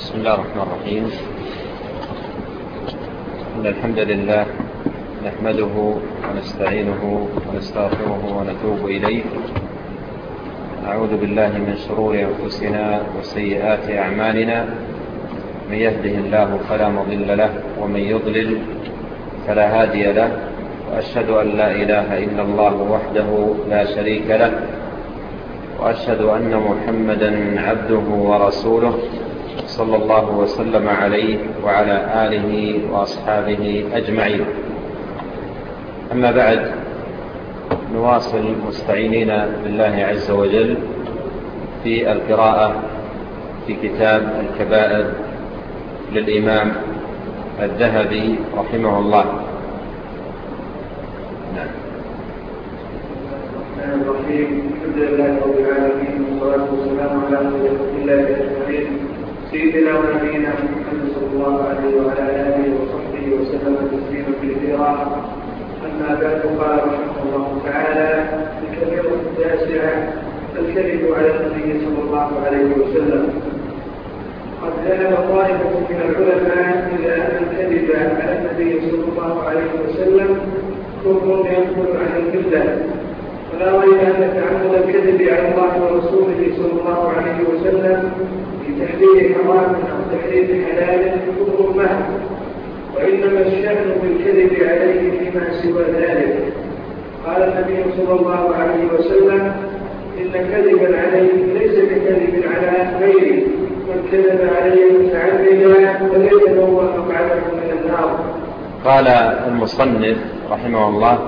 بسم الله الرحمن الرحيم. إن الحمد لله نحمده ونستعينه ونستغفره ونتوب إليه. أعوذ بالله من شرور أنفسنا وسيئات أعمالنا. من يهده الله فلا مضل له ومن يضلل فلا هادي له. وأشهد أن لا إله إلا الله وحده لا شريك له. وأشهد أن محمدا عبده ورسوله. صلى الله وسلم عليه وعلى آله وأصحابه أجمعين. أما بعد نواصل مستعينين بالله عز وجل في القراءة في كتاب الكبائر للإمام الذهبي رحمه الله. نعم. الرحيم. الحمد لله رب العالمين والصلاة والسلام على رسول الله اجمعين سيدنا ونبينا محمد صلى الله عليه وعلى آله وصحبه وسلم تسليما كثيرا. أما بعد قال رحمه الله تعالى الكلمة التاسعه الكذب على النبي صلى الله عليه وسلم. قد ذهب طائفه من العلماء إلى أن الكذب على النبي صلى الله عليه وسلم كفر ينقل عن المله ولا ريب أن تعمد الكذب على الله ورسوله صلى الله عليه وسلم في تحليل حرام أو تحليل حلال كفر مهما وإنما الشأن بالكذب عليه فيما سوى ذلك قال النبي صلى الله عليه وسلم إن كذبا عليه ليس بكذب على غيره من كذب عليه متعمدا فليتبوأ مقعده من النار قال المصنف رحمه الله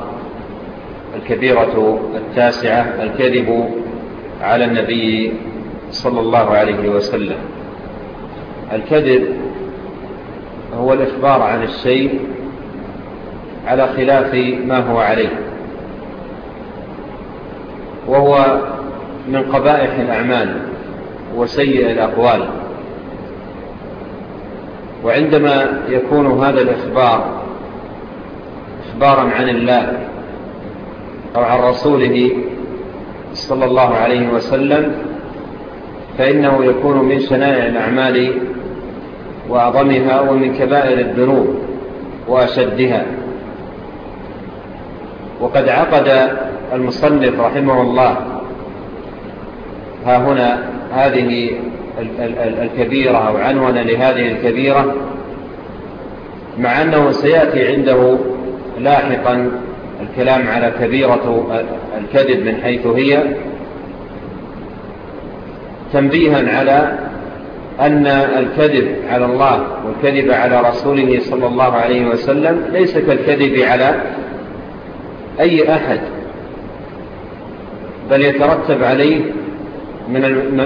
الكبيرة التاسعة الكذب على النبي صلى الله عليه وسلم. الكذب هو الإخبار عن الشيء على خلاف ما هو عليه وهو من قبائح الأعمال وسيء الأقوال. وعندما يكون هذا الإخبار إخبارا عن الله أو عن رسوله صلى الله عليه وسلم فإنه يكون من شنائع الأعمال وأعظمها ومن كبائر الذنوب وأشدها. وقد عقد المصنف رحمه الله ها هنا هذه الكبيرة أو عنونا لهذه الكبيرة مع أنه سيأتي عنده لاحقا الكلام على كبيرة الكذب من حيث هي تنبيها على أن الكذب على الله والكذب على رسوله صلى الله عليه وسلم ليس كالكذب على أي أحد بل يترتب عليه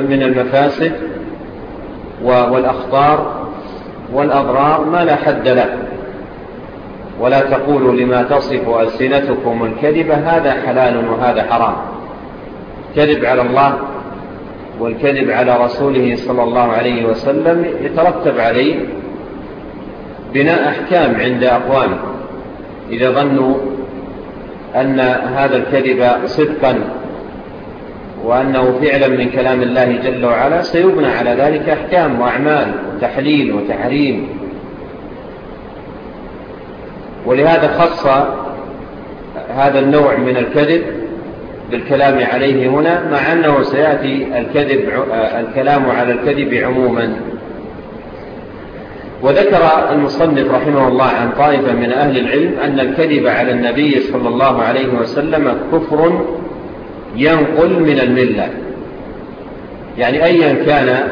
من المفاسد والأخطار والأضرار ما لا حد له. ولا تقولوا لما تصف ألسنتكم الكذب هذا حلال وهذا حرام. كذب على الله والكذب على رسوله صلى الله عليه وسلم يترتب عليه بناء أحكام عند أقوامه إذا ظنوا أن هذا الكذب صدقا وأنه فعلا من كلام الله جل وعلا سيبنى على ذلك أحكام وأعمال وتحليل وتحريم. ولهذا خص هذا النوع من الكذب بالكلام عليه هنا مع أنه سيأتي الكذب آه، الكلام على الكذب عموما. وذكر المصنف رحمه الله عن طائفة من أهل العلم أن الكذب على النبي صلى الله عليه وسلم كفر ينقل من الملة. يعني أيا كان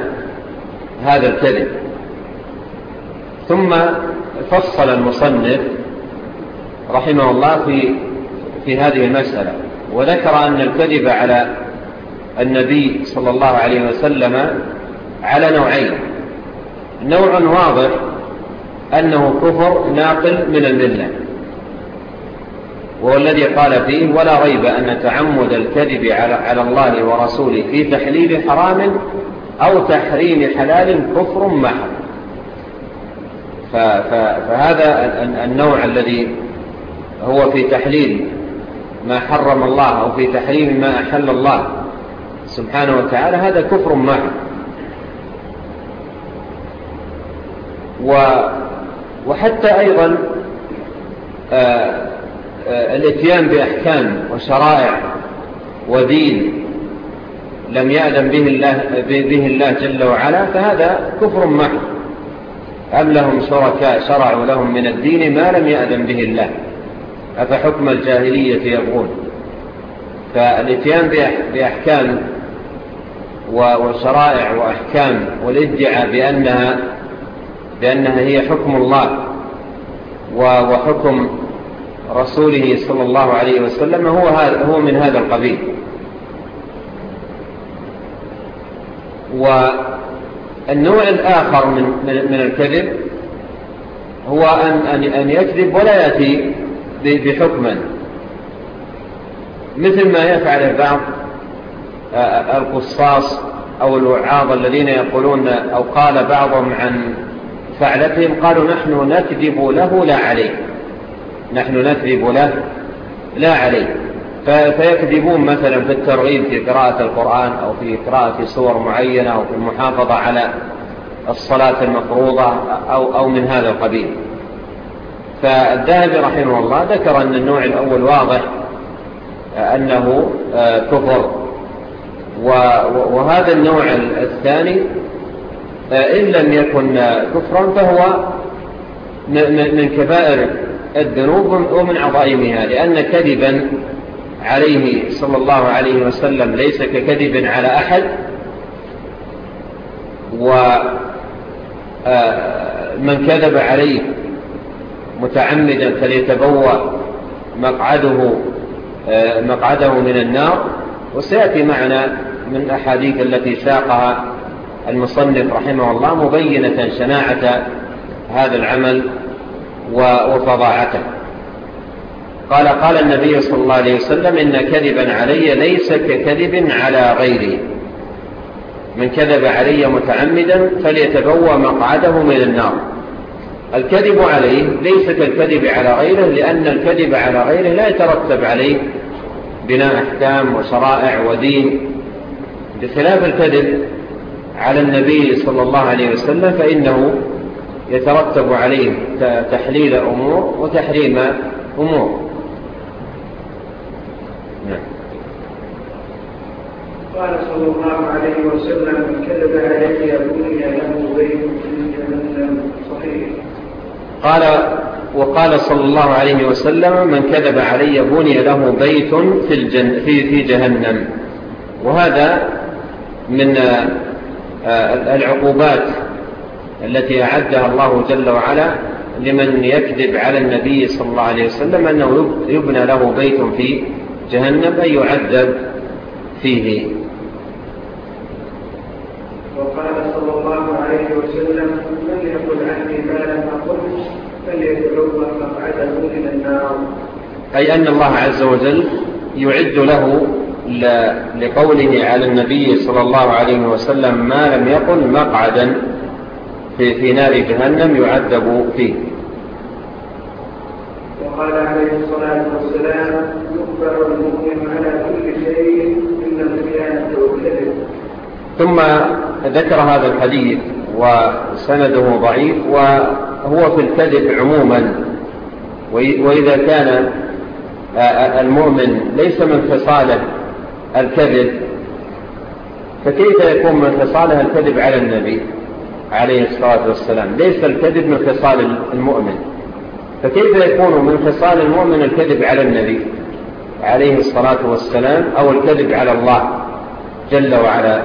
هذا الكذب. ثم فصل المصنف رحمه الله في, في هذه المسألة. وذكر أن الكذب على النبي صلى الله عليه وسلم على نوعين. نوع واضح أنه كفر ناقل من الملة. وهو الذي قال فيه ولا ريب أن تعمد الكذب على الله ورسوله في تحليل حرام أو تحريم حلال كفر محر فهذا النوع الذي هو في تحليل ما حرم الله أو في تحريم ما أحل الله سبحانه وتعالى هذا كفر معه. وحتى أيضا آه، آه، الاتيان بأحكام وشرائع ودين لم يأذن به الله, به الله جل وعلا فهذا كفر معه. أم لهم شركاء شرعوا لهم من الدين ما لم يأذن به الله. أفحكم الجاهلية يبغون؟ فالإتيان بأحكام وشرائع وأحكام والإدعاء بأنها, بأنها هي حكم الله وحكم رسوله صلى الله عليه وسلم هو, هو من هذا القبيل. والنوع الآخر من, من الكذب هو أن, أن يكذب ولا يأتي بحكما مثل ما يفعل بعض آه، آه، القصاص أو الوعاظ الذين يقولون أو قال بعضهم عن فعلتهم قالوا نحن نكذب له لا عليه. نحن نكذب له لا عليه. فيكذبون مثلا في الترغيب في قراءة القرآن أو في قراءة صور معينة أو في المحافظة على الصلاة المفروضة أو, أو من هذا القبيل. فالذهبي رحمه الله ذكر أن النوع الأول واضح أنه آه، كفر. وهذا النوع الثاني آه، إن لم يكن كفرا فهو من كبائر الذنوب ومن عظائمها لأن كذبا عليه صلى الله عليه وسلم ليس ككذب على أحد. ومن آه، كذب عليه متعمدا فليتبوى مقعده آه، مقعده من النار. وسيأتي معنا من أحاديث التي ساقها المصنف رحمه الله مبينة شناعة هذا العمل وفضاعته. قال قال النبي صلى الله عليه وسلم إن كذبا علي ليس ككذب على غيري. من كذب علي متعمدا فليتبوى مقعده من النار. الكذب عليه ليس كالكذب على غيره لأن الكذب على غيره لا يترتب عليه بناء أحكام وشرائع ودين. بخلاف الكذب على النبي صلى الله عليه وسلم فإنه يترتب عليه تحليل أمور وتحريم أمور. نعم. قال صلى الله عليه وسلم من كذب علي بني له بيت في جهنم صحيح. قال وقال صلى الله عليه وسلم من كذب علي بني له بيت في, الجن في, في جهنم. وهذا من آه، العقوبات التي أعدها الله جل وعلا لمن يكذب على النبي صلى الله عليه وسلم أنه يبنى له بيت في جهنم أي يعذب فيه. وقال صلى الله عليه وسلم من يقول عني ما لم أقل فليتلوث مقعده من النار أي أن الله عز وجل يعد له لقوله على النبي صلى الله عليه وسلم ما لم يقل مقعدا في, نار جهنم يعذب فيه. وقال عليه الصلاة والسلام يخبر المؤمن على كل شيء إن الدنيا توكله ثم ذكر هذا الحديث وسنده ضعيف وهو في الكذب عموما. وإذا كان المؤمن ليس من فصاله الكذب فكيف يكون من فصاله الكذب على النبي عليه الصلاة والسلام؟ ليس الكذب من فصال المؤمن. فكيف يكون من فصال المؤمن الكذب على النبي عليه الصلاة والسلام أو الكذب على الله جل وعلا؟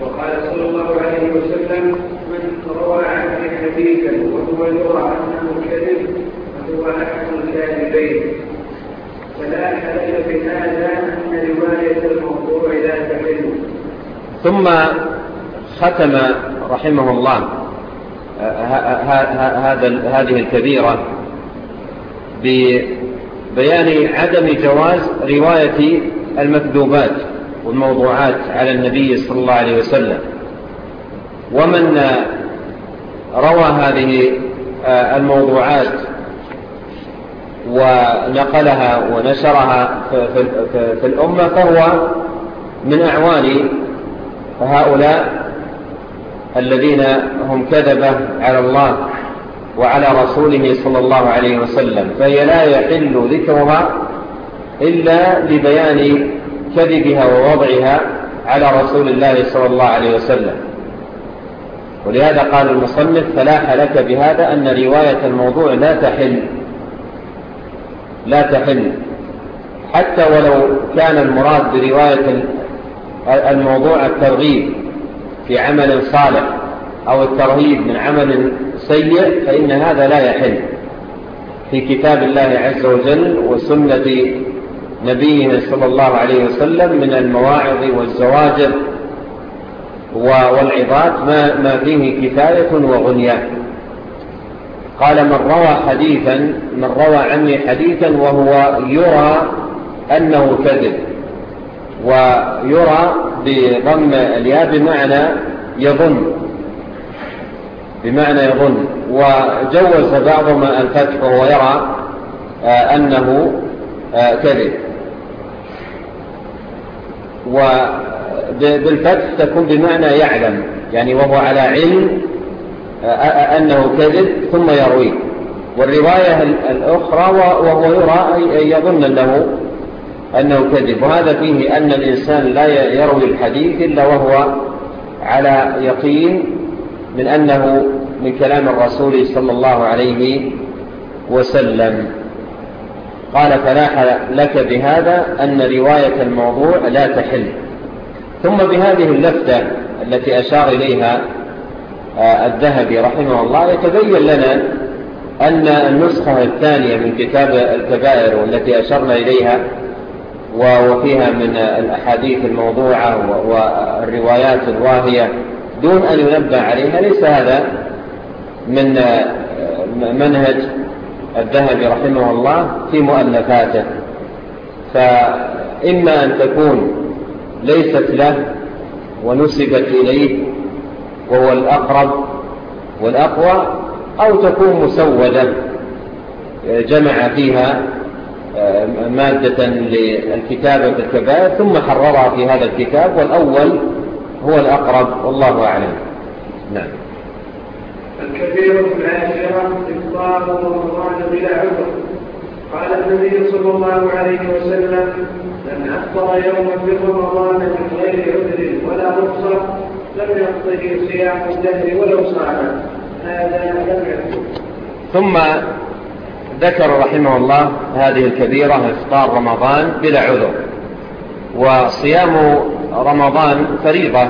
وقال صلى الله عليه وسلم من روى عنك حديثا وهو يرى أنه كذب فهو أحد الكاذبين. فلا حرج في هذا أن رواية الموضوع لا تحل. ثم ختم رحمه الله هذا هذه الكبيرة ببيان عدم جواز رواية المكذوبات. والموضوعات على النبي صلى الله عليه وسلم. ومن روى هذه الموضوعات ونقلها ونشرها في الأمة فهو من أعوان هؤلاء الذين هم كذبة على الله وعلى رسوله صلى الله عليه وسلم. فهي لا يحل ذكرها إلا لبيان كذبها ووضعها على رسول الله صلى الله عليه وسلم. ولهذا قال المصنف فلاح لك بهذا أن رواية الموضوع لا تحل. لا تحل. حتى ولو كان المراد برواية الموضوع الترغيب في عمل صالح أو الترهيب من عمل سيء فإن هذا لا يحل. في كتاب الله عز وجل وسنة نبينا صلى الله عليه وسلم من المواعظ والزواجر والعظات ما, ما فيه كفاية وغنية قال من روى حديثا من روى عني حديثا وهو يرى أنه كذب ويرى بضم الياء بمعنى يظن. بمعنى يظن. وجوز بعضهم الفتح وهو يرى آه، أنه آه، كذب. وبالفتح تكون بمعنى يعلم يعني وهو على علم آه، أنه كذب ثم يرويه. والرواية الأخرى وهو يرى يظن له أنه كذب. وهذا فيه أن الإنسان لا يروي الحديث إلا وهو على يقين من أنه من كلام الرسول صلى الله عليه وسلم. قال فلاح لك بهذا أن رواية الموضوع لا تحل. ثم بهذه اللفتة التي أشار إليها آه، الذهبي رحمه الله يتبين لنا أن النسخة الثانية من كتاب الكبائر والتي أشرنا إليها وفيها من الأحاديث الموضوعة والروايات الواهية دون أن ينبع عليها ليس هذا من آه، منهج الذهبي رحمه الله في مؤلفاته. فإما أن تكون ليست له ونسبت إليه وهو الأقرب والأقوى أو تكون مسودة جمع فيها آه، مادة للكتابة بالكبائر ثم حررها في هذا الكتاب والأول هو الأقرب والله أعلم. نعم. الكبير مع العاشرة إفطار رمضان بلا عذر. قال النبي صلى الله عليه وسلم من أفطر يوما في رمضان من غير عذر ولا رخصة لم يقضه صيام الدهر ولو صاما. هذا لم يكن ثم ذكر رحمه الله هذه الكبيرة إفطار رمضان بلا عذر. وصيام رمضان فريضة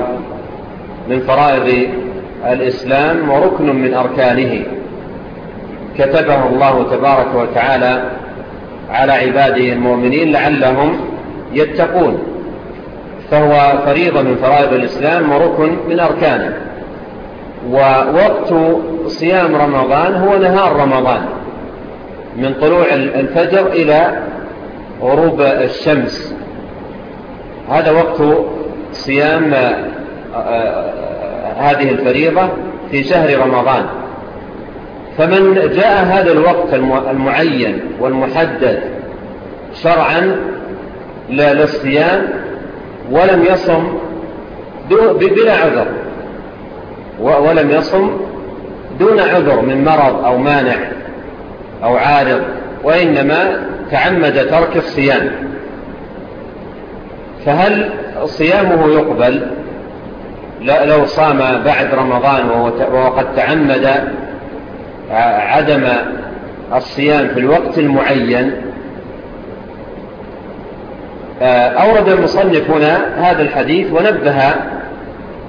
من فرائض الإسلام وركن من أركانه. كتبه الله تبارك وتعالى على عباده المؤمنين لعلهم يتقون. فهو فريضة من فرائض الإسلام وركن من أركانه. ووقت صيام رمضان هو نهار رمضان. من طلوع الفجر إلى غروب الشمس. هذا وقت صيام آه، آه، هذه الفريضة في شهر رمضان. فمن جاء هذا الوقت المعين والمحدد شرعا للصيام ولم يصم بلا عذر. ولم يصم دون عذر من مرض أو مانع أو عارض وإنما تعمد ترك الصيام. فهل صيامه يقبل؟ لو صام بعد رمضان وقد تعمد آه، عدم الصيام في الوقت المعين آه، أورد المصنف هنا هذا الحديث ونبه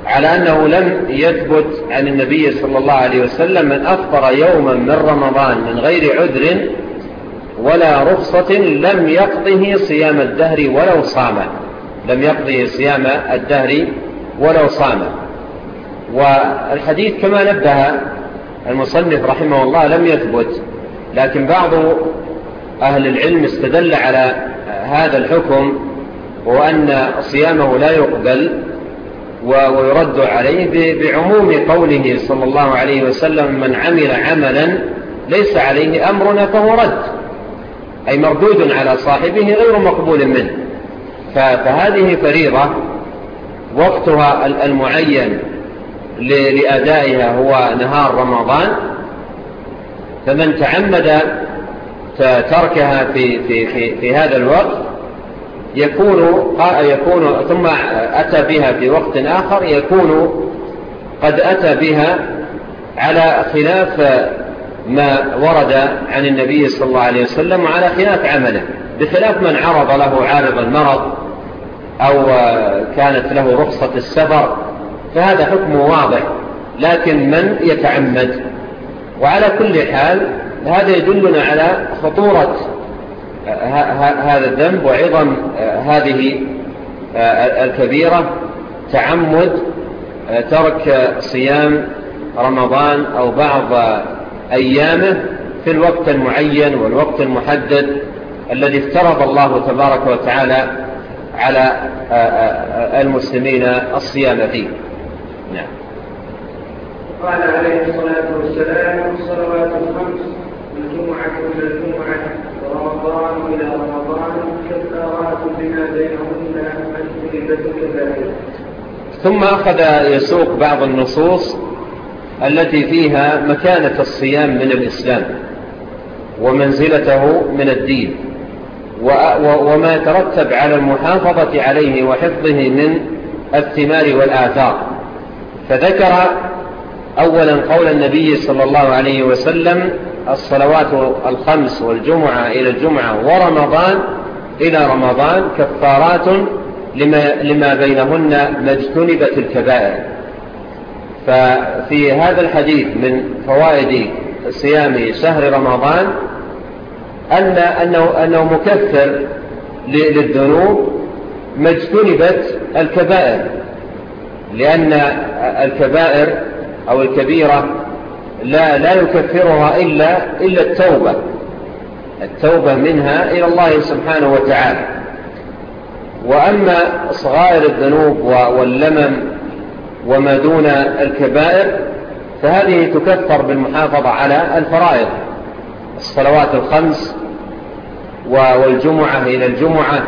على أنه لم يثبت عن النبي صلى الله عليه وسلم من أفطر يوما من رمضان من غير عذر ولا رخصة لم يقضه صيام الدهر ولو صام لم يقضه صيام الدهر ولو صام. والحديث كما نبه المصنف رحمه الله لم يثبت لكن بعض أهل العلم استدل على هذا الحكم وأن صيامه لا يقبل ويرد عليه بعموم قوله صلى الله عليه وسلم من عمل عملا ليس عليه أمرنا فهو رد أي مردود على صاحبه غير مقبول منه. فهذه فريضة وقتها المعين لأدائها هو نهار رمضان. فمن تعمد تركها في, في, في, في هذا الوقت يكون, يكون ثم أتى بها في وقت آخر يكون قد أتى بها على خلاف ما ورد عن النبي صلى الله عليه وسلم وعلى خلاف عمله. بخلاف من عرض له عارض المرض أو كانت له رخصة السفر فهذا حكمه واضح لكن من يتعمد؟ وعلى كل حال هذا يدلنا على خطورة هذا الذنب وعظم هذه الكبيرة تعمد ترك صيام رمضان أو بعض أيامه في الوقت المعين والوقت المحدد الذي افترض الله تبارك وتعالى على آه، آه، آه، المسلمين الصيام فيه. نعم. قال عليه الصلاة والسلام الصلوات الخمس الجمعة إلى الجمعة ورمضان إلى رمضان كفارات بما بينهن أن تجبت كذلك ثم أخذ يسوق بعض النصوص التي فيها مكانة الصيام من الإسلام ومنزلته من الدين. وما يترتب على المحافظة عليه وحفظه من الثمار والآثار. فذكر أولا قول النبي صلى الله عليه وسلم الصلوات الخمس والجمعة إلى الجمعة ورمضان إلى رمضان كفارات لما, لما بينهن ما اجتنبت الكبائر. ففي هذا الحديث من فوائد صيام شهر رمضان أن أنه, أنه مكفر للذنوب ما اجتنبت الكبائر لأن الكبائر أو الكبيرة لا, لا يكفرها إلا, إلا التوبة التوبة منها إلى الله سبحانه وتعالى. وأما صغائر الذنوب واللمم وما دون الكبائر فهذه تكفر بالمحافظة على الفرائض الصلوات الخمس والجمعة إلى الجمعة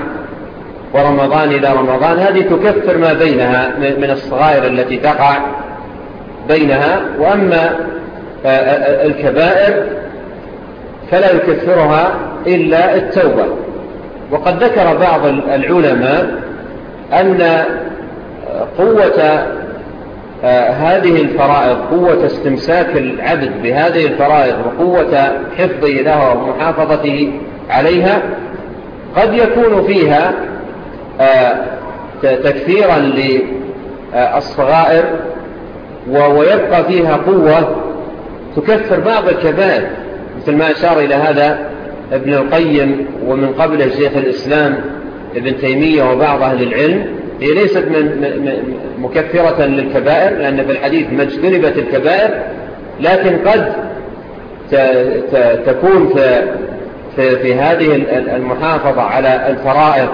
ورمضان إلى رمضان. هذه تكفر ما بينها من الصغائر التي تقع بينها. وأما آه، آه، آه، الكبائر فلا يكفرها إلا التوبة. وقد ذكر بعض العلماء أن قوة هذه الفرائض قوة استمساك العبد بهذه الفرائض وقوة حفظه لها ومحافظته عليها قد يكون فيها آه، تكثيرا للصغائر ويبقى فيها قوة تكثر بعض الكبائر مثل ما أشار إلى هذا ابن القيم ومن قبله شيخ الإسلام ابن تيمية وبعض أهل العلم. هي ليست مكفرة للكبائر لأن في الحديث ما اجتنبت الكبائر لكن قد تكون في, هذه المحافظة على الفرائض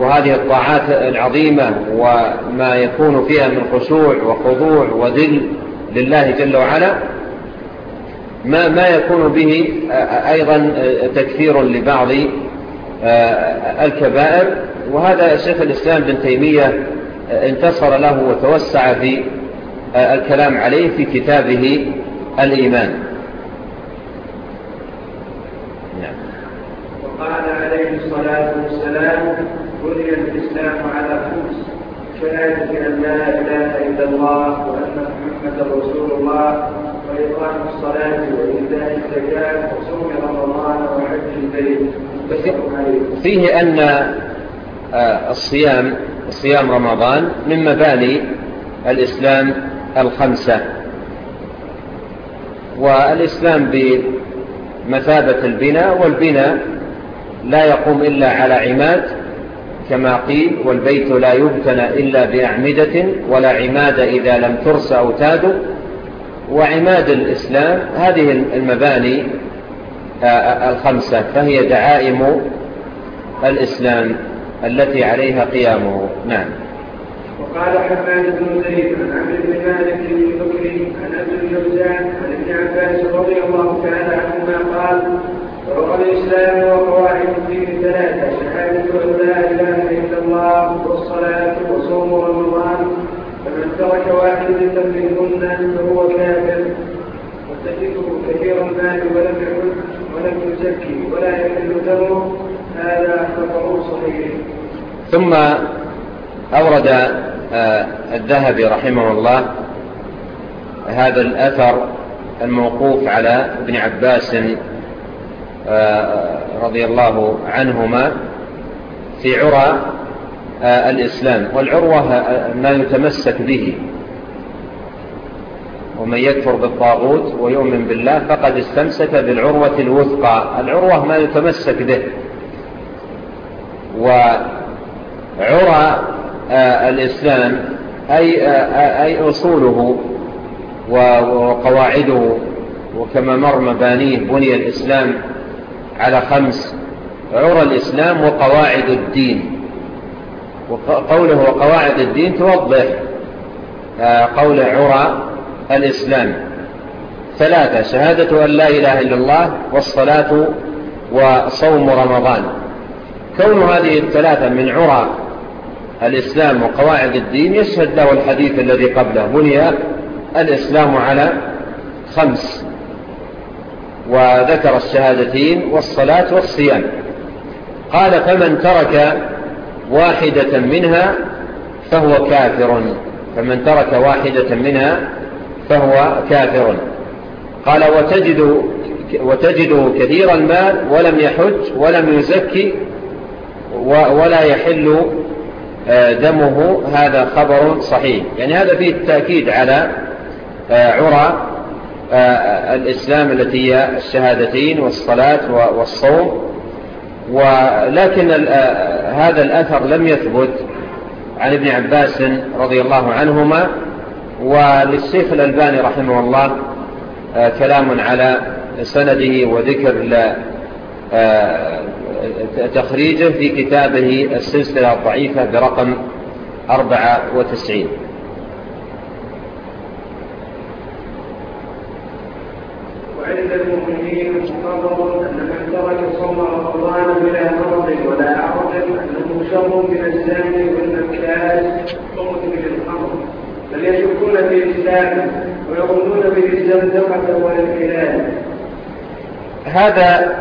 وهذه الطاعات العظيمة وما يكون فيها من خشوع وخضوع وذل لله جل وعلا ما, ما يكون به أيضا تكثير لبعض الكبائر. وهذا شيخ الإسلام بن تيمية انتصر له وتوسع في الكلام عليه في كتابه الإيمان. نعم. وقال عليه الصلاة والسلام بني الإسلام على خمس. شهادة أن لا إله إلا الله وأن محمد رسول الله. وإقام الصلاة وإيتاء الزكاة وصوم رمضان وحج البيت. فيه أن آه، الصيام صيام رمضان من مباني الإسلام الخمسة. والإسلام بمثابة البناء والبناء لا يقوم إلا على عماد كما قيل والبيت لا يبتنى إلا بأعمدة ولا عماد إذا لم ترس أو تاد وعماد الإسلام هذه المباني آه، آه، الخمسة فهي دعائم الإسلام التي عليها قيامه. نعم. وقال حبان بن زيد عن عبد بن مالك بن بكر عن أبي الجوزان عن ابن عباس رضي الله تعالى عنهما قال رقم الإسلام وقواعد الدين ثلاثة شهادة أن لا إله إلا الله والصلاة وصوم رمضان أدرك واحدة منهن فهو كافر. وتجده كثير المال ولم يعد ولم يزكي ولا يحل دمه. هذا خطر صحيح. ثم أورد آه، الذهبي رحمه الله هذا الأثر الموقوف على ابن عباس آه، رضي الله عنهما في عرى آه، الإسلام والعروة آه، ما يتمسك به. ومن يكفر بالطاغوت ويؤمن بالله فقد استمسك بالعروة الوثقى. العروة ما يتمسك به. وعرى آه، الإسلام أي, أي أصوله وقواعده. وكما مر مبانيه بني الإسلام على خمس عرى الإسلام وقواعد الدين. وقوله وقواعد الدين توضح آه، قول عرى الإسلام. ثلاثة شهادة أن لا إله إلا الله والصلاة وصوم رمضان. كون هذه الثلاثة من عرى الإسلام وقواعد الدين يشهد له الحديث الذي قبله بني الإسلام على خمس. وذكر الشهادتين والصلاة والصيام. قال فمن ترك واحدة منها فهو كافر. فمن ترك واحدة منها فهو كافر. قال وتجد وتجده كثير المال ولم يحج ولم يزكي ولا يحل آه، دمه. هذا خبر صحيح. يعني هذا فيه التأكيد على آه، عرى آه، الإسلام التي هي الشهادتين والصلاة والصوم. ولكن آه، آه، هذا الأثر لم يثبت عن ابن عباس رضي الله عنهما وللشيخ الألباني رحمه الله آه، كلام على سنده وذكر تخريجه في كتابه السلسلة الضعيفة برقم 94 وعند المؤمنين مقرر أن من ترك صوم بلا مرض ولا عرض أنه شر من الزاني والنكاس ومثل الأمر بل يشكون في الإسلام ويظنون به الزندقة والانحلال هذا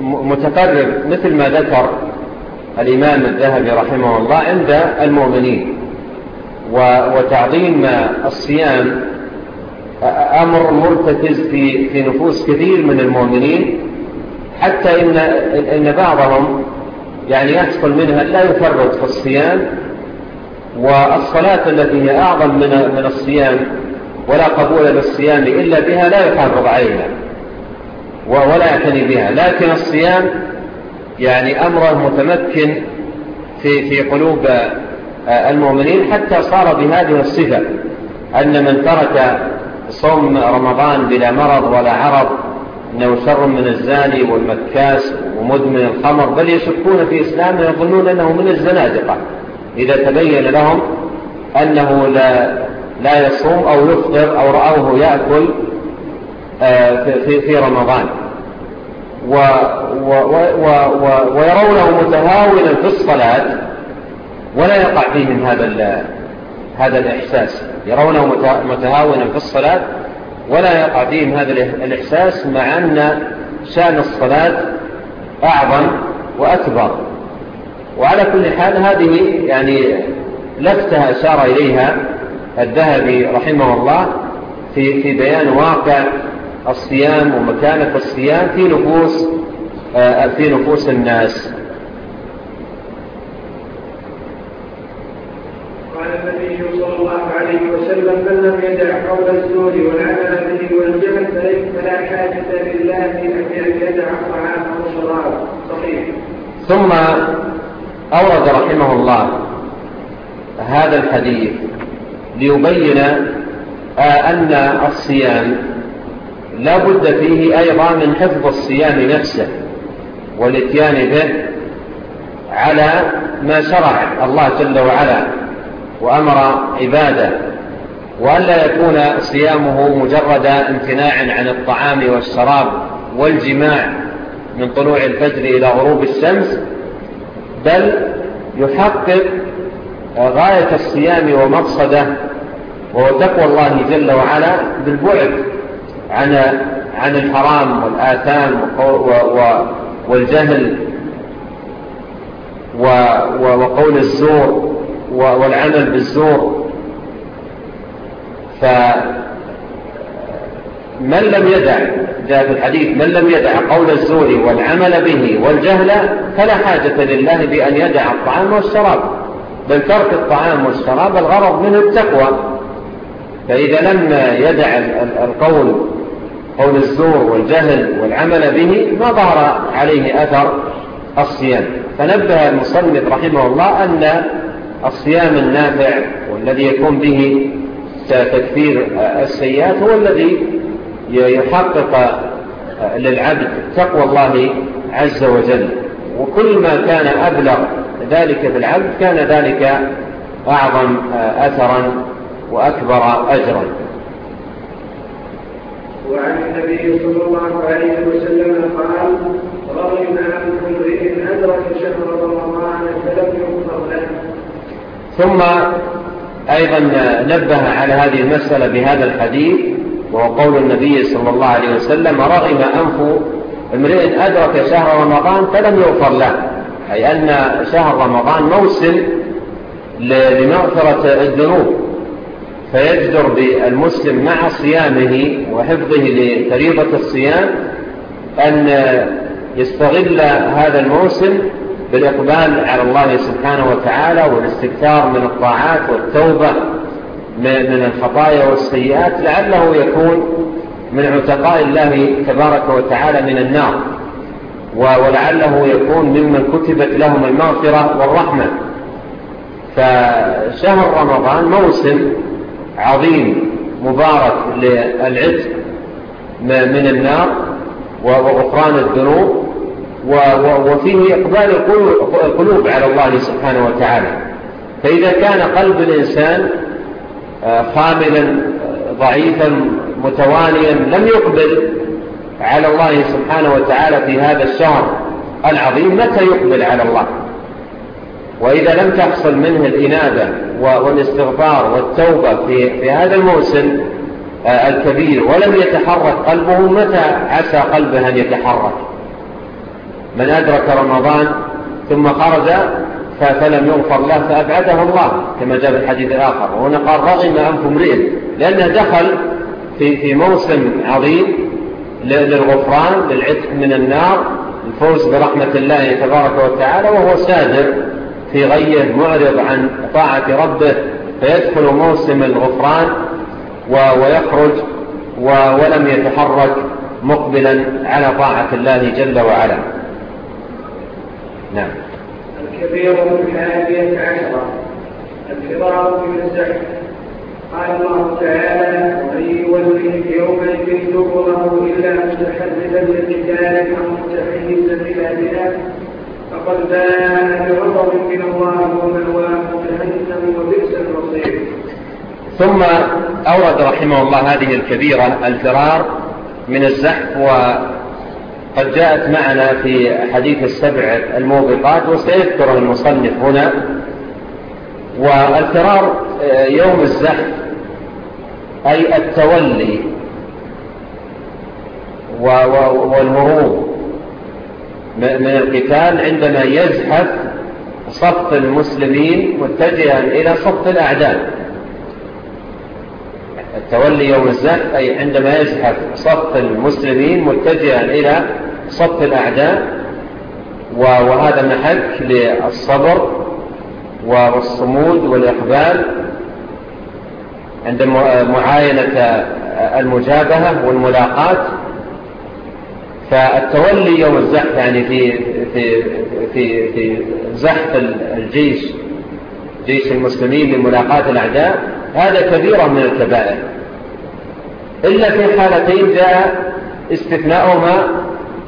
متقرب مثل ما ذكر الإمام الذهبي رحمه الله عند المؤمنين وتعظيم الصيام أمر مرتكز في نفوس كثير من المؤمنين حتى إن, إن بعضهم يعني يحصل منها لا يفرط في الصيام والصلاة التي هي أعظم من, من الصيام ولا قبول للصيام إلا بها لا يفرد عليها ولا يعتني بها. لكن الصيام يعني أمر متمكن في, في قلوب آه، المؤمنين حتى صار بهذه الصفة أن من ترك صوم رمضان بلا مرض ولا عرض أنه شر من الزاني والمكاس ومدمن الخمر بل يشكون في إسلامه يظنون أنه من الزنادقة. إذا تبين لهم أنه لا, لا يصوم أو يفطر أو رأوه يأكل آه، في, في رمضان. و و و و ويرونه متهاونا في الصلاة ولا يقع فيه من هذا هذا الإحساس. يرونه متهاونا في الصلاة ولا يقع فيهم هذا الإحساس مع أن شأن الصلاة أعظم وأكبر. وعلى كل حال هذه يعني لفتها أشار إليها الذهبي رحمه الله في, في بيان واقع الصيام ومكانة الصيام في نفوس, آه، في نفوس الناس. النبي صلى الله عليه وسلم من لم يدع قول الزور والعمل به والجهل فلا حاجة لله في أن يدع طعامه وشرابه صحيح. ثم أورد رحمه الله هذا الحديث ليبين آه، أن الصيام لا بد فيه أيضا من حفظ الصيام نفسه والاتيان به على ما شرع الله جل وعلا. وأمر عباده وألا يكون صيامه مجرد امتناع عن الطعام والشراب والجماع من طلوع الفجر إلى غروب الشمس بل يحقق غاية الصيام ومقصده وهو تقوى الله جل وعلا بالبعد عن عن الحرام والآثام والجهل وقول الزور والعمل بالزور. فمن لم يدع جاء في الحديث من لم يدع قول الزور والعمل به والجهل فلا حاجة لله بأن يدع الطعام والشراب. بل ترك الطعام والشراب الغرض منه التقوى. فإذا لم يدع القول قول الزور والجهل والعمل به ما ظهر عليه أثر الصيام. فنبه المصنف رحمه الله أن الصيام النافع والذي يكون به تكفير السيئات هو الذي يحقق للعبد تقوى الله عز وجل. وكل ما كان أبلغ ذلك في العبد كان ذلك أعظم أثرا وأكبر أجرا. وعن النبي صلى الله عليه وسلم قال رغم أنكم رئيس أدرك شهر رمضان فلم يكن ثم أيضا نبه على هذه المسألة بهذا الحديث وهو قول النبي صلى الله عليه وسلم رغم أنف امرئ أدرك شهر رمضان فلم يغفر له. أي أن شهر رمضان موسم لمغفرة الذنوب فيجدر بالمسلم مع صيامه وحفظه لفريضة الصيام أن يستغل هذا الموسم بالإقبال على الله سبحانه وتعالى والاستكثار من الطاعات والتوبة من الخطايا والسيئات لعله يكون من عتقاء الله تبارك وتعالى من النار. ولعله يكون ممن كتبت لهم المغفرة والرحمة. فشهر رمضان موسم عظيم مبارك للعتق من النار وغفران الذنوب وفيه إقبال القلوب على الله سبحانه وتعالى. فإذا كان قلب الإنسان آه، خاملا آه، ضعيفا متوانيا لم يقبل على الله سبحانه وتعالى في هذا الشهر العظيم متى يقبل على الله؟ وإذا لم تحصل منه الإنابة والاستغفار والتوبة في هذا الموسم آه، الكبير ولم يتحرك قلبه متى عسى قلبه أن يتحرك؟ من أدرك رمضان ثم خرج فلم يغفر له فأبعده الله كما جاء في الحديث الآخر. وهنا قال رغم أنكم رئيس لأنه دخل في, في موسم عظيم للغفران للعتق من النار الفوز برحمة الله تبارك وتعالى وهو سادر في غية معرض عن طاعة ربه فيدخل موسم الغفران ويخرج ولم يتحرك مقبلا على طاعة الله جل وعلا. نعم. الكبير الحادية عشرة. الفرار من الزحف قال الله تعالى ومن يوليه يومئذ دبره إلا متحدثا للقتال أو متحيزا إلى بلاد فقد باء بغضب من الله ومأواه جهنم وبئس المصير. ثم أورد رحمه الله هذه الكبيرة الفرار من الزحف و قد جاءت معنا في حديث السبع الموبقات وسيذكر المصنف هنا. والفرار آه، يوم الزحف أي التولي والمرور من القتال عندما يزحف صف المسلمين متجها إلى صف الأعداء. التولي يوم الزحف أي عندما يزحف صف المسلمين متجها إلى صف الأعداء وهذا محك للصبر والصمود والإقبال عند معاينة المجابهة والملاقات. فالتولي يوم الزحف يعني في, في, في, في زحف الجيش جيش المسلمين لملاقاة الأعداء هذا كبيرا من الكبائر. إلا في حالتين جاء استثناؤهما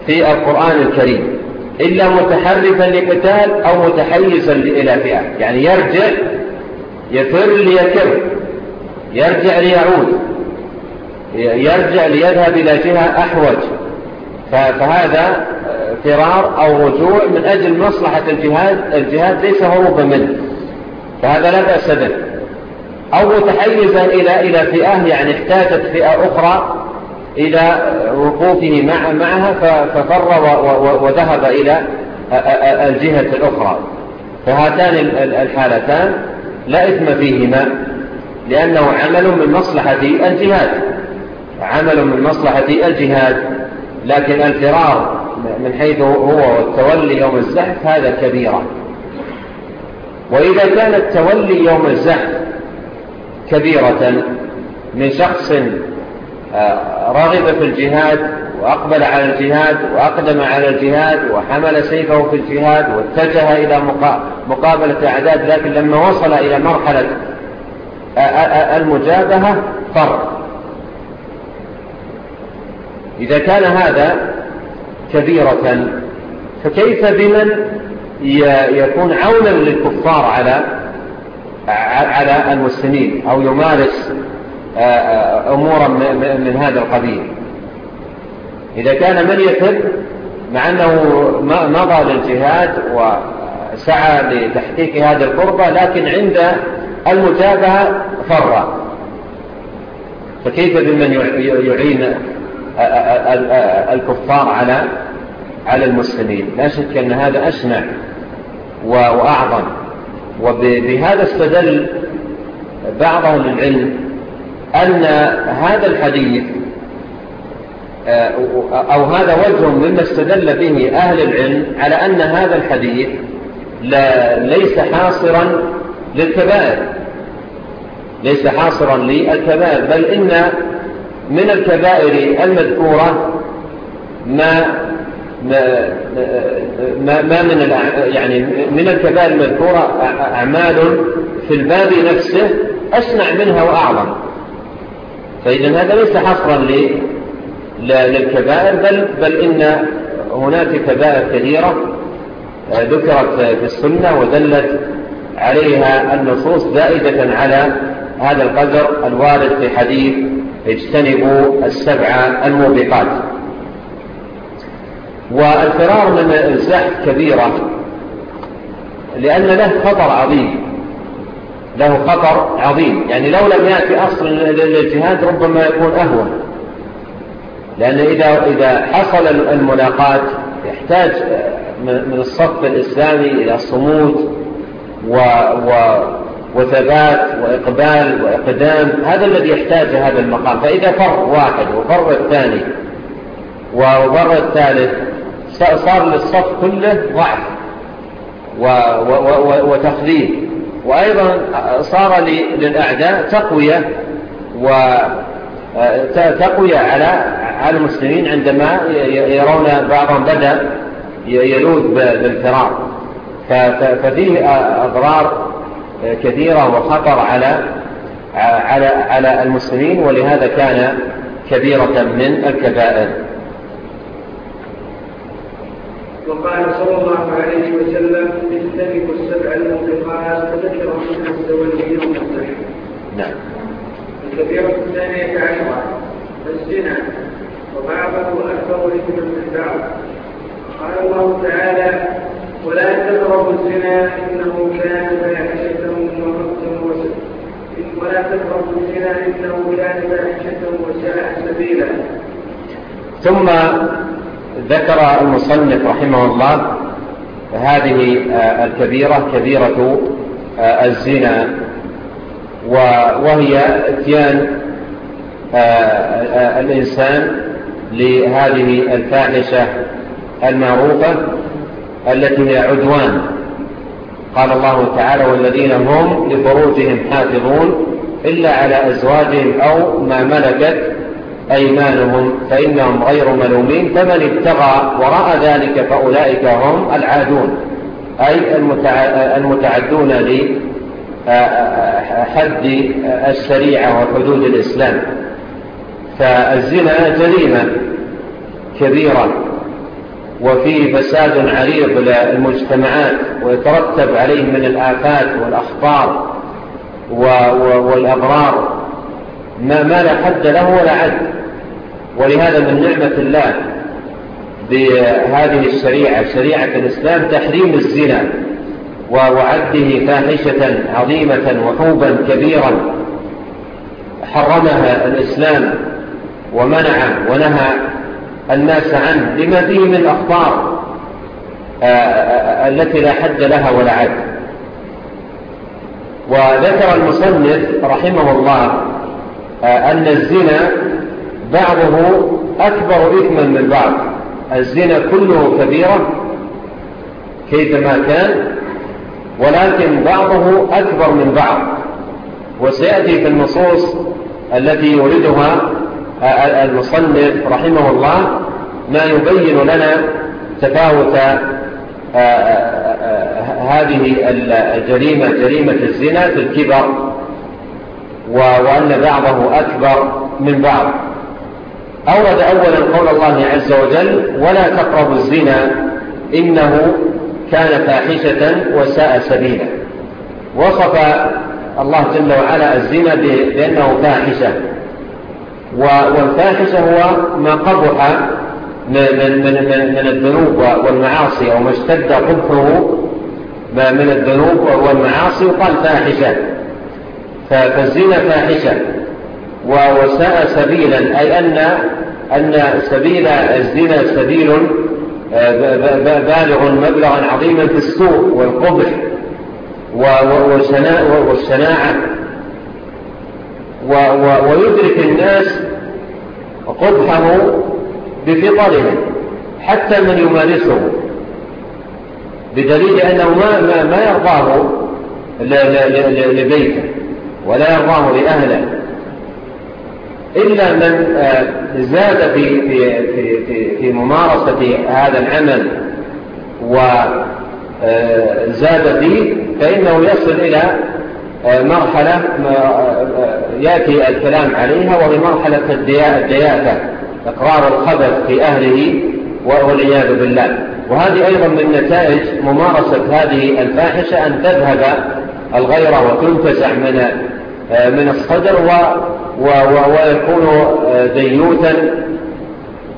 في القرآن الكريم إلا متحرفا لقتال أو متحيزا إلى فئة. يعني يرجع يفر ليكر يرجع ليعود يرجع ليذهب إلى جهة أحوج. فهذا فرار أو رجوع من أجل مصلحة الجهاد الجهاد ليس هروبا منه. فهذا لا بأس به. أو متحيزا إلى, إلى فئة يعني احتاجت فئة أخرى إلى وقوفه مع معها ففر وذهب إلى الجهة الأخرى. فهاتان الحالتان لا إثم فيهما لأنه عمل من مصلحة الجهاد. عمل من مصلحة الجهاد. لكن الفرار من حيث هو والتولي يوم الزحف هذا كبيرة. وإذا كان التولي يوم الزحف كبيرة من شخص رغب في الجهاد وأقبل على الجهاد وأقدم على الجهاد وحمل سيفه في الجهاد واتجه إلى مقابلة أعداد لكن لما وصل إلى مرحلة المجابهة فر. إذا كان هذا كبيرة فكيف بمن يكون عونا للكفار على على المسلمين أو يمارس أمورا من هذا القبيل. إذا كان من يحب مع أنه مضى للجهاد وسعى لتحقيق هذه القربة لكن عند المتابعة فر فكيف بمن يعين الكفار على على المسلمين؟ لا شك أن هذا أسمع وأعظم. وبهذا استدل بعضهم العلم أن هذا الحديث آه، أو هذا وجه مما استدل به أهل العلم على أن هذا الحديث لا ليس حاصرا للكبائر. ليس حاصرا للكبائر بل إن من الكبائر المذكورة ما ما ما من يعني من الكبائر المذكورة أعمال في الباب نفسه أسمع منها وأعظم. فإذا هذا ليس حصرا للكبائر بل, بل إن هناك كبائر كثيرة آه، ذكرت في السنة ودلت عليها النصوص زائدة على هذا القدر الوارد في حديث اجتنبوا السبع الموبقات. والفرار من الزحف كبيرة لأن له خطر عظيم. له خطر عظيم. يعني لو لم يأتي أصل للاجتهاد ربما يكون أهون. لأن إذا, إذا حصل الملاقات يحتاج من الصف الإسلامي إلى صمود و و وثبات وإقبال وإقدام. هذا الذي يحتاج هذا المقام. فإذا فر واحد وفر الثاني وفر الثالث صار للصف كله ضعف وتخذيب وأيضا صار للأعداء تقوية وتقوية آه، على على المسلمين عندما يرون بعضهم بدأ يلوذ بالفرار. ففيه آه، أضرار آه، كثيرة وخطر على على على المسلمين ولهذا كان كبيرة من الكبائر. وقال صلى الله عليه وسلم اجتنبوا السبع الموبقات فذكر من الزواج المفتح نعم. الكبيرة الثانية عشرة. الزنا. وبعضه أكبر إثما من بعض قال الله تعالى ولا تقربوا الزنا إنه كان فاحشة ومقتا وسبا ولا تقربوا الزنا إنه كان فاحشة وساء سبيلا. ثم ذكر المصنف رحمه الله هذه آه، الكبيرة كبيرة آه، الزنا وهي اتيان آه، الإنسان لهذه الفاحشة المعروفة التي هي عدوان. قال الله تعالى والذين هم لفروجهم حافظون إلا على أزواجهم أو ما ملكت أيمانهم فإنهم غير ملومين فمن ابتغى وراء ذلك فأولئك هم العادون. أي المتعدون لحد السريعة وحدود الإسلام. فالزنا جريمة كبيرة وفيه فساد عريض للمجتمعات ويترتب عليه من الآفات والأخطار والأضرار ما, ما لا حد له ولا عد. ولهذا من نعمة الله بهذه الشريعة شريعة الإسلام تحريم الزنا ووعده فاحشة عظيمة وحوبا كبيرا. حرمها الإسلام ومنع ونهى الناس عنه لما فيه من الأخطار آه، التي لا حد لها ولا عد. وذكر المصنف رحمه الله آه، أن الزنا بعضه أكبر إثما من بعض. الزنا كله كبيرة كيفما كان ولكن بعضه أكبر من بعض. وسيأتي في النصوص التي يوردها المصنف رحمه الله ما يبين لنا تفاوت آه، آه، آه، هذه الجريمة جريمة الزنا في الكبر وأن بعضه أكبر من بعض. أورد أولا قول الله عز وجل ولا تقربوا الزنا إنه كان فاحشة وساء سبيلا. وصف الله جل وعلا الزنا بأنه فاحشة. والفاحشة هو ما قبح من, من, من, من الذنوب والمعاصي أو ما اشتد قبحه من الذنوب والمعاصي وقال فاحشة. فالزنا فاحشة. وساء سبيلا أي أن, أن سبيل الزنا سبيل آه، بالغ مبلغا عظيما في السوء والقبح والشناعة ويدرك الناس قبحه بفطره حتى من يمارسه بدليل أنه ما, ما, ما يرضاه لبيته ولا يرضاه لأهله. إلا من آه، زاد في, في, في, في, في ممارسة هذا العمل وزاد آه، فيه فإنه يصل إلى آه، مرحلة يأتي الكلام عليها وهي مرحلة الدياثة إقرار الخبث في أهله والعياذ بالله. وهذه أيضا من نتائج ممارسة هذه الفاحشة أن تذهب الغيرة وتنفزع من من الصدر و و و ويكون آه، ديوتا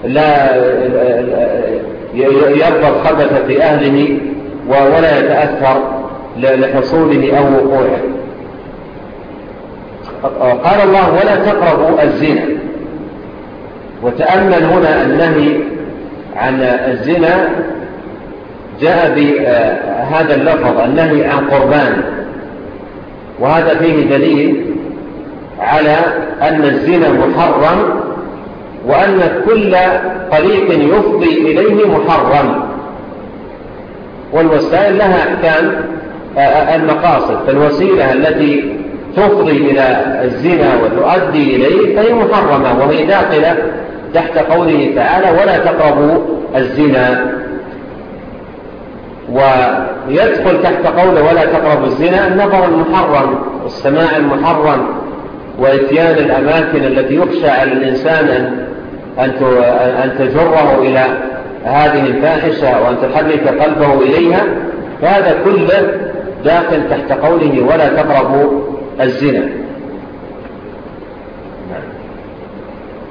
لا آه، آه، يبقى الخبث في أهله ولا يتأثر لحصوله أو وقوعه. قال الله ولا تقربوا الزنا. وتأمل هنا النهي عن الزنا جاء بهذا اللفظ النهي عن قربان. وهذا فيه دليل على أن الزنا محرم وأن كل طريق يفضي إليه محرم. والوسائل لها أحكام آه، آه، المقاصد. فالوسيلة التي تفضي إلى الزنا وتؤدي إليه فهي محرمة وهي داخلة تحت قوله تعالى ولا تقربوا الزنا ويدخل تحت قوله ولا تقربوا الزنا النظر المحرم والسماع المحرم وإتيان الأماكن التي يخشى على الإنسان أن تجره إلى هذه الفاحشة وأن تحرك قلبه إليها. فهذا كله داخل تحت قوله ولا تقربوا الزنا. نعم.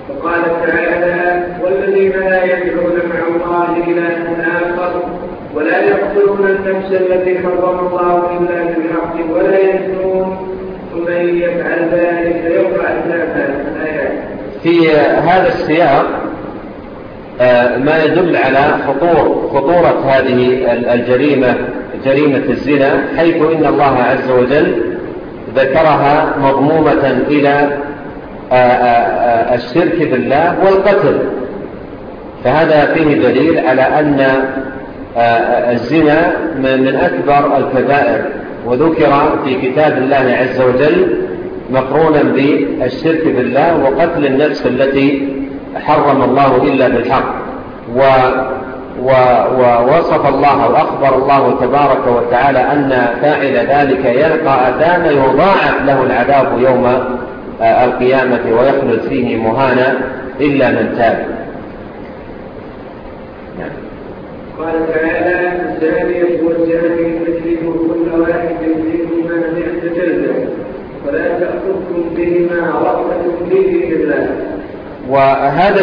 وقال تعالى والذين لا يدعون مع الله إلى آخر ولا يقتلون النفس التي حرم الله إلا بالحق ولا يزنون. ومن يفعل ذلك يقع عذابا في هذا السياق آه، ما يدل على خطور خطورة هذه الجريمة جريمة الزنا حيث إن الله عز وجل ذكرها مضمومة إلى آه، آه، الشرك بالله والقتل. فهذا فيه دليل على أن الزنا من أكبر الكبائر وذكر في كتاب الله عز وجل مقرونا بالشرك بالله وقتل النفس التي حرم الله إلا بالحق و ووصف الله وأخبر الله تبارك وتعالى أن فاعل ذلك يلقى أثام يضاعف له العذاب يوم القيامة ويخلد فيه مهانا إلا من تاب. قال تعالى الثاني هو الجامع المجرم كل واحد منهما مئة جلدة فلا تأخذكم بهما رحمة به الله. وهذا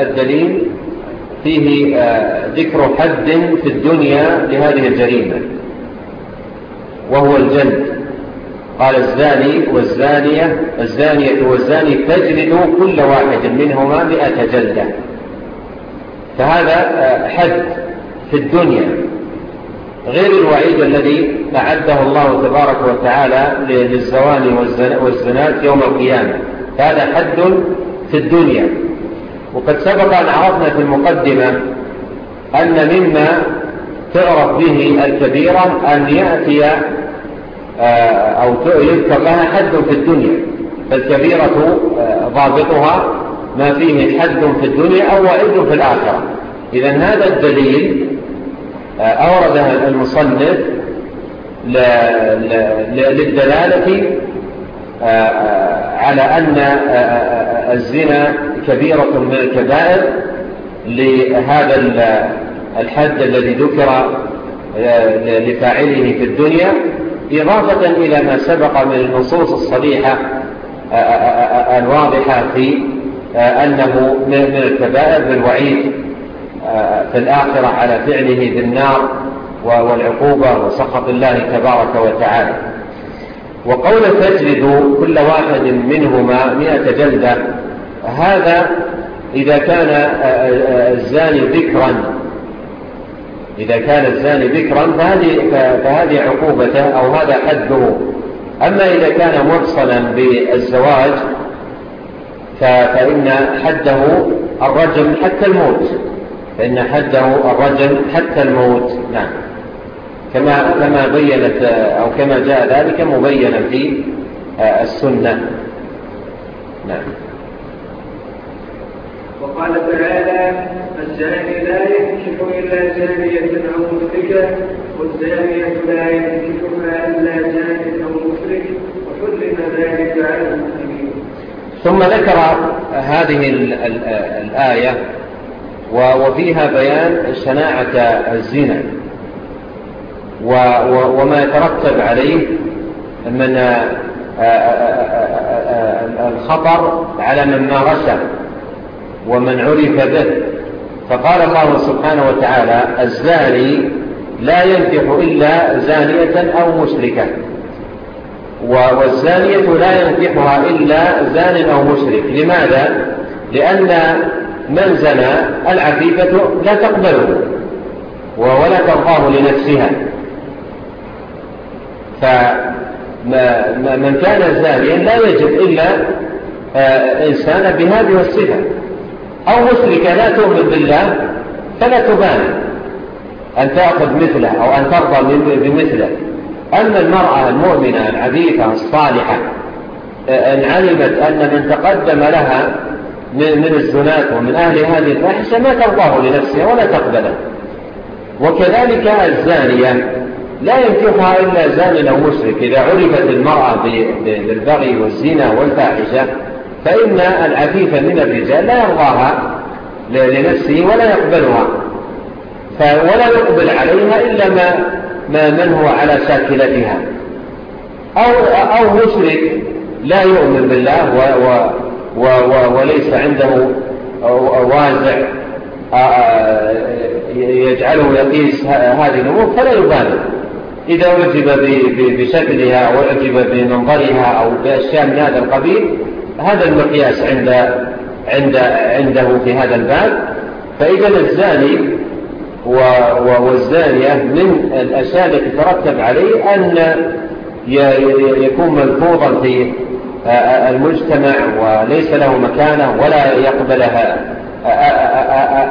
الدليل فيه آه، ذكر حد في الدنيا لهذه الجريمة وهو الجلد. قال الزاني والزانية الزانية والزاني تجلد كل واحد منهما مئة جلدة. فهذا آه، حد. في الدنيا غير الوعيد الذي أعده الله تبارك وتعالى للزوان والزنات يوم القيامة. هذا حد في الدنيا. وقد سبق أن عرفنا في المقدمة أن مما تعرف به الكبيرة أن يأتي آه، أو يذكر لها حد في الدنيا. فالكبيرة آه، ضابطها ما فيه حد في الدنيا أو وعيد في الآخرة. إذا هذا الدليل أورد المصنف للدلالة آه، آه، على أن آه، الزنا كبيرة من الكبائر لهذا الحد الذي ذكر لفاعله في الدنيا إضافة إلى ما سبق من النصوص الصليحة الواضحة في أنه من الكبائر بالوعيد في الآخرة على فعله في النار والعقوبة وسخط الله تبارك وتعالى. وقول تجلد كل واحد منهما مئة جلدة هذا إذا كان آه، آه، الزاني ذكرا إذا كان الزاني ذكرا فهذه, فهذه عقوبته أو هذا حده. أما إذا كان مرسلا بالزواج فإن حده الرجم حتى الموت. فإن حده الرجل حتى الموت. نعم. كما كما بينت أو كما جاء ذلك مبينا في آه، السنة. نعم. وقال تعالى الزاني لا ينكح إلا زانية أو مشركة والزانية لا ينكحها إلا زانية أو مشرك وحرم ذلك على المسلمين. ثم ذكر هذه آه، الآية وفيها بيان شناعة الزنا. وما يترتب عليه من آه، آه، آه، الخطر على من مارسه ومن عرف به. فقال الله سبحانه وتعالى الزاني لا ينفح إلا زانية أو مشركة. والزانية لا ينفحها إلا زان أو مشرك. لماذا؟ لأن من زنى العفيفة لا تقبله ولا ترضاه لنفسها. فمن كان زانيا لا يجب إلا آه، إنسانا بهذه الصفة. أو مشركة لا تؤمن بالله فلا تبالي. أن تأخذ مثله أو أن ترضى بمثله. أما المرأة المؤمنة العفيفة الصالحة آه، إن علمت أن من تقدم لها من الزنات ومن أهل هذه الفاحشة ما ترضاه لنفسها ولا تقبله. وكذلك الزانية لا ينكحها إلا زان أو مشرك. إذا عرفت المرأة بالبغي والزنا والفاحشة فإن العفيف من الرجال لا يرضاها لنفسه ولا يقبلها. ولا يقبل عليها إلا ما, ما من هو على شاكلتها. أو, أو مشرك لا يؤمن بالله و, و وليس عنده وازع يجعله يقيس هذه الأمور فلا يبالي. إذا أعجب بشكلها أو أعجب بمنظرها أو بأشياء من هذا القبيل هذا المقياس عند عند عنده في هذا الباب. فإذا الزاني والزانية من الأشياء التي ترتب عليه أن يكون ملفوظا في المجتمع وليس له مكانة ولا يقبلها.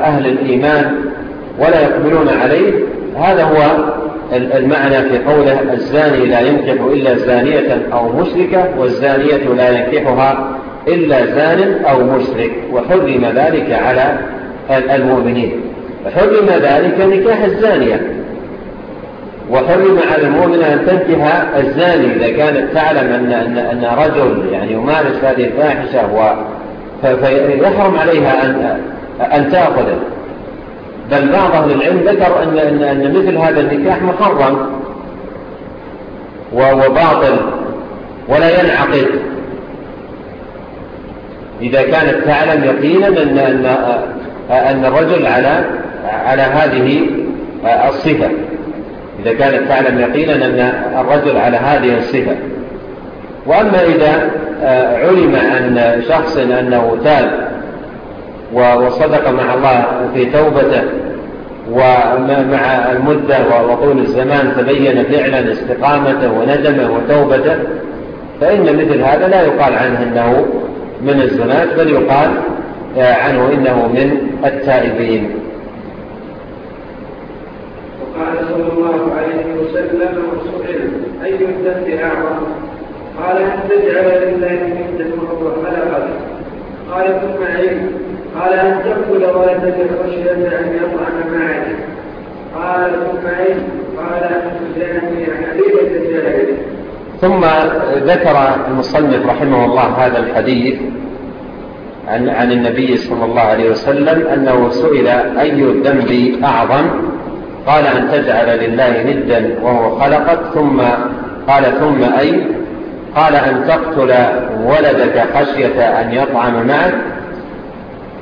أهل الإيمان ولا يقبلون عليه. هذا هو المعنى في قوله الزاني لا ينكح إلا زانية أو مشركة والزانية لا ينكحها إلا زان أو مشرك وحرم ذلك على المؤمنين. وحرم ذلك نكاح الزانية. وحرم على المؤمن أن تنتهى الزاني إذا كانت تعلم أن, أن, أن رجل يعني يمارس هذه الفاحشة و... فيحرم عليها أن, أن تأخذه بل بعض أهل العلم ذكر أن, أن, أن مثل هذا النكاح محرم وباطل ولا ينعقد. إذا كانت تعلم يقينا أن, أن, أن الرجل على, على هذه الصفة. إذا كانت تعلم يقينا أن الرجل على هذه الصفة. وأما إذا آه، علم أن شخص أنه تاب وصدق مع الله في توبته ومع المدة وطول الزمان تبين فعلا استقامته وندمه وتوبته فإن مثل هذا لا يقال عنه أنه من الزنات بل يقال آه، عنه إنه من التائبين. قال صلى الله عليه وسلم وسئل أي الذنب أعظم؟ قال أن تجعل لله ندا وهو خلقك. قال ثم علم قال أن تقتل ولدك خشية أن يطعن معك. قال ثم علم قال أن تجعلني حبيبه أبيك ثم ذكر المصنف رحمه الله هذا الحديث عن, عن النبي صلى الله عليه وسلم أنه سئل أي الذنب أعظم؟ قال أن تجعل لله ندا وهو خلقك ثم قال ثم أي قال أن تقتل ولدك خشية أن يطعم معك.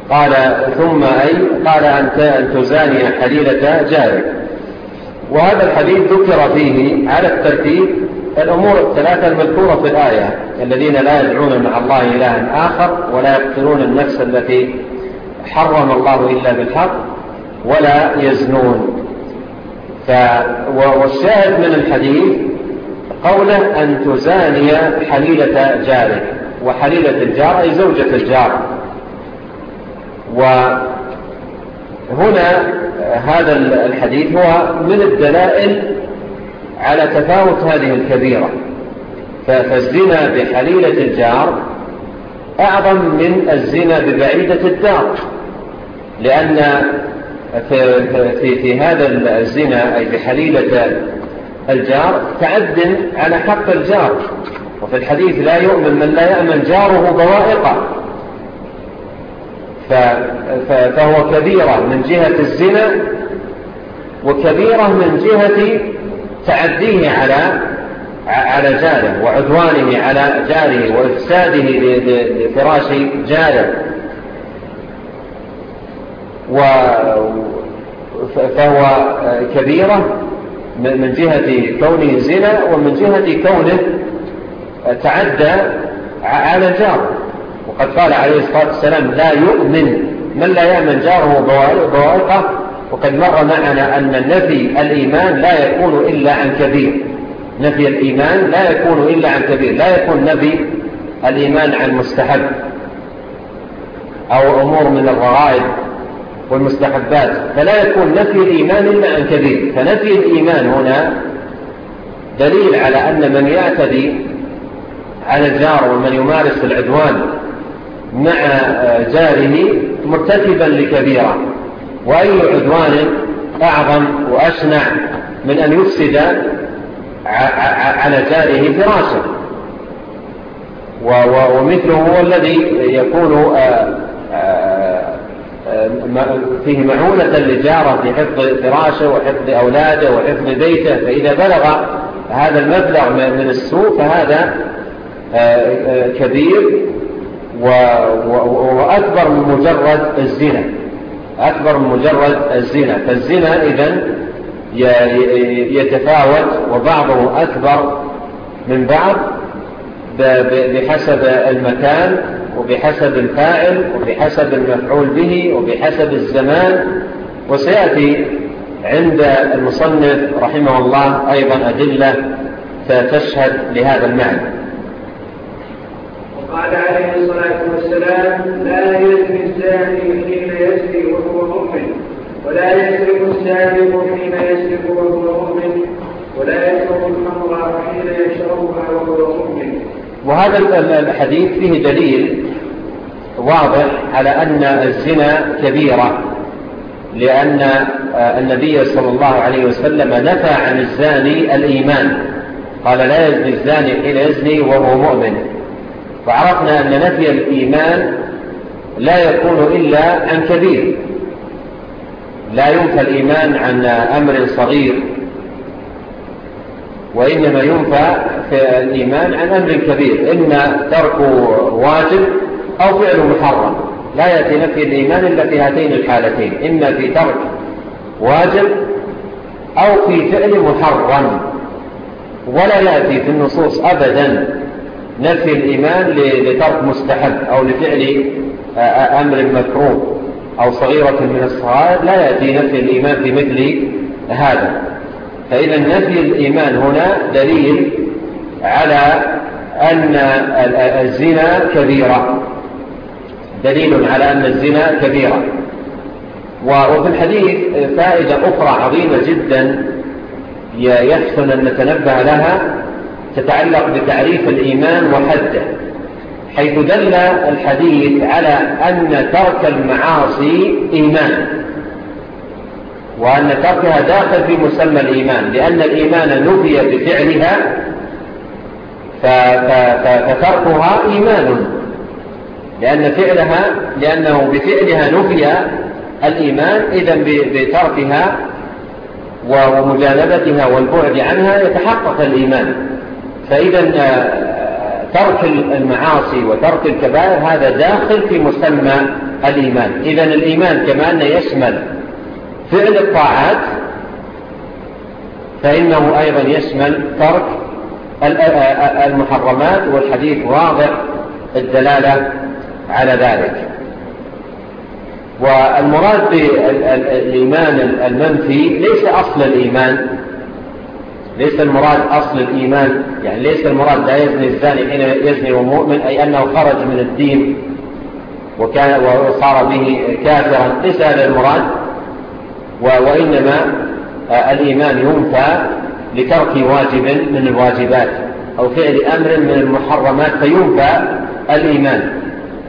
قال ثم أي قال أن تزاني حليلة جارك. وهذا الحديث ذكر فيه على الترتيب الأمور الثلاثة المذكورة في الآية الذين لا يدعون مع الله إلها آخر ولا يقتلون النفس التي حرم الله إلا بالحق ولا يزنون. ف... والشاهد من الحديث قوله أن تزاني حليلة جارك وحليلة الجار أي زوجة الجار. وهنا هذا الحديث هو من الدلائل على تفاوت هذه الكبيرة. فالزنا بحليلة الجار أعظم من الزنا ببعيدة الدار لأن في, في, في هذا الزنا أي بحليلة الجار تعد على حق الجار. وفي الحديث لا يؤمن من لا يأمن جاره ضوائقا فهو كبيرة من جهة الزنا وكبيرة من جهة تعديه على على جاره وعدوانه على جاره وإفساده لفراش جاره. و فهو كبيرة من جهة كونه زنا ومن جهة كونه تعدى على جار وقد قال عليه الصلاة والسلام لا يؤمن من لا يأمن جاره بوائقه وقد مر معنا أن نفي الإيمان لا يكون إلا عن كبير. نفي الإيمان لا يكون إلا عن كبير. لا يكون نفي الإيمان عن مستحب أو أمور من الغرائب. والمستحبات. فلا يكون نفي الإيمان إلا أن كذب فنفي الإيمان هنا دليل على أن من يعتدي على الجار ومن يمارس العدوان مع جاره مرتكبا لكبيرة. وأي عدوان أعظم وأشنع من أن يفسد على جاره فراسه. ومثله هو الذي يكون آه، آه، فيه معونة للجارة في حفظ فراشه وحفظ أولاده وحفظ بيته فإذا بلغ هذا المبلغ من السوء فهذا آه، آه، كبير وأكبر من مجرد الزنا. أكبر من مجرد الزنا. فالزنا إذن يتفاوت وبعضه أكبر من بعض بحسب المكان وبحسب الفاعل وبحسب المفعول به وبحسب الزمان. وسيأتي عند المصنف رحمه الله أيضا أدلة تشهد لهذا المعنى. وقال عليه الصلاة والسلام لا يزني الزاني حين يزني وهو مؤمن ولا يسرق السارق حين يسرق وهو مؤمن ولا يشرب الخمر حين يشربها وهو مؤمن. وهذا الحديث فيه دليل واضح على أن الزنا كبيرة لأن آه، النبي صلى الله عليه وسلم نفى عن الزاني الإيمان. قال لا يزني الزاني حين يزني وهو مؤمن. فعرفنا أن نفي الإيمان لا يكون إلا عن كبير. لا ينفى الإيمان عن أمر صغير. وإنما ينفى في الإيمان عن أمر كبير. إما ترك واجب أو فعل محرم. لا يأتي نفي الإيمان إلا في هاتين الحالتين. إما في ترك واجب أو في فعل محرم. ولا يأتي في النصوص أبدا نفي الإيمان لترك مستحب أو لفعل آه، آه، أمر مكروه أو صغيرة من الصغائر. لا يأتي نفي الإيمان بمثل هذا. فإذا نفي الإيمان هنا دليل على أن الزنا كبيرة. دليل على أن الزنا كبيرة. وفي الحديث فائدة أخرى عظيمة جدا يحسن أن نتنبه لها تتعلق بتعريف الإيمان وحده حيث دل الحديث على أن ترك المعاصي إيمان. وأن تركها داخل في مسمى الإيمان لأن الإيمان نفي بفعلها فتركها إيمان. لأن فعلها لأنه بفعلها نفي الإيمان إذا بتركها ومجانبتها والبعد عنها يتحقق الإيمان. فإذا آه، ترك المعاصي وترك الكبائر هذا داخل في مسمى الإيمان. إذا الإيمان كما أنه يشمل فعل الطاعات فإنه أيضا يشمل ترك المحرمات والحديث واضح الدلالة على ذلك. والمراد بالإيمان المنفي ليس أصل الإيمان. ليس المراد أصل الإيمان يعني ليس المراد لا يزني الزاني حين يزني ومؤمن أي أنه خرج من الدين وكان وصار به كافرا. ليس هذا المراد. وإنما آه، الإيمان ينفى لترك واجب من الواجبات أو فعل أمر من المحرمات فينفى الإيمان.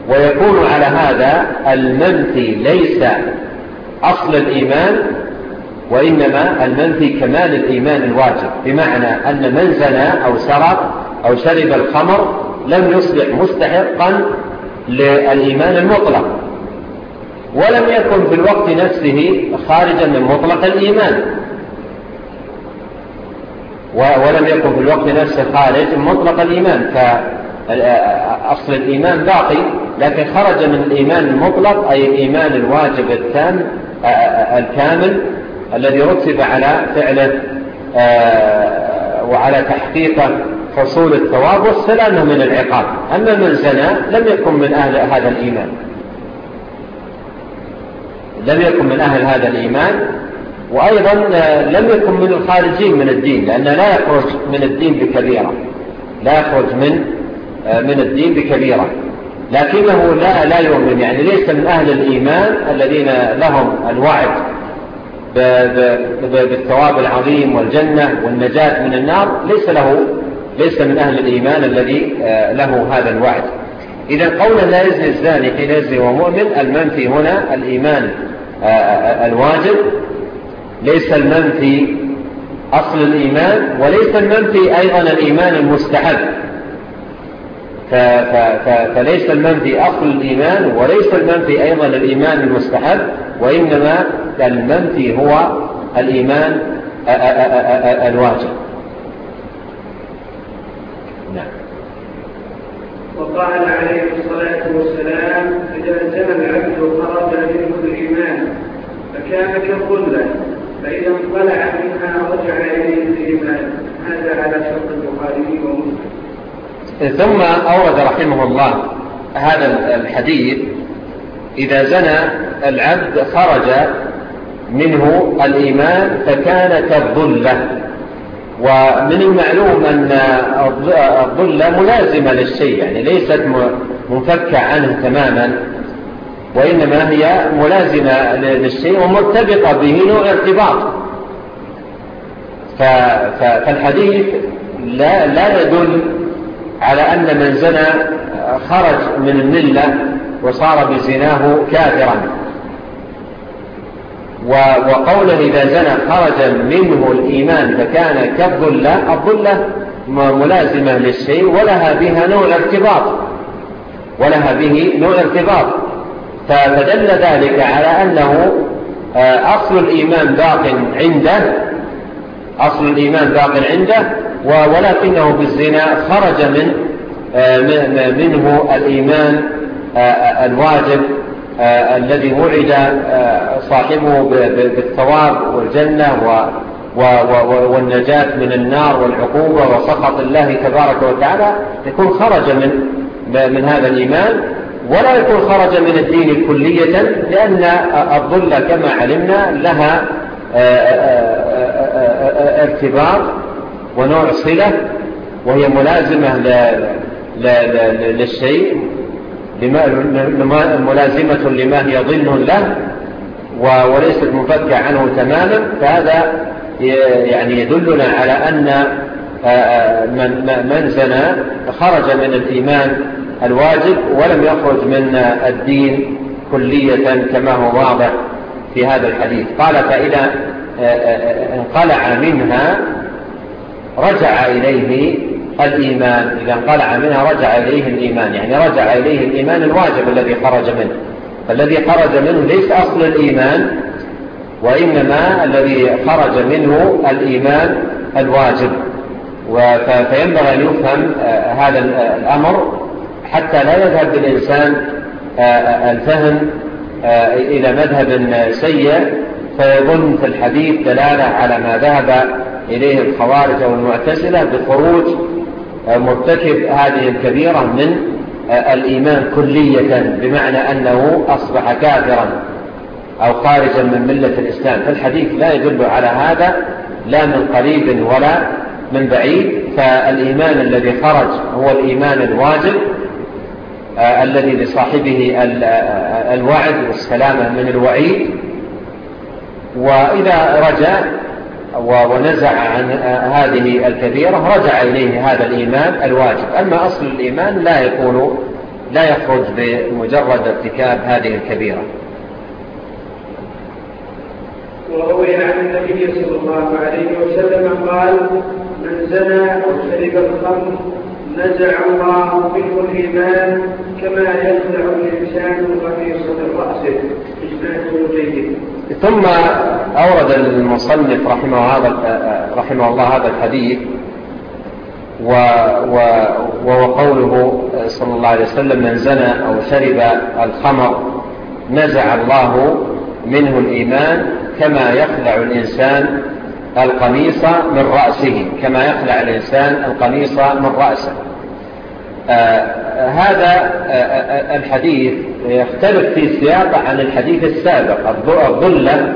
ويكون على هذا المنفي ليس أصل الإيمان وإنما المنفي كمال الإيمان الواجب. بمعنى أن من زنى أو سرق أو شرب الخمر لم يصبح مستحقا للإيمان المطلق. ولم يكن في الوقت نفسه خارجا من مطلق الإيمان. ولم يكن في الوقت نفسه خارج من مطلق الإيمان. فأصل الإيمان باقي لكن خرج من الإيمان المطلق أي الإيمان الواجب التام الكامل الذي رتب على فعله آه، وعلى تحقيقه حصول الثواب والسلامة من العقاب. أما من زنى لم يكن من أهل هذا الإيمان. لم يكن من أهل هذا الإيمان وأيضا لم يكن من الخارجين من الدين لأنه لا يخرج من الدين بكبيرة. لا يخرج من آه، من الدين بكبيرة. لكنه لا, لا يؤمن يعني ليس من أهل الإيمان الذين لهم الوعد بالثواب العظيم والجنة والنجاة من النار ليس له ليس من أهل الإيمان الذي آه، له هذا الوعد. إذا قول لا يزني الزاني حين يزني ومؤمن المنفي هنا الإيمان آه، آه، الواجب. ليس المنفي أصل الإيمان وليس المنفي أيضا الإيمان المستحب. فليس المنفي أصل الإيمان وليس المنفي أيضا الإيمان المستحب وإنما المنفي هو الإيمان آه، الواجب. وقال عليه الصلاة والسلام إذا زمن العبد خرج منه الإيمان فكان كالظلة فإذا انطلع منها رجع إليه الإيمان. هذا على شرط البخاري ومسلم. إيه، ثم أورد رحمه الله هذا الحديث إذا زنى العبد خرج منه الإيمان فكان كالظلة. ومن المعلوم أن الظلة ملازمة للشيء يعني ليست منفكة عنه تماما وإنما هي ملازمة للشيء ومرتبطة به نوع ارتباط. فالحديث لا, لا يدل على أن من زنى خرج من الملة وصار بزناه كافرا. وقولا إذا زنى خرج منه الإيمان فكان كالظلة الظلة ملازمة للشيء ولها بها نوع الارتباط ولها به نوع الارتباط. فدل ذلك على أنه آه، أصل الإيمان باق عنده أصل الإيمان باق عنده ولكنه بالزنا خرج من آه، منه الإيمان آه، الواجب. آه، الذي وعد آه، صاحبه بالثواب والجنة والنجاة من النار والعقوبة وسخط الله تبارك وتعالى يكون خرج من, من هذا الإيمان ولا يكون خرج من الدين كلية لأن الظلة كما علمنا لها آه، ارتباط ونوع صلة وهي ملازمة للشيء. ملازمة لما هي ظل له وليست مفكة عنه تماما فهذا يعني يدلنا على أن آه، آه، من زنى خرج من الإيمان الواجب ولم يخرج من الدين كلية كما هو واضح في هذا الحديث. قال فإذا آه، انقلع منها رجع إليه الإيمان. إذا قلع منها رجع إليه الإيمان. يعني رجع إليه الإيمان الواجب الذي خرج منه. فالذي خرج منه ليس أصل الإيمان وإنما الذي خرج منه الإيمان الواجب. فينبغى أن يفهم آه، هذا آه، الأمر حتى لا يذهب بالإنسان آه، الفهم إلى مذهب سيء فيظن في الحديث دلالة على ما ذهب إليه الخوارج أو المعتزلة بخروج مرتكب هذه الكبيرة من آه، الإيمان كلية بمعنى أنه أصبح كافرا أو خارجا من ملة الإسلام. فالحديث لا يدل على هذا لا من قريب ولا من بعيد. فالإيمان الذي خرج هو الإيمان الواجب آه، الذي لصاحبه آه، الوعد والسلامة من الوعيد. وإذا رجع ونزع عن هذه الكبيرة رجع إليه هذا الإيمان الواجب. أما أصل الإيمان لا يكون لا يخرج بمجرد ارتكاب هذه الكبيرة. وروي عن النبي صلى الله عليه وسلم قال من زنى أو شرب الخمر نزع الله منه الإيمان كما ينزع الإنسان قميص رأسه. إجماع جيد. ثم أورد المصنف رحمه, هذا آه، رحمه الله هذا الحديث وهو قوله آه، صلى الله عليه وسلم من زنى أو شرب الخمر نزع الله منه الإيمان كما يخلع الإنسان القميص من رأسه. كما يخلع الإنسان القميص من رأسه. آه, آه، هذا آه الحديث يختلف في سياقه عن الحديث السابق الظلة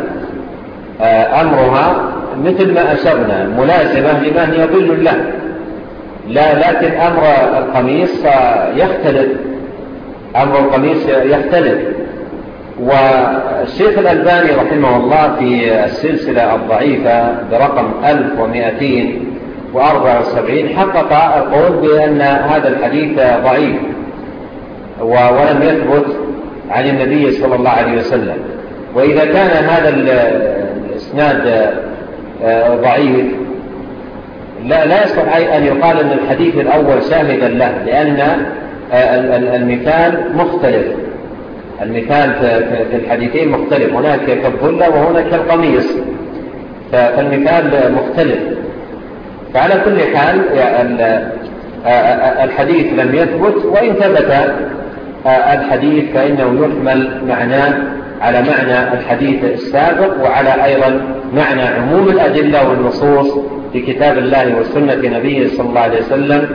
آه، أمرها مثل ما أشرنا ملازمة لمن ظل له. لا لكن أمر القميص يختلف. أمر القميص يختلف. والشيخ الألباني رحمه الله في السلسلة الضعيفة برقم 1274 حقق القول بأن هذا الحديث ضعيف ولم يثبت عن النبي صلى الله عليه وسلم. وإذا كان هذا إسناد آه، آه، ضعيف. لا لا يصلح أن يقال أن الحديث الأول شاهدا له لأن آه، المثال مختلف. المثال في الحديثين مختلف. هناك كالظلة وهناك القميص فالمثال مختلف. فعلى كل حال الحديث لم يثبت وإن ثبت الحديث فإنه يحمل معناه على معنى الحديث السابق وعلى أيضا معنى عموم الأدلة والنصوص في كتاب الله والسنة نبيه صلى الله عليه وسلم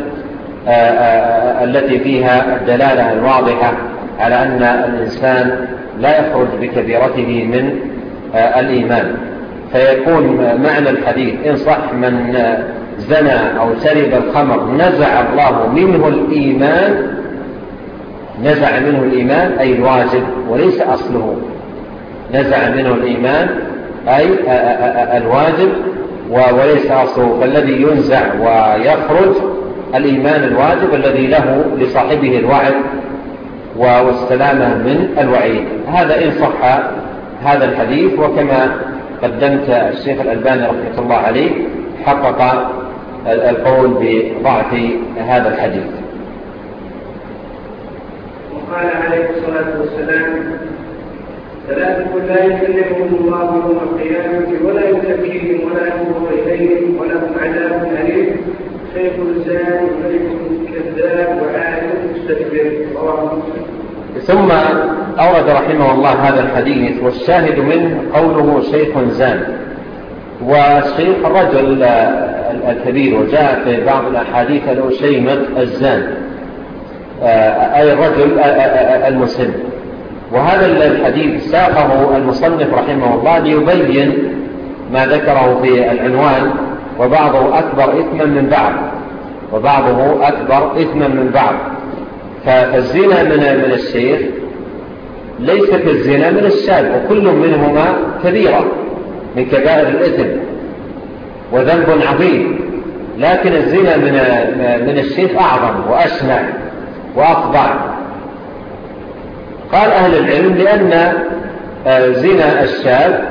آه، آه، التي فيها الدلالة الواضحة على أن الإنسان لا يخرج بكبيرته من آه، الإيمان. فيكون معنى الحديث إن صح من زنى أو سرب الخمر نزع الله منه الإيمان نزع منه الإيمان أي الواجب وليس أصله. نزع منه الإيمان أي الواجب وليس أصله فالذي ينزع ويخرج الإيمان الواجب الذي له لصاحبه الوعد واستلامه من الوعيد. هذا إن صح هذا الحديث وكما قدمت الشيخ الألباني رحمة الله عليه حقق القول بضعف هذا الحديث. وقال عليه الصلاة والسلام ثلاثة لا يكلمهم الله يوم القيامة ولا يزكيهم ولا ينظر إليهم ولهم عذاب أليم شيخ لسان ملك كذاب وعالم مستكبر رواه ثم أورد رحمه الله هذا الحديث والشاهد منه قوله شيخ زان. والشيخ الرجل الكبير وجاء في بعض الأحاديث له شيمة الزان آه، أي الرجل آه، آه، المسلم وهذا الحديث ساقه المصنف رحمه الله ليبين ما ذكره في العنوان وبعضه أكبر إثما من بعض وبعضه أكبر إثما من بعض. فالزنا من من الشيخ ليس كالزنا من الشاب وكل منهما كبيرة من كبائر الإثم وذنب عظيم. لكن الزنا من من الشيخ أعظم وأسمع وأقبع قال أهل العلم لأن آه، زنا الشاب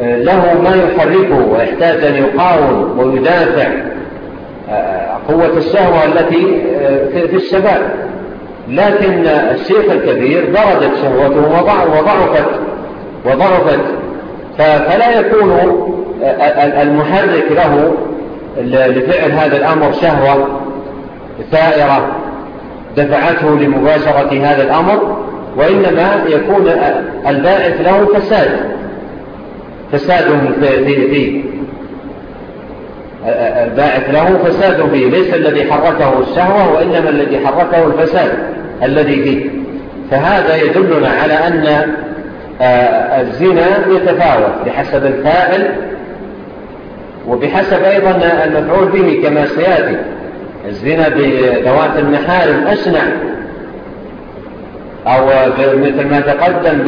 آه، له ما يحركه ويحتاج أن يقاوم ويدافع آه، قوة الشهوة التي في الشباب. لكن الشيخ الكبير بردت شهوته وضعفت وضعفت. فلا يكون المحرك له لفعل هذا الأمر شهوة ثائرة دفعته لمباشرة هذا الأمر. وإنما يكون الباعث له فساد. فساد فيه الباعث له فساد فيه ليس الذي حركه الشهوة وإنما الذي حركه الفساد الذي فيه. فهذا يدلنا على أن آه، الزنا يتفاوت بحسب الفاعل وبحسب أيضا المفعول به كما سيأتي. الزنا بذوات المحارم أشنع أو مثل ما تقدم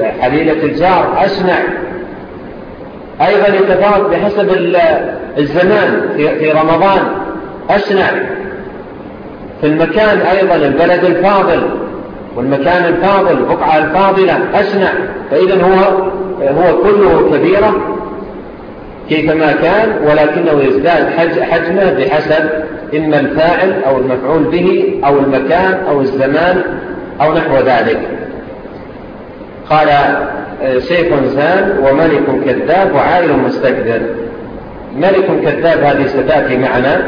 بحليلة الجار أسمع. أيضا يتفاوت بحسب الزمان في رمضان أسمع. في المكان أيضا البلد الفاضل والمكان الفاضل البقعة الفاضلة أسمع. فإذا هو, هو كله كبيرة كيفما كان ولكنه يزداد حجمه بحسب إما الفاعل أو المفعول به أو المكان أو الزمان أو نحو ذلك. قال آه، شيخ زان وملك كذاب وعائل مستكبر. ملك كذاب هذه ستاتي معنا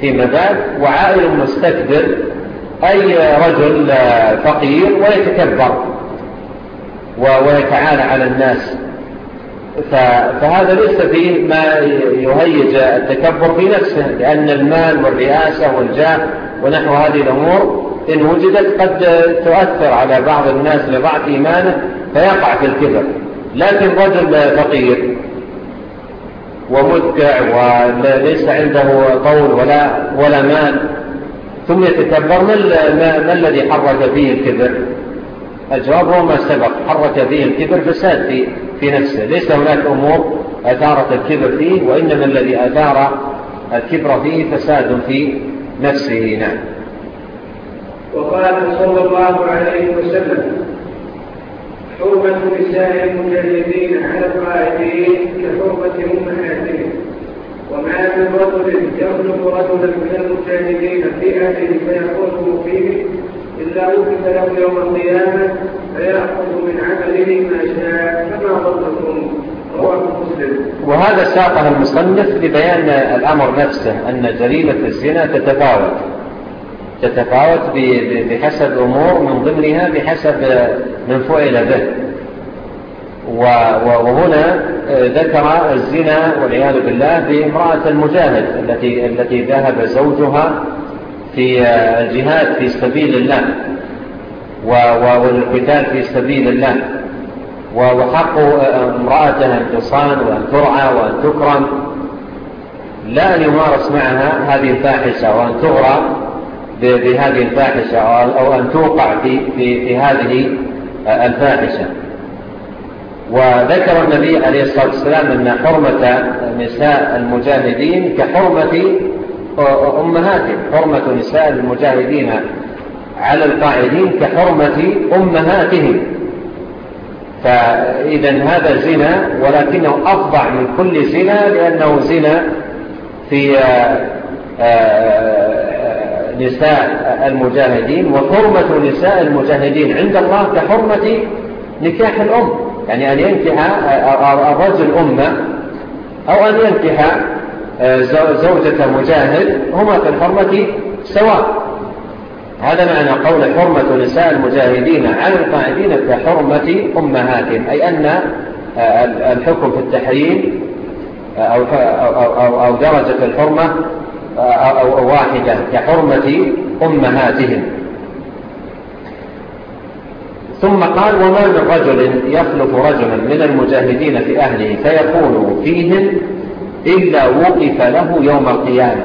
فيما بعد وعائل مستكبر أي رجل آه، فقير ويتكبر ويتعالى على الناس. فهذا ليس فيه ما يهيج التكبر في نفسه لأن المال والرئاسة والجاه ونحو هذه الأمور إن وجدت قد تؤثر على بعض الناس لبعض إيمانه فيقع في الكبر. لكن رجل فقير ومدكع وليس عنده طول ولا, ولا مال ثم يتكبر ما الذي حرك فيه الكبر؟ الجواب هو ما سبق حرك فيه الكبر فساد في, في نفسه. ليس هناك أمور أثارت الكبر فيه وإنما الذي أثار الكبر فيه فساد في نفسه. نعم. وقال صلى الله عليه وسلم حرمة نساء المجاهدين على القائدين كحرمة أمهاتهم. وما من رجل يغلب رجلا من المجاهدين في أهله فيأخذه فيه إلا وجد له يوم القيامة فيأخذ من عمله ما شاء كما ظنكم. وهذا ساقه المصنف لبيان الأمر نفسه أن جريمة الزنا تتفاوت. تتفاوت بحسب أمور من ضمنها بحسب آه، من فعل به. وهنا آه، ذكر الزنا والعياذ بالله بامرأة المجاهد التي, التي ذهب زوجها في آه، الجهاد في سبيل الله. والقتال في سبيل الله. وحق امرأتها أن تصان وأن ترعى وأن تكرم. لا أن يمارس معها هذه الفاحشة وأن تغرى. بهذه الفاحشة أو أن توقع في في, في هذه الفاحشة. وذكر النبي عليه الصلاة والسلام أن حرمة نساء المجاهدين كحرمة أمهاتهم حرمة نساء المجاهدين على القاعدين كحرمة أمهاتهم. فإذا هذا زنا ولكنه أفضع من كل زنا لأنه زنا في آه، آه، نساء المجاهدين وحرمة نساء المجاهدين. عند الله كحرمة نكاح الأم. يعني أن ينكح الرجل أمة أو أن ينكح آه، زوجة مجاهد هما في الحرمة سواء. هذا معنى قول حرمة نساء المجاهدين على القاعدين كحرمة أمهاتهم أي أن آه، الحكم في التحريم آه، أو درجة الحرمة أو واحدة كحرمة أمهاتهم. ثم قال وما من رجل يخلف رجلا من المجاهدين في أهله فيقول فيهم إلا وقف له يوم القيامة.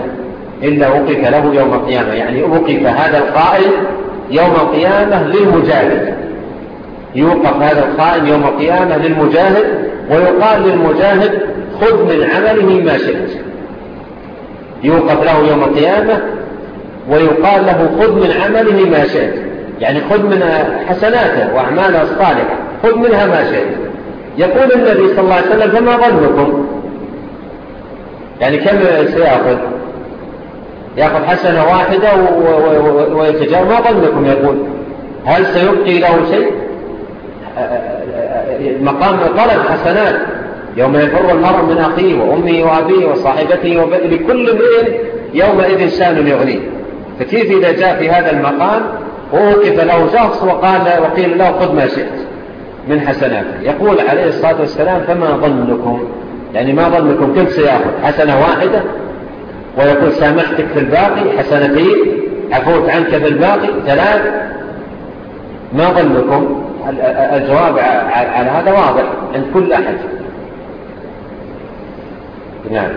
إلا وقف له يوم القيامة. يعني وقف هذا القائل يوم القيامة للمجاهد. يوقف هذا القائل يوم القيامة للمجاهد ويقال للمجاهد خذ من عمله ما شئت. يوقف له يوم القيامة ويقال له خذ من عمله ما شئت. يعني خذ من حسناته وأعماله الصالحة. خذ منها ما شئت. يقول النبي صلى الله عليه وسلم فما ظنكم؟ يعني كم سيأخذ؟ يأخذ حسنة واحدة ويتجاوز. ما ظنكم يقول؟ هل سيبقي له شيء؟ مقام طلب حسنات. يوم يفر المرء من أخيه وأمه وأبيه وصاحبته وبدل كل امرئ يومئذ شأن يغنيه. فكيف إذا جاء في هذا المقام؟ ووقف له شخص وقال وقيل له خذ ما شئت من حسناته يقول عليه الصلاة والسلام فما ظنكم؟ يعني ما ظنكم؟ كل سيأخذ حسنة واحدة. ويقول سامحتك في الباقي حسنتين عفوت عنك في الباقي. ثلاث ما ظنكم؟ الجواب على هذا واضح عند كل أحد. نعم.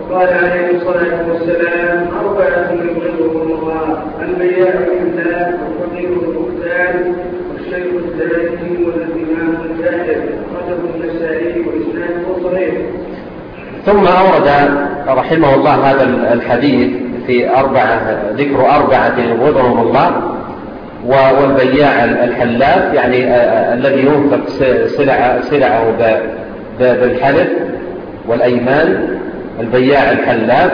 وقال عليه الصلاة والسلام أربعة يقرضهم الله البياع والثلاث والفقير والبهتان والشيخ الزاني والإمام الجاهل أخرجه النسائي وإسناده صحيح ثم أورد رحمه الله هذا الحديث في أربعة ذكر أربعة يبغضهم الله والبياع الحلاف يعني الذي ينفق سلعه, سلعه بالحلف. والأيمان البياع الحلاف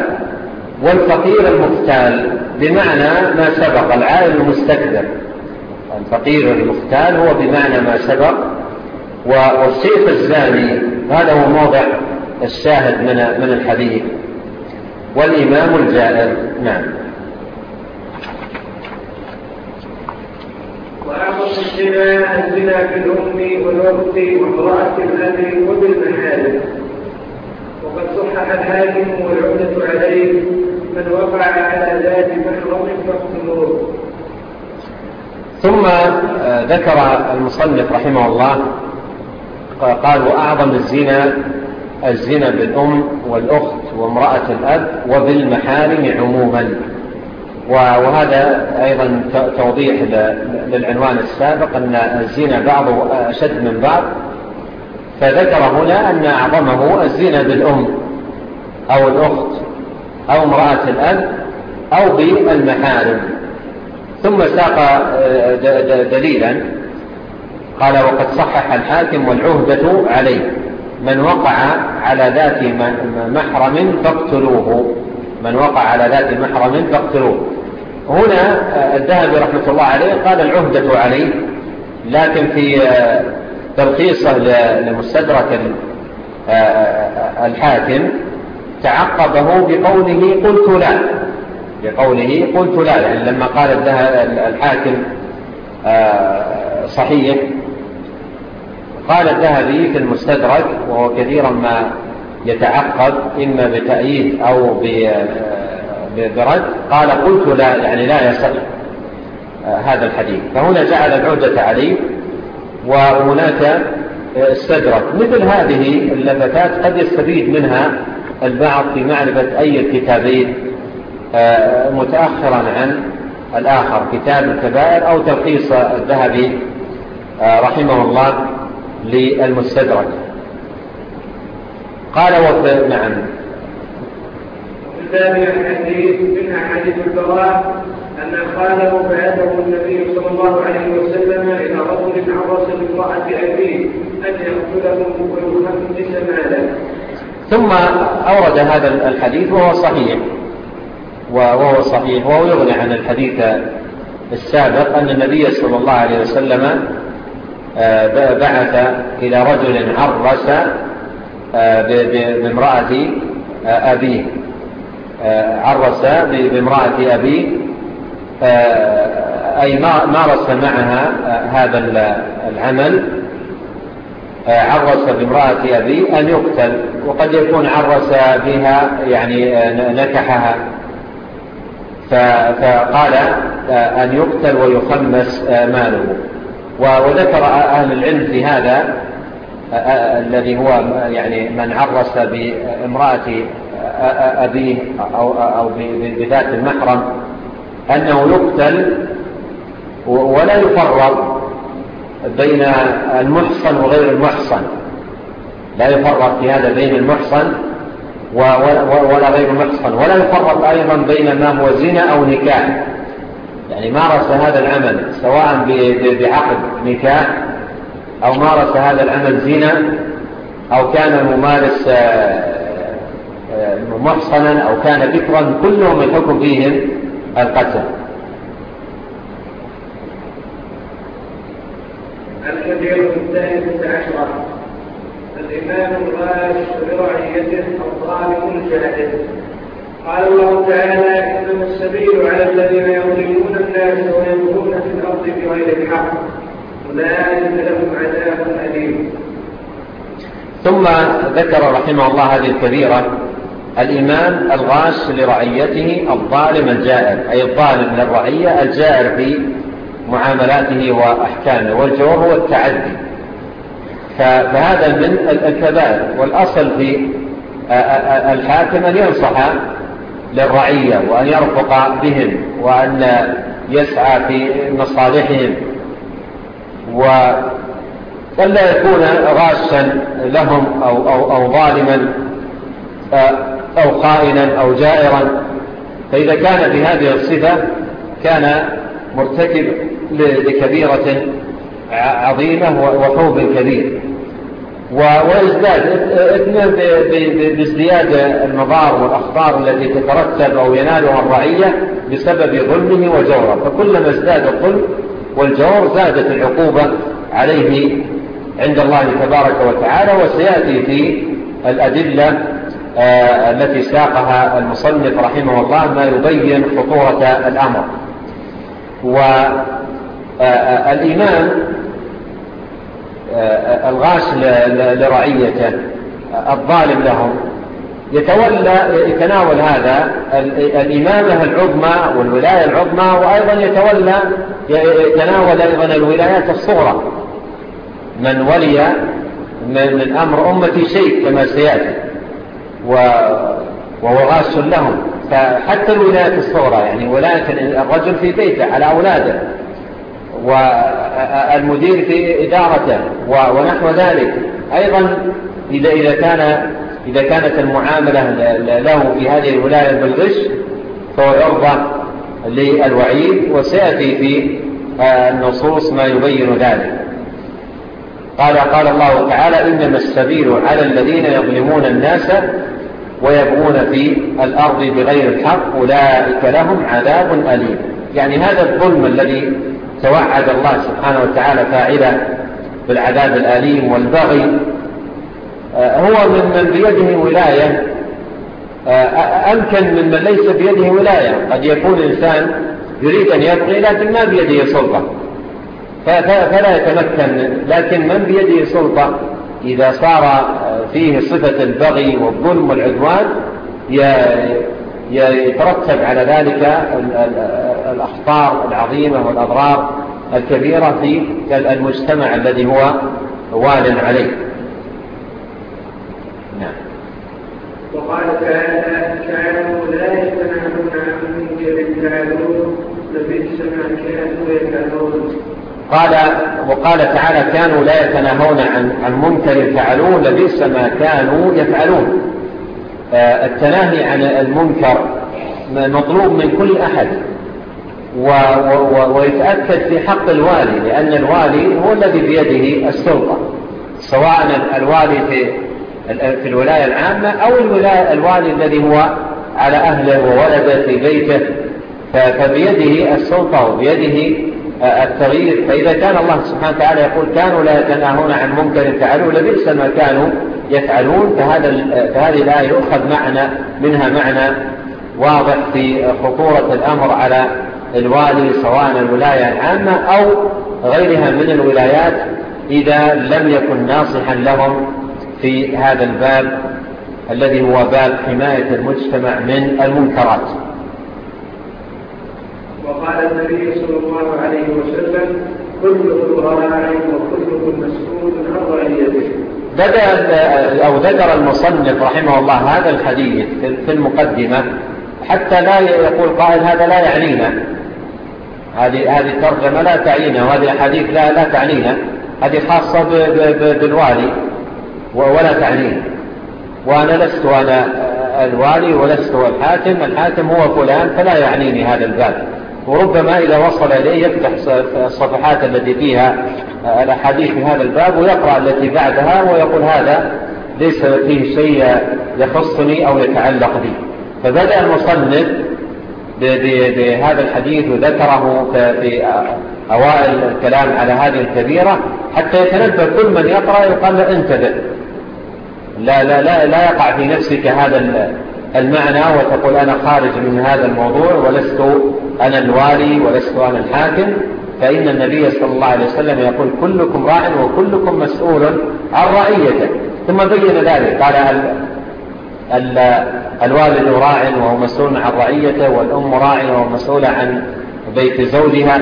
والفقير المختال بمعنى ما سبق العالم المستكبر. الفقير المختال هو بمعنى ما سبق والسيف الزاني هذا هو موضع الشاهد من من الحديث. والإمام الجائر نعم. وأمر الزنا الزنا في الأم والوقت وامرأة الأبي وبالمحارم وقد صحح الحاكم والعمدة عليه. من وقع على ذات محرم فاقتلوه ثم آه، ذكر المصنف رحمه الله قال وأعظم الزنا الزنا بالأم والأخت وامرأة الأب وبالمحارم عموما. وهذا أيضا توضيح للعنوان السابق أن الزنا بعضه أشد من بعض. فذكر هنا أن أعظمه الزنا بالأم أو الأخت أو امرأة الأب أو بالمحارم. ثم ساق آه، دليلا قال وقد صحح الحاكم والعهدة عليه. من وقع على ذات محرم فاقتلوه. من وقع على ذات محرم فاقتلوه. هنا آه، الذهبي رحمة الله عليه قال العهدة عليه لكن في آه، تلخيصه لمستدرك الحاكم تعقبه بقوله قلت لا بقوله قلت لا يعني لما قال الحاكم صحيح قال الذهبي في المستدرك وهو كثيرا ما يتعقد إما بتأييد أو برد قال قلت لا يعني لا يسأل هذا الحديث. فهنا جعل العودة عليه وهناك آه، استدرك. مثل هذه اللفتات قد يستفيد منها البعض في معرفة أي الكتابين آه، متأخرا عن الآخر. كتاب الكبائر أو تلقيص الذهبي آه، رحمه الله للمستدرك. قال نعم. وفي نعم. الثاني الحديث من أحاديث البراء أن خاله فأتاه النبي صلى الله عليه وسلم إلى رجل عرس امرأة أبيه أن يقتله ويخمس ماله ثم أورد هذا الحديث وهو صحيح. وهو صحيح. وهو يغني عن الحديث السابق أن النبي صلى الله عليه وسلم آه، بعث إلى رجل عرس آه، آه، بامرأة أبيه. عرس بامرأة أبيه. آه، أي مارس معها آه، هذا العمل. آه، عرس بامرأة أبي أن يقتل وقد يكون عرس بها يعني نكحها. فقال أن يقتل ويخمس ماله. وذكر أهل العلم في هذا الذي هو يعني من عرس بامرأة أبيه أو بذات المحرم. أنه يقتل ولا يفرق بين المحصن وغير المحصن. لا يفرق في هذا بين المحصن ولا غير المحصن. ولا يفرق أيضا بين ما هو زنا أو نكاح. يعني مارس هذا العمل سواء بعقد نكاح أو مارس هذا العمل زنا أو كان الممارس آه، آه، محصنا أو كان بكرا كلهم يحكم فيهم. اور کچا الكبير الثاني الإمام الغاش برعيته الظالم الجاهل قال الله تعالى إنما السبيل على الذين يظلمون الناس ويمرون في الأرض بغير الحق. أولئك لهم عذاب أليم. ثم ذكر رحمه الله هذه الكبيرة الإمام الغاش لرعيته الظالم الجائر أي الظالم للرعية الجائر في معاملاته وأحكامه والجواب هو التعدي. فهذا من الكبائر والأصل في الحاكم أن ينصح للرعية وأن يرفق بهم وأن يسعى في مصالحهم. وأن لا يكون غاشا لهم أو, أو, أو ظالما. أو خائنا أو جائرا. فإذا كان بهذه الصفة كان مرتكب لكبيرة عظيمة وحوب كبير. ويزداد اثنين بازدياد المضار والأخطار التي تترتب أو ينالها الرعية بسبب ظلمه وجوره. فكلما ازداد الظلم والجور زادت العقوبة عليه عند الله تبارك وتعالى وسيأتي في الأدلة آه، التي ساقها المصنف رحمه الله ما يبين خطورة الأمر. والإمام آه، آه، الغاش لرعيته الظالم لهم. يتولى يتناول هذا الإمامة العظمى والولاية العظمى وأيضا يتولى يتناول أيضا الولايات الصغرى. من ولي من أمر أمتي شيء كما سيأتي. ووراث لهم. فحتى الولايات الصغرى يعني ولاية الرجل في بيته على أولاده والمدير في إدارته ونحو ذلك. أيضا إذا, إذا, كان إذا كانت المعاملة له في هذه الولاية بالغش فهو يرضى للوعيد وسيأتي في النصوص ما يبين ذلك. قال قال الله تعالى إنما السبيل على الذين يظلمون الناس ويبغون في الأرض بغير الحق أولئك لهم عذاب أليم. يعني هذا الظلم الذي توعد الله سبحانه وتعالى فاعله بالعذاب الأليم والبغي آه، هو ممن بيده ولاية آه، أمكن ممن ليس بيده ولاية. قد يكون إنسان يريد أن يبغي لكن ما بيده سلطة. فلا يتمكن. لكن من بيده سلطة؟ إذا صار فيه صفة البغي والظلم والعدوان يترتب على ذلك الأخطار العظيمة والأضرار الكبيرة في المجتمع الذي هو وال عليه. نعم. وقال تعالى كانوا لا يتمنعون عن منكر التعلوم لبئس ما كانوا يتعلون قال وقال تعالى كانوا لا يتناهون عن, عن منكر فعلوه لبئس ما كانوا يفعلون. آه، التناهي عن المنكر مطلوب من كل أحد. و و ويتأكد في حق الوالي لأن الوالي هو الذي بيده السلطة سواء الوالي في, في الولاية العامة أو الولاية الوالي الذي هو على أهله وولده في بيته. فبيده السلطة وبيده التغيير فإذا كان الله سبحانه وتعالى يقول كانوا لا يتناهون عن منكر فعلوا لبئس ما كانوا يفعلون. فهذا فهذه الآية يؤخذ معنى منها معنى واضح في خطورة الأمر على الوالي سواء الولاية العامة أو غيرها من الولايات إذا لم يكن ناصحا لهم في هذا الباب الذي هو باب حماية المجتمع من المنكرات. وقال النبي صلى الله عليه وسلم راع مسؤول عن رعيته بدأ أو ذكر المصنف رحمه الله هذا الحديث في المقدمة حتى لا يقول قائل هذا لا يعنينا. هذه هذه الترجمة لا تعينا وهذه الحديث لا, لا تعنينا. هذه خاصة بالوالي ولا تعنينا. وأنا لست أنا الوالي ولست الحاتم الحاتم هو فلان فلا يعنيني هذا الباب. وربما إذا وصل إليه يفتح الصفحات التي فيها الأحاديث في هذا الباب ويقرأ التي بعدها ويقول هذا ليس فيه شيء يخصني أو يتعلق بي. فبدأ المصنف بهذا الحديث وذكره في أوائل الكلام على هذه الكبيرة حتى يتنبه كل من يقرأ يقال انتبه. لا لا لا لا يقع في نفسك هذا المعنى وتقول أنا خارج من هذا الموضوع ولست أنا الوالي ولست أنا الحاكم فإن النبي صلى الله عليه وسلم يقول كلكم راع وكلكم مسؤول عن رعيته. ثم بين ذلك قال ال ال الوالد راع وهو مسؤول عن رعيته والأم راع وهو مسؤول عن بيت زوجها.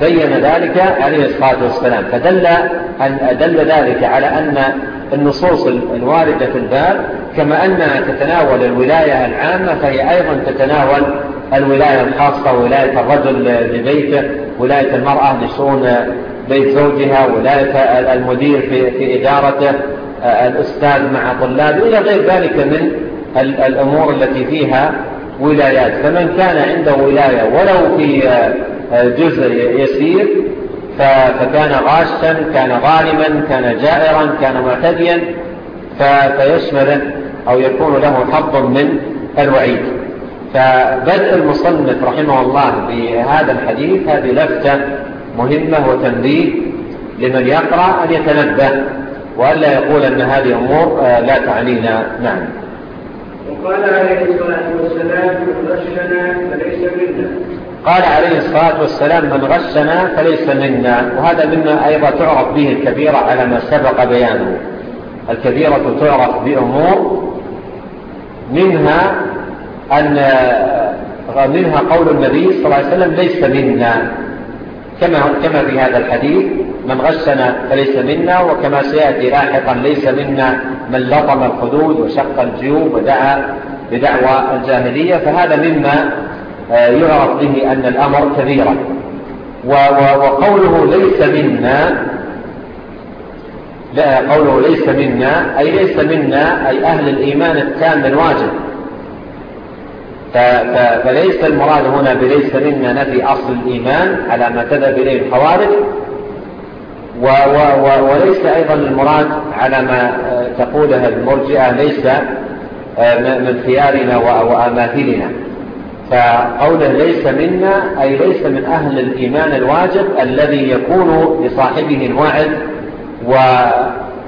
بين ذلك عليه الصلاة والسلام. فدل, أن دل ذلك على أن النصوص الواردة في الباب كما أنها تتناول الولاية العامة فهي أيضا تتناول الولاية الخاصة ولاية الرجل لبيته ولاية المرأة لشؤون بيت زوجها ولاية المدير في إدارته آه، الأستاذ مع طلاب إلى غير ذلك من الأمور التي فيها ولايات. فمن كان عنده ولاية ولو في آه، آه، جزء يسير فكان غاشا كان ظالما كان جائرا كان معتديا فيشمل أو يكون له حظ من الوعيد. فبدء المصنف رحمه الله بهذا الحديث هذه لفتة مهمة وتنبيه لمن يقرأ أن يتنبه وألا يقول أن هذه أمور آه، لا تعنينا نعم وقال عليه الصلاة والسلام من غشنا فليس منا. قال عليه الصلاة والسلام من غشنا فليس منا. وهذا مما أيضا تعرف به الكبيرة على ما سبق بيانه. الكبيرة تعرف بأمور منها أن منها قول النبي صلى الله عليه وسلم ليس منا. كما كما في هذا الحديث من غشنا فليس منا وكما سيأتي لاحقا ليس منا. من لطم الخدود وشق الجيوب ودعا بدعوى الجاهلية فهذا مما آه، يعرف به أن الأمر كبيرا. وقوله ليس منا لا قوله ليس منا أي ليس منا أي أهل الإيمان التام الواجب. فليس المراد هنا بليس منا نفي أصل الإيمان على ما تذهب إليه الخوارج. و و وليس أيضا المراد على ما آه، تقولها المرجئة ليس آه، من خيارنا وأماثلنا. فقولا ليس منا أي ليس من أهل الإيمان الواجب الذي يكون لصاحبه الوعد و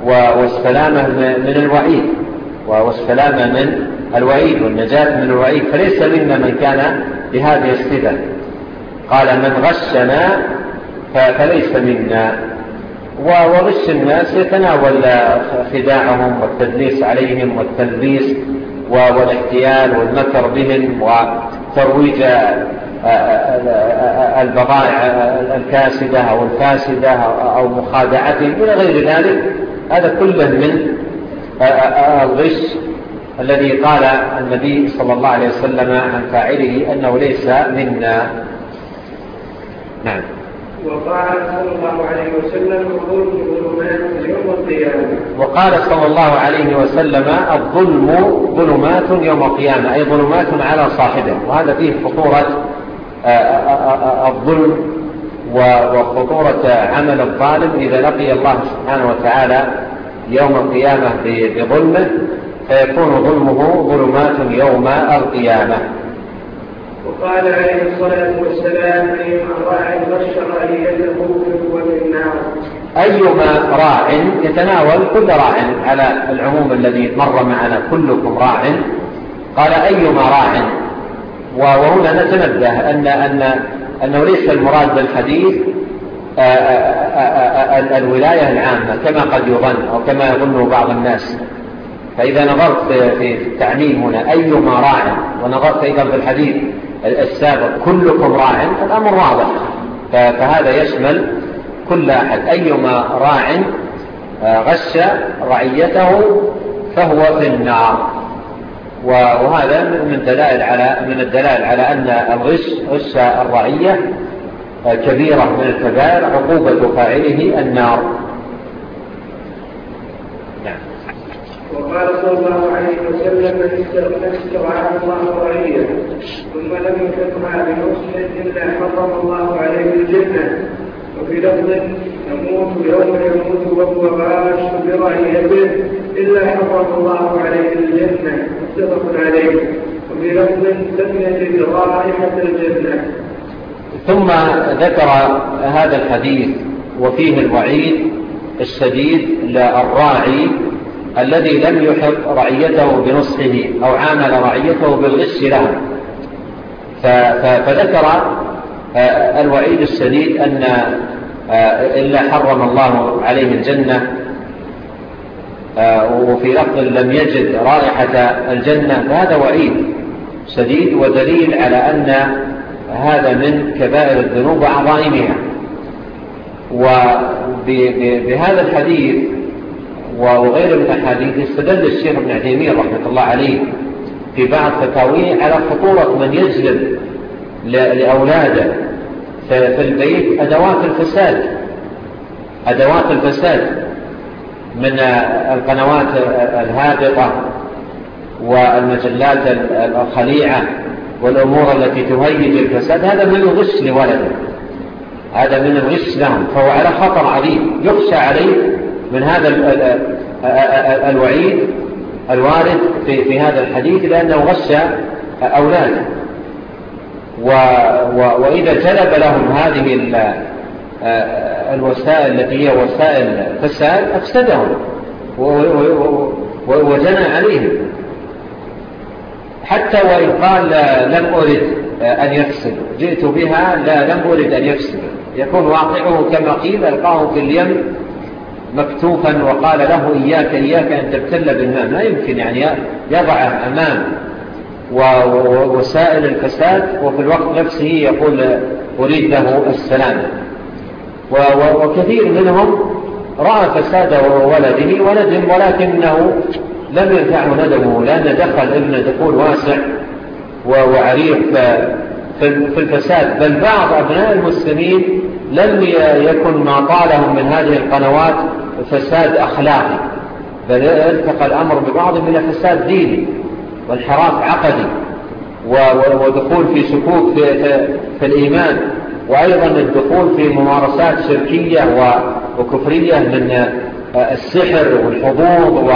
والسلامة من الوعيد. والسلامة من الوعيد والنجاة من الوعيد. فليس منا من كان بهذه الصفة. قال من غشنا فليس منا. وغش الناس يتناول خداعهم والتدليس عليهم والتلبيس والاحتيال والمكر بهم ترويج آه، آه، آه، البضائع الكاسدة أو الفاسدة أو مخادعتهم إلى غير ذلك. هذا كله من الغش الذي قال النبي صلى الله عليه وسلم عن فاعله أنه ليس منا. نعم. وقال صلى الله عليه وسلم الظلم ظلمات يوم القيامة. وقال صلى الله عليه وسلم الظلم ظلمات يوم القيامة أي ظلمات على صاحبه. وهذا فيه خطورة آه، آه، آه، الظلم وخطورة عمل الظالم إذا لقي الله سبحانه وتعالى يوم القيامة بظلمه فيكون ظلمه ظلمات يوم القيامة. وقال عليه الصلاة والسلام أيما راع بشر لي أنه هو النار أيما راع يتناول كل راع على العموم الذي مر معنا كلكم راع. قال أيما راع؟ وهنا نتنبه أن, أن أنه ليس المراد بالحديث آه، آه، آه، الولاية العامة كما قد يظن أو كما يظن بعض الناس. فإذا نظرت في التعميم هنا أيما راع ونظرت أيضا في الحديث السابق كلكم راع الأمر واضح. فهذا يشمل كل أحد. أيما راع آه، غش رعيته فهو في النار. وهذا من دلائل على من الدلائل على أن الغش غش الرعية آه، كبيرة من الكبائر عقوبة فاعله النار. نعم. وقال صلى الله وسلم فليس هناك لعن الله عليه ثم لم يكن مع بمسلم الا حرم الله عليه الجنه وفي لفظ يموت يوم يموت وهو باش برعي ابيه الا حرم الله عليه الجنه متفق عليه وفي لفظ لم يجد رائحه الجنه ثم ذكر هذا الحديث وفيه الوعيد الشديد للراعي الذي لم يحب رعيته بنصحه أو عامل رعيته بالغش له. فذكر آه، الوعيد الشديد أن آه، إلا حرم الله عليه الجنة آه، وفي لفظ لم يجد رائحة الجنة فهذا وعيد شديد ودليل على أن هذا من كبائر الذنوب وعظائمها. وبهذا الحديث وغيره من الأحاديث استدل الشيخ ابن عثيمين رحمة الله عليه في بعض فتاويه على خطورة من يجلب لأولاده. في البيت أدوات الفساد. أدوات الفساد من القنوات الهابطة والمجلات الخليعة والأمور التي تهيج الفساد. هذا من الغش لولده. هذا من الغش لهم. فهو على خطر عليه يخشى عليه من هذا الوعيد الوارد في, في هذا الحديث لأنه غشى أولاده. و وإذا جلب لهم هذه آه، الوسائل التي هي وسائل فساد أفسدهم. وجنى عليهم. حتى وإن قال لم أرد أن يفسد. جئت بها لا لم أرد أن يفسد. يكون واقعه كما قيل ألقاه في اليم مكتوفا وقال له إياك إياك أن تبتل بالماء لا يمكن يعني يضع أمام ووسائل الفساد وفي الوقت نفسه يقول أريد له السلام. وكثير منهم رأى فساد ولده ولده ولكنه لم ينفعه ندمه لأن دخل ابن دخول واسع وعريق في الفساد. بل بعض أبناء المسلمين لم يكن ما طالهم من هذه القنوات فساد أخلاقي. بل ارتقى الأمر ببعضهم إلى فساد ديني والحراف عقدي ودخول في سكوك في, في الإيمان وأيضا الدخول في ممارسات شركية وكفرية من السحر والحضوض و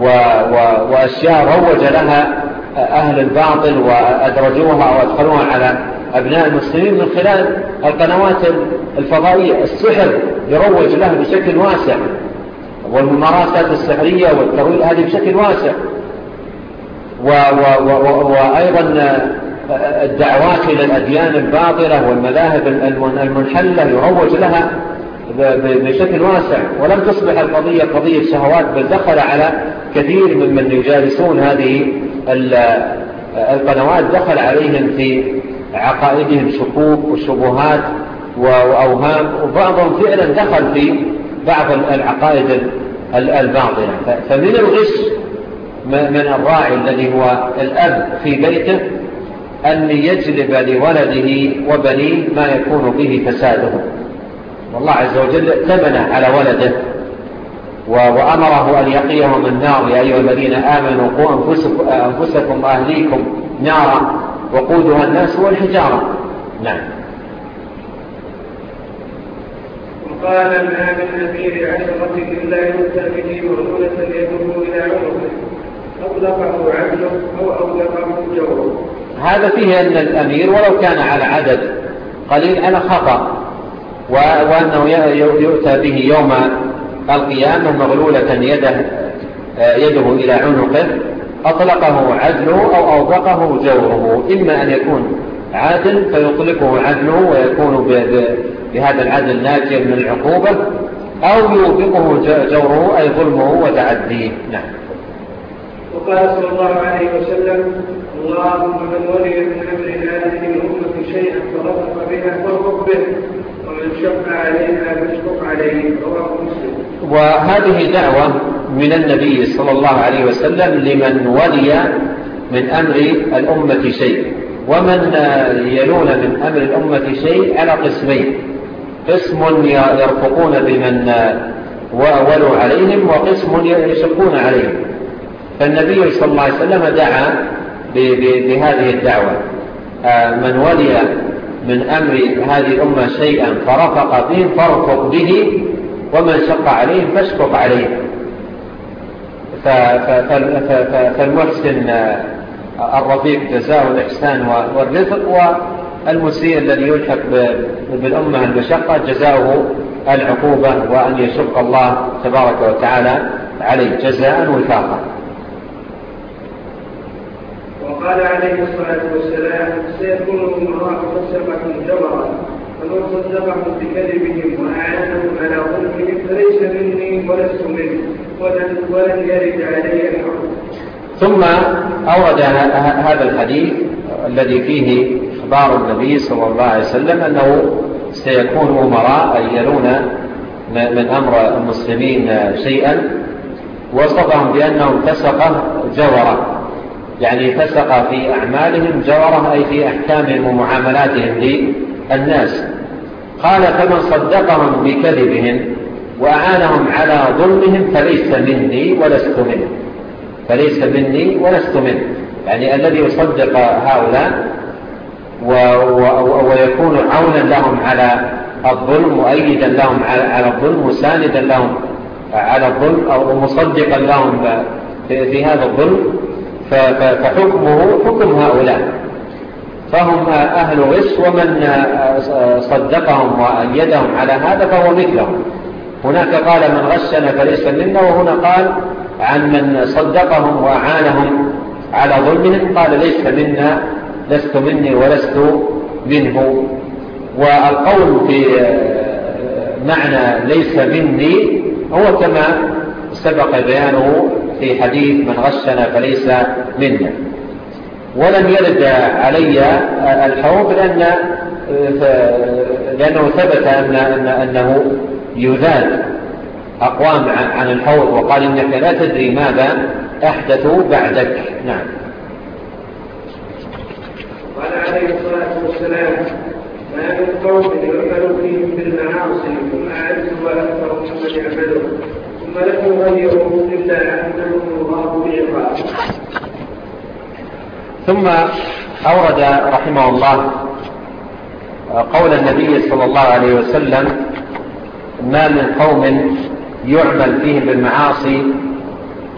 و و وأشياء روج لها أهل الباطل وأدرجوها وأدخلوها على أبناء المسلمين من خلال القنوات الفضائية. السحر يروج له بشكل واسع والممارسات السحرية والترويل هذه بشكل واسع و و و وأيضا الدعوات إلى الأديان الباطلة والمذاهب المنحلة يروج لها بشكل واسع. ولم تصبح القضية قضية شهوات بل دخل على كثير ممن يجالسون هذه القنوات دخل عليهم في عقائدهم شكوك وشبهات وأوهام وبعضهم فعلا دخل في بعض العقائد الباطلة فمن الغش من الراعي الذي هو الأب في بيته أن يجلب لولده وبنيه ما يكون به فساده. والله عز وجل ثمن على ولده. وأمره أن يقيهم النار. يا أيها الذين آمنوا قوا أنفسكم وأهليكم نارا وقودها الناس والحجارة. نعم. وقال الآن النبي لعشرة إلى عمره أو هذا فيه أن الأمير ولو كان على عدد قليل على خطأ وأنه يؤتى به يوم القيامة مغلولة يده, آه، يده إلى عنقه أطلقه عدله أو أوضقه جوره. إما أن يكون عادل فيطلقه عدله ويكون بهذا العدل ناجيا من العقوبة أو يوبقه جوره أي ظلمه وتعديه. نعم. وقال صلى الله عليه وسلم اللهم من ولي من أمر هذه الأمة شيئا فرفق بها فرفق به. وهذه دعوة من النبي صلى الله عليه وسلم لمن ولي من أمر الأمة شيء. ومن يلون من أمر الأمة شيء على قسمين. قسم يرفقون بمن وولوا عليهم وقسم يشقون عليهم. فالنبي صلى الله عليه وسلم دعا بهذه الدعوة. آه، من ولي من أمر هذه الأمة شيئا فرفق فيه فارفق به ومن شق عليه فاشفق عليه. فالمحسن الرفيق جزاه الإحسان والرفق والمسيء الذي يلحق بالأمة المشقة جزاؤه العقوبة وأن يشق الله تبارك وتعالى عليه جزاء وفاقا. وقال عليه الصلاة والسلام سيكون منسبة جمرا فمن صدقه بكذبهم وأعانه على ظلمهم فليس مني ولست منه ولن, ولن يرد علي الحق. ثم أورد هذا الحديث الذي فيه إخبار النبي صلى الله عليه وسلم أنه سيكون أمراء يلون من أمر المسلمين شيئا وصفهم بأنهم تسقه جورا يعني فسق في أعمالهم جوره أي في أحكامهم ومعاملاتهم للناس. قال فمن صدقهم بكذبهم وأعانهم على ظلمهم فليس مني ولست منه. فليس مني ولست منه. يعني الذي يصدق هؤلاء و... و... ويكون عونا لهم على الظلم مؤيدا لهم على الظلم مساندا لهم على الظلم أو مصدقا لهم في هذا الظلم. فحكمه حكم هؤلاء. فهم أهل غس ومن صدقهم وأيدهم على هذا فهو مثلهم. هناك قال من غشنا فليس منا وهنا قال عن من صدقهم وأعانهم على ظلمهم قال ليس منا لست مني ولست منه. والقول في معنى ليس مني هو كما سبق بيانه في حديث من غشنا فليس منا. ولم يرد علي الحوض لأن لأنه ثبت أن أنه يذاد أقوام عن الحوض وقال إنك لا تدري ماذا أحدث بعدك. نعم. قال عليه الصلاة والسلام ما من قوم يعمل فيهم بالمعاصي ثم أعرف أكثر ثم يعملون. فلكم الله ثم أورد رحمه الله قول النبي صلى الله عليه وسلم ما من قوم يعمل فيهم بالمعاصي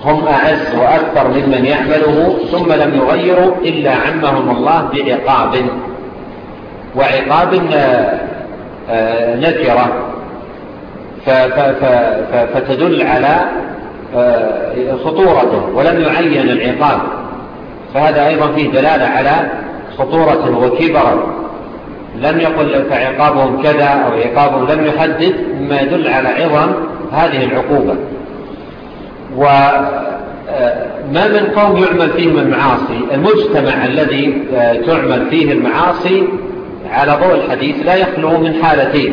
هم أعز وأكثر ممن يعمله ثم لم يغيروا إلا عمهم الله بعقاب وعقاب آه، نكرة. فتدل على آه، خطورته ولم يعين العقاب. فهذا أيضا فيه دلالة على خطورة وكبرة لم يقل فعقابهم كذا أو عقابهم لم يحدد مما يدل على عظم هذه العقوبة. وما آه، من قوم يعمل فيهم المعاصي؟ المجتمع الذي آه، تعمل فيه المعاصي على ضوء الحديث لا يخلو من حالتين.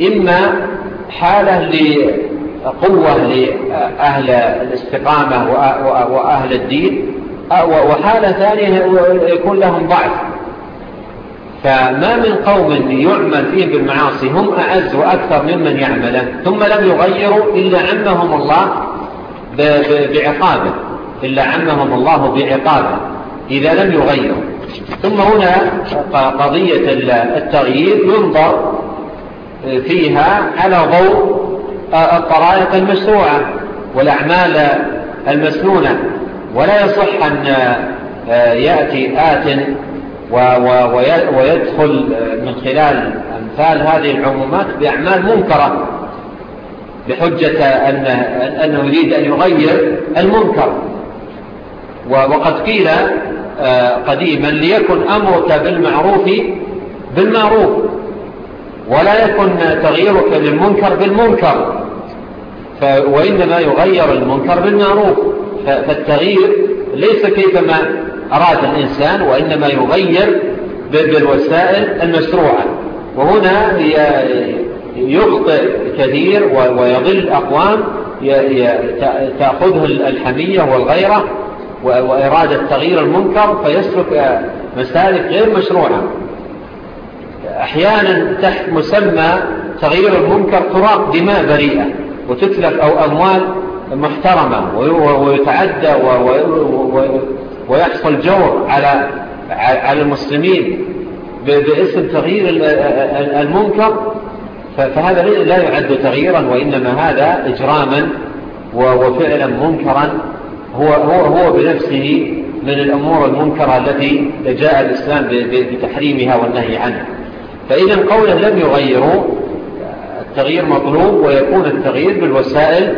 إما حالة لقوة لأهل الاستقامة وأهل الدين وحالة ثانية يكون لهم ضعف. فما من قوم يعمل فيه بالمعاصي هم أعز وأكثر ممن يعمله ثم لم يغيروا إلا عمهم الله بعقابه إلا عمهم الله بعقابه إذا لم يغيروا. ثم هنا قضية التغيير ينظر فيها على ضوء آه، الطرائق المشروعة والأعمال المسنونة. ولا يصح أن آه، يأتي آت ويدخل آه، من خلال أمثال هذه العمومات بأعمال منكرة بحجة أن أنه يريد أن يغير المنكر. وقد قيل قديما ليكن أمرك بالمعروف بالمعروف. ولا يكن تغييرك للمنكر بالمنكر. وإنما يغير المنكر بالمعروف. فالتغيير ليس كيفما أراد الإنسان وإنما يغير بالوسائل المسروعة وهنا يخطئ كثير ويضل أقوام تأخذه الحمية والغيرة وإرادة تغيير المنكر فيسلك مسالك غير مشروعة. أحيانا تحت مسمى تغيير المنكر تراق دماء بريئة وتتلف أو أموال محترمة ويتعدى ويحصل جور على على المسلمين باسم تغيير المنكر فهذا لا يعد تغييرا وإنما هذا إجراما وفعلا منكرا هو, هو, هو بنفسه من الأمور المنكرة التي جاء الإسلام بتحريمها والنهي عنها. فإذا قولا لم يغيروا التغيير مطلوب ويكون التغيير بالوسائل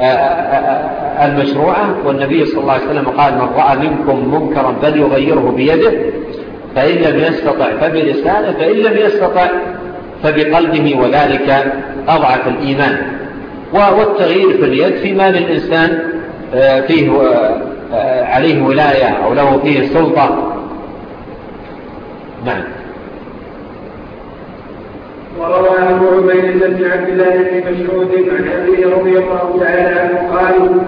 آه، آه، آه، المشروعة. والنبي صلى الله عليه وسلم قال من رأى منكم منكرا بل يغيره بيده فإن لم يستطع فبلسانه فإن لم يستطع فبقلبه وذلك أضعف الإيمان. والتغيير في اليد فيما للإنسان فيه عليه ولاية أو له فيه سلطة. نعم. وروى أبو عبيدة بن عبد الله بن مسعود عن أبي رضي الله تعالى عنه قال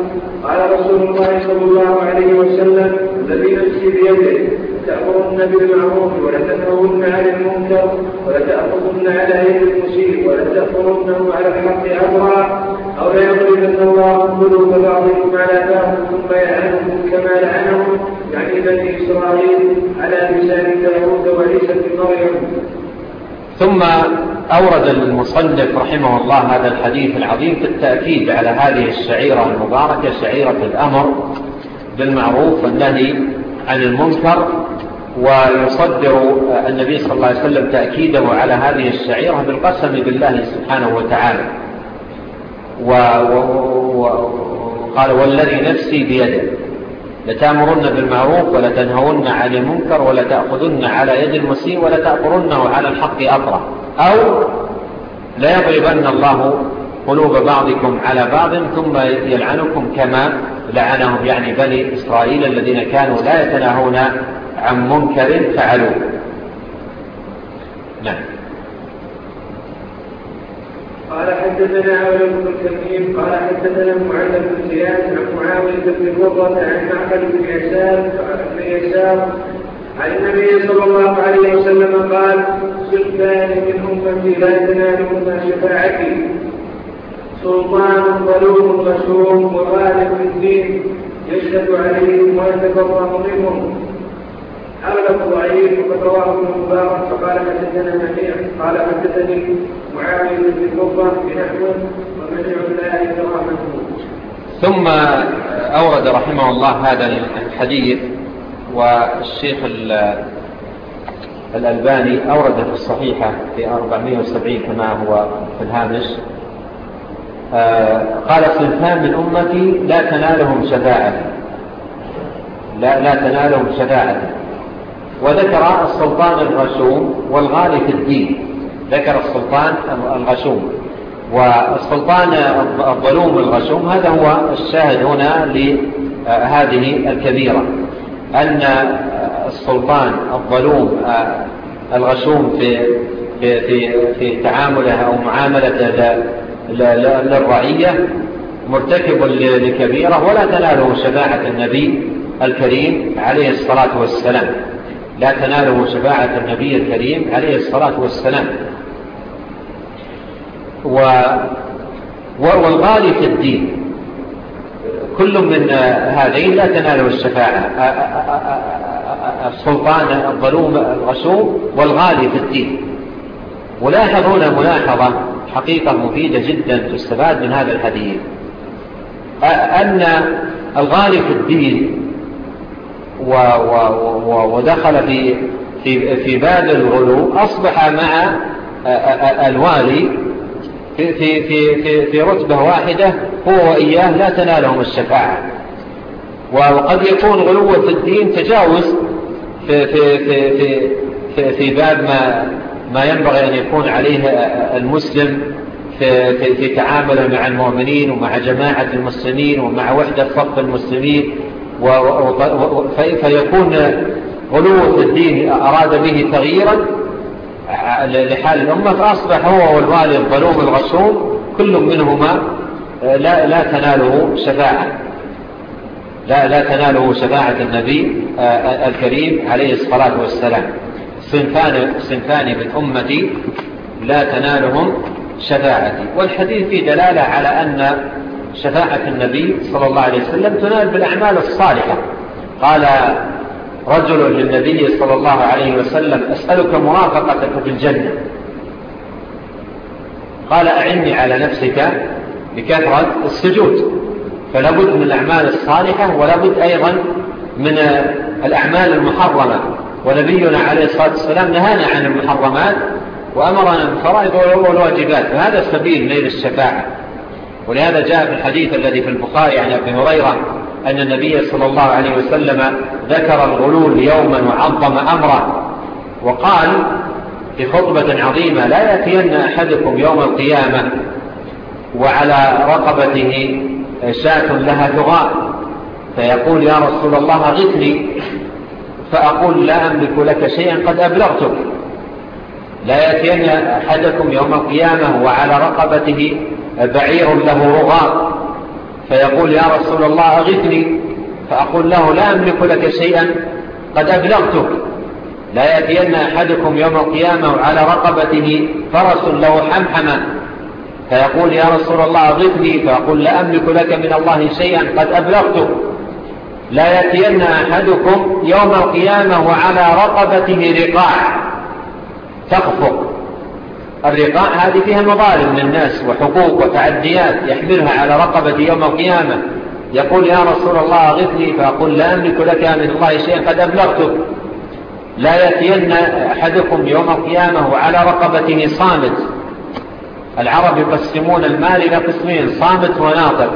قال رسول الله صلى الله عليه وسلم الذي نفسي بيده تأمرن بالمعروف ولتنهون عن المنكر ولتأخذن على يد المسيء ولتأخذنه على الحق أمرا أو ليضربن الله قلوب بعضكم على بعض ثم يلعنهم كما لعنهم يعني بني إسرائيل على لسان داوود وعيسى بن مريم ثم أورد المصنف رحمه الله هذا الحديث العظيم في التأكيد على هذه الشعيرة المباركة شعيرة الأمر بالمعروف والنهي عن المنكر ويصدر النبي صلى الله عليه وسلم تأكيده على هذه الشعيرة بالقسم بالله سبحانه وتعالى. وقال والذي نفسي بيده. لتأمرن بالمعروف ولتنهون عن المنكر ولتأخذن على يد المسيء ولتأمرنه على الحق أطرا أو لا الله قلوب بعضكم على بعض ثم يلعنكم كما لعنهم يعني بني إسرائيل الذين كانوا لا يتناهون عن منكر فعلوه. نعم. قال حدثنا عمرو بن كريم قال حدثنا معلم بن زياد عن معاوية بن مرة عن معقل بن يسار بن يسار عن النبي صلى الله عليه وسلم قال سلطان من أمتي لا تنالهما شفاعتي. سلطان ظلوم غشوم وغالب الدين يشهد عليهم ويتبرأ منهم. أغلب ضعيف وقد رواه ابن مبارك فقال حدثنا منيع قال حدثني معاوية بن قبة بنحو ومنيع لا يترحمه ثم أورد رحمه الله هذا الحديث والشيخ الألباني أورد في الصحيحة في 470 كما هو في الهامش. آه، قال صنفان من أمتي لا تنالهم شفاعة. لا, لا تنالهم شفاعة. وذكر السلطان الغشوم والغالي في الدين. ذكر السلطان الغشوم. والسلطان الظلوم الغشوم هذا هو الشاهد هنا لهذه الكبيرة. أن السلطان الظلوم آه، الغشوم في في في تعامله أو معاملته للرعية مرتكب لكبيرة ولا تناله شباحة النبي الكريم عليه الصلاة والسلام. لا تناله شفاعة النبي الكريم عليه الصلاة والسلام و... والغالي في الدين كل من هذين لا تناله الشفاعة السلطان الظلوم الغشوم والغالي في الدين ولاحظ هنا ملاحظة حقيقة مفيدة جدا تستفاد من هذا الحديث أن الغالي في الدين و و و ودخل في في في باب الغلو أصبح مع آه، آه، آه، الوالي في في في في رتبة واحدة هو وإياه لا تنالهم الشفاعة. وقد يكون غلوة في الدين تجاوز في في في في في, في باب ما ما ينبغي أن يكون عليه المسلم في, في, في تعامله مع المؤمنين ومع جماعة المسلمين ومع وحدة صف المسلمين. فيكون غلوة في الدين أراد به تغييرا لحال الأمة فأصبح هو والوالي الظلوم الغسوم كل منهما لا, لا تناله شفاعة. لا, لا تناله شفاعة النبي الكريم عليه الصلاة والسلام. صنفان, صنفان من أمتي لا تنالهم شفاعتي. والحديث في دلالة على أن شفاعة النبي صلى الله عليه وسلم تنال بالأعمال الصالحة. قال رجل للنبي صلى الله عليه وسلم أسألك مرافقتك في الجنة. قال أعني على نفسك بكثرة السجود. فلابد من الأعمال الصالحة ولابد أيضا من الأعمال المحرمة. ونبينا عليه الصلاة والسلام نهانا عن المحرمات وأمرنا بالفرائض والواجبات. فهذا سبيل ليل الشفاعة. ولهذا جاء في الحديث الذي في البخاري عن أبي هريرة أن النبي صلى الله عليه وسلم ذكر الغلول يوما وعظم أمره وقال في خطبة عظيمة لا يأتين أحدكم يوم القيامة وعلى رقبته شاة لها ثغاء فيقول يا رسول الله غثني فأقول لا أملك لك شيئا قد أبلغتك لا يأتين أحدكم يوم القيامة وعلى رقبته بعير له رغاء فيقول يا رسول الله أغثني. فأقول له لا أملك لك شيئا. قد أبلغتك. لا يأتين أحدكم يوم القيامة وعلى رقبته فرس له حمحما فيقول يا رسول الله أغثني. فأقول لا أملك لك من الله شيئا. قد أبلغتك. لا يأتين أحدكم يوم القيامة وعلى رقبته رقاع. تخفق. الرقاء هذه فيها مظالم للناس وحقوق وتعديات يحملها على رقبة يوم القيامة. يقول يا رسول الله أغثني فأقول لا أملك لك من الله شيئا قد أبلغتك لا يتين أحدكم يوم القيامة وعلى رقبته صامت. العرب يقسمون المال إلى قسمين صامت وناطق.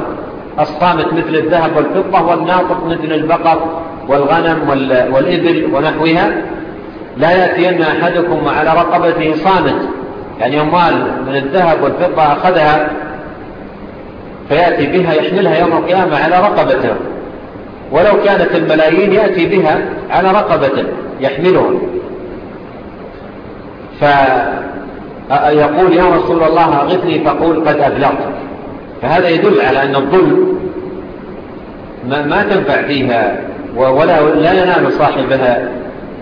الصامت مثل الذهب والفضة والناطق مثل البقر والغنم والإبل ونحوها. لا يأتين أحدكم وعلى رقبته صامت. يعني أموال من الذهب والفضة أخذها فيأتي بها يحملها يوم القيامة على رقبته. ولو كانت الملايين يأتي بها على رقبته يحملها. فيقول يا رسول الله أغفني فقول قد أبلغتك فهذا يدل على أن الظلم ما تنفع فيها ولا لا ينال صاحبها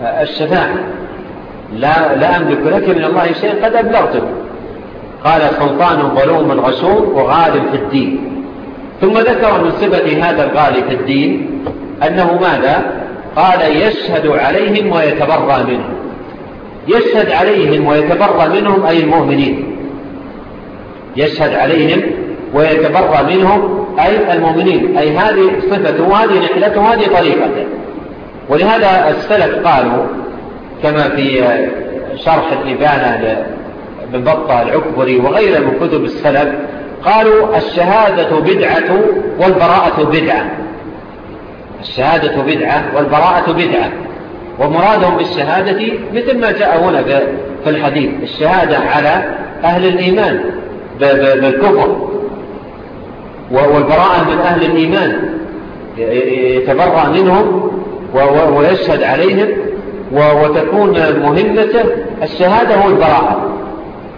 الشفاعة لا, لا أملك لك من الله شيء قد أبلغته قال سلطان ظلوم غشوم وغال في الدين. ثم ذكر من صفة هذا الغالي في الدين أنه ماذا؟ قال يشهد عليهم ويتبرى منهم. يشهد عليهم ويتبرى منهم أي المؤمنين. يشهد عليهم ويتبرى منهم أي المؤمنين. أي هذه صفته وهذه نحلة وهذه طريقته ولهذا السلف قالوا كما في شرح النبانة بن بطة العكبري وغيره من كتب السلف قالوا الشهادة بدعة والبراءة بدعة. الشهادة بدعة والبراءة بدعة. ومرادهم بالشهادة مثل ما جاء هنا في الحديث. الشهادة على أهل الإيمان بالكفر. والبراءة من أهل الإيمان. يتبرأ منهم ويشهد عليهم وتكون مهمته الشهادة والبراءة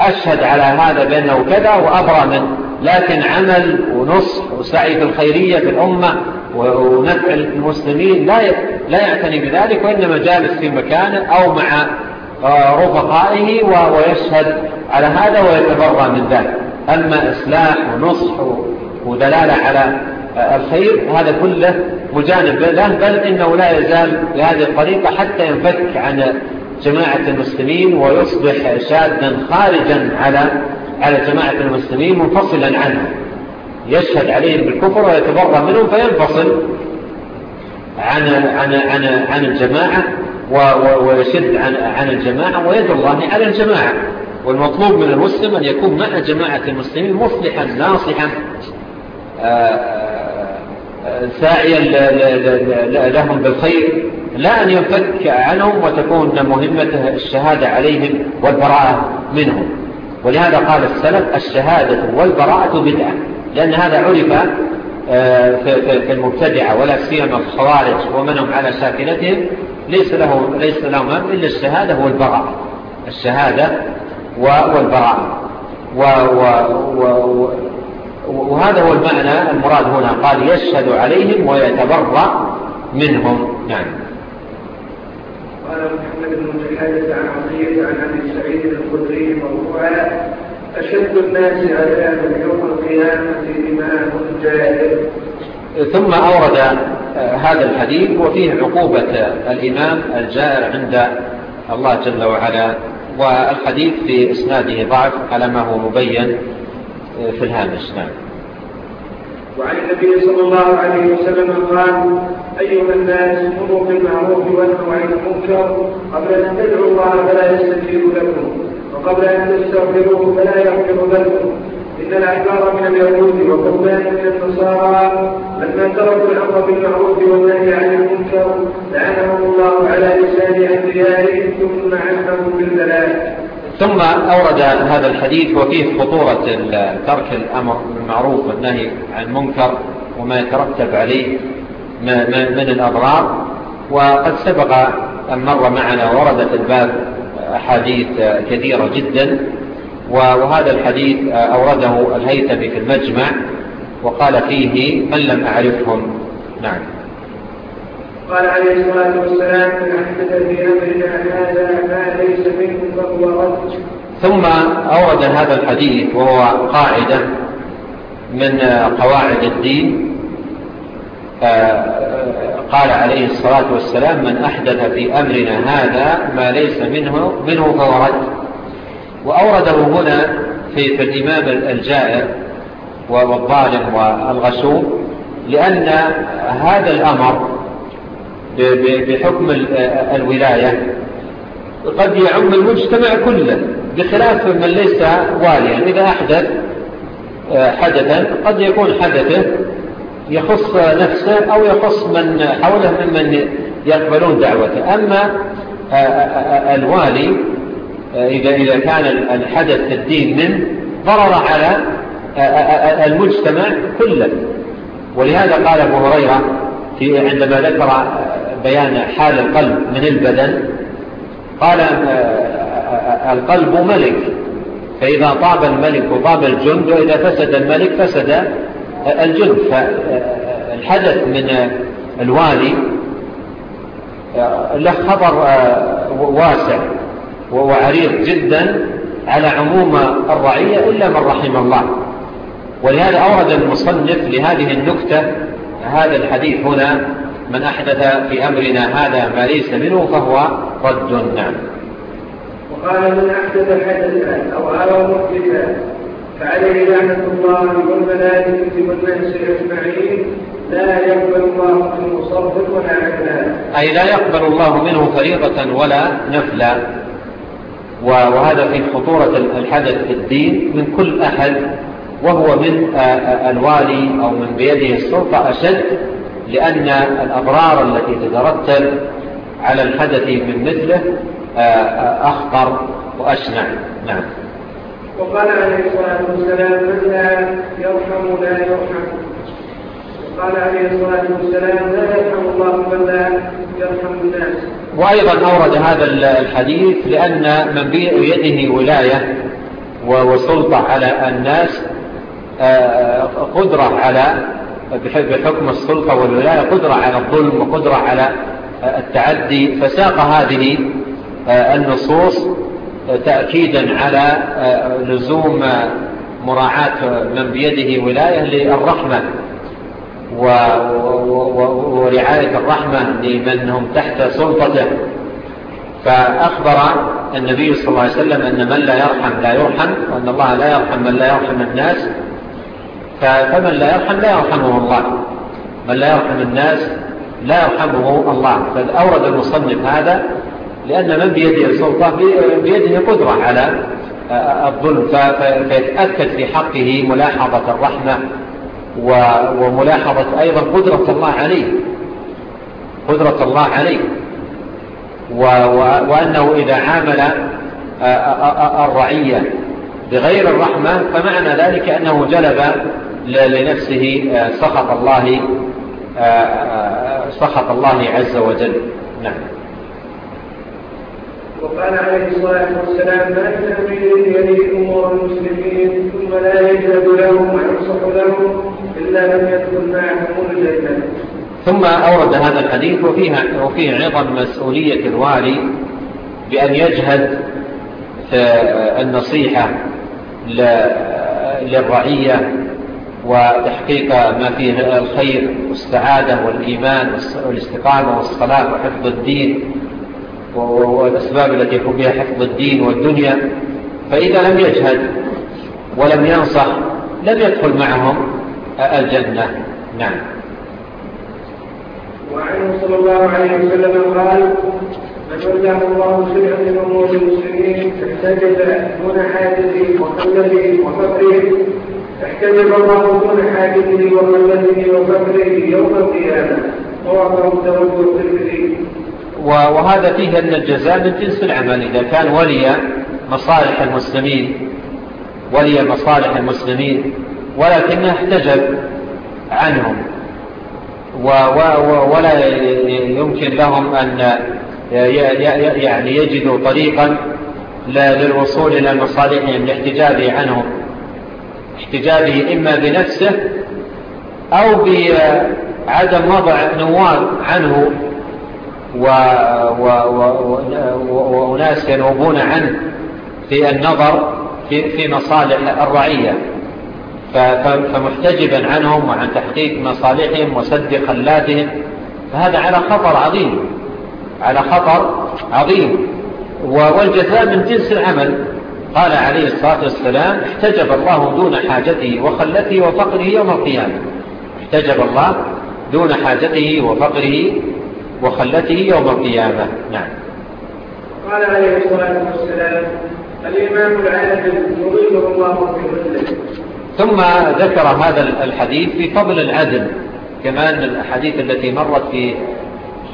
أشهد على هذا بأنه كذا وأبرى منه. لكن عمل ونصح وسعي في الخيرية في الأمة ونفع المسلمين لا لا يعتني بذلك وإنما جالس في مكانه أو مع آه، رفقائه ويشهد على هذا ويتبرى من ذلك. أما إصلاح ونصح ودلالة على الخير هذا كله مجانب. له بل إنه لا يزال بهذه الطريقة حتى ينفك عن جماعة المسلمين ويصبح شادا خارجا على على جماعة المسلمين منفصلا عنه. يشهد عليهم بالكفر ويتبرى منهم فينفصل عن عن عن عن الجماعة ويشد عن عن الجماعة ويد الله على الجماعة. والمطلوب من المسلم أن يكون مع جماعة المسلمين مصلحا ناصحا. ساعيا لهم بالخير لا أن ينفك عنهم وتكون مهمة الشهادة عليهم والبراءة منهم. ولهذا قال السلف الشهادة والبراءة بدعة لأن هذا عرف آه، في المبتدعة ولا سيما الخوارج ومنهم على ساكنتهم ليس, له ليس لهم إلا الشهادة والبراءة. الشهادة والبراءة. و و و وهذا هو المعنى المراد هنا قال يشهد عليهم ويتبرأ منهم. نعم قال محمد بن جحادة عن عطية عن أبي سعيد الخدري مرفوعا أشد الناس عذابا يوم القيامة إمام جاهل ثم أورد آه، هذا الحديث وفيه عقوبة الإمام الجائر عند الله جل وعلا والحديث في إسناده ضعف على ما هو مبين في الهامش نعم. وعن النبي صلى الله عليه وسلم قال أيها الناس امروا بالمعروف وانهوا عن المنكر قبل أن تدعوا الله فلا يستجيب لكم وقبل أن تستغفروه فلا يغفر لكم. إن العبارة من اليهود وقربان من النصارى لما تركوا الأمر بالمعروف والنهي عن المنكر لعنهم الله على لسان أنبيائهم ثم عنهم بالملائكه ثم أورد هذا الحديث وفيه خطورة ترك الأمر بالمعروف والنهي عن المنكر وما يترتب عليه من الأضرار. وقد سبق أن مر معنا وردت الباب حديث كثيرة جدا. وهذا الحديث أورده الهيثم في المجمع وقال فيه من لم أعرفهم. نعم. قال عليه الصلاة والسلام من أحدث في أمرنا هذا ما ليس منه فهو رد. ثم أورد هذا الحديث وهو قاعدة من قواعد الدين. قال عليه الصلاة والسلام من أحدث في أمرنا هذا ما ليس منه, منه فهو رد. وأورده هنا في, في الإمام الجائر والظالم والغشوم لأن هذا الأمر بحكم الولاية. قد يعم المجتمع كله بخلاف من ليس واليا. إذا أحدث آه، حدثا قد يكون حدثه يخص نفسه أو يخص من حوله ممن يقبلون دعوته. أما آه، آه، الوالي إذا كان الحدث الدين منه ضرر على المجتمع كله. ولهذا قال أبو هريرة عندما ذكر بيان حال القلب من البدن. قال آه، آه، آه، القلب ملك. فإذا طاب الملك وطاب الجند وإذا فسد الملك فسد الجند. فالحدث من الوالي له خبر واسع وعريض جدا على عموم الرعية إلا من رحم الله. ولهذا أورد المصنف لهذه النكتة هذا الحديث هنا من أحدث في أمرنا هذا ما ليس منه فهو رد. نعم. وقال من أحدث حدثا أو أرى محدثا فعليه لعنة الله والملائكة والناس أجمعين لا يقبل الله منه صرفا ولا نفلا أي لا يقبل الله منه فريضة ولا نفلا. وهذا في خطورة الحدث في الدين من كل أحد وهو من الوالي أو من بيده السلطة أشد لأن الأبرار التي تترتل على الحدث من مثله آه، آه، أخطر وأشنع. نعم. وقال عليه الصلاة والسلام من لا يرحم لا يرحم. وقال عليه الصلاة والسلام لا يرحم الله من لا يرحم الناس. وأيضا أورد هذا الحديث لأن من بيده ولاية وسلطة على الناس آه، قدرة على بحكم السلطة والولاية قدرة على الظلم وقدرة على التعدي. فساق هذه آه، النصوص آه، تأكيدا على آه، لزوم مراعاة من بيده ولاية للرحمة ورعاية الرحمة لمن هم تحت سلطته. فأخبر النبي صلى الله عليه وسلم أن من لا يرحم لا يرحم وأن الله لا يرحم من لا يرحم الناس. فمن لا يرحم لا يرحمه الله. من لا يرحم الناس لا يرحمه الله. بل أورد المصنف هذا لأن من بيده السلطة بيده قدرة على الظلم. فيتأكد في حقه ملاحظة الرحمة وملاحظة أيضا قدرة الله عليه. قدرة الله عليه. وأنه إذا عامل الرعية بغير الرحمة فمعنى ذلك أنه جلب لنفسه آه، سخط الله آه، آه، سخط الله عز وجل. نعم. وقال عليه الصلاة والسلام ما التأمين يلي أمور المسلمين ثم لا يجهد لهم وينصح لهم إلا لم يدخل معهم الجنة. ثم أورد هذا الحديث وفيها وفيه عظم مسؤولية الوالي بأن يجهد في النصيحة للرعية وتحقيق ما فيه الخير والسعادة والإيمان والاستقامة والصلاة وحفظ الدين والأسباب التي يكون بها حفظ الدين والدنيا. فإذا لم يجهد ولم ينصح لم يدخل معهم الجنة. نعم. وعنه صلى الله عليه وسلم قال من الله سرعا من المسلمين دون حاجته وقلبه وصبره احتجب الله كل حاجته وقلته وفكره يوم القيامة. رواه الدرج والترمذي وهذا فيه أن الجزاء من جنس العمل. إذا كان ولي مصالح المسلمين ولي مصالح المسلمين ولكنه احتجب عنهم. و و و ولا يمكن لهم أن يعني يجدوا طريقا للوصول إلى مصالحهم لاحتجابه عنهم. احتجاجه إما بنفسه أو بعدم وضع نوار عنه وأناس ينوبون عنه في النظر في, في مصالح الرعية. فمحتجبا عنهم وعن تحقيق مصالحهم وسد خلاتهم فهذا على خطر عظيم. على خطر عظيم. والجثاء من جنس العمل. قال عليه الصلاة والسلام احتجب الله دون حاجته وخلته وفقره يوم القيامة. احتجب الله دون حاجته وفقره وخلته يوم القيامة. نعم. قال عليه الصلاة والسلام الإمام العادل يضيله الله في ذله ثم ذكر هذا الحديث في فضل العدل كمان الحديث التي مرت في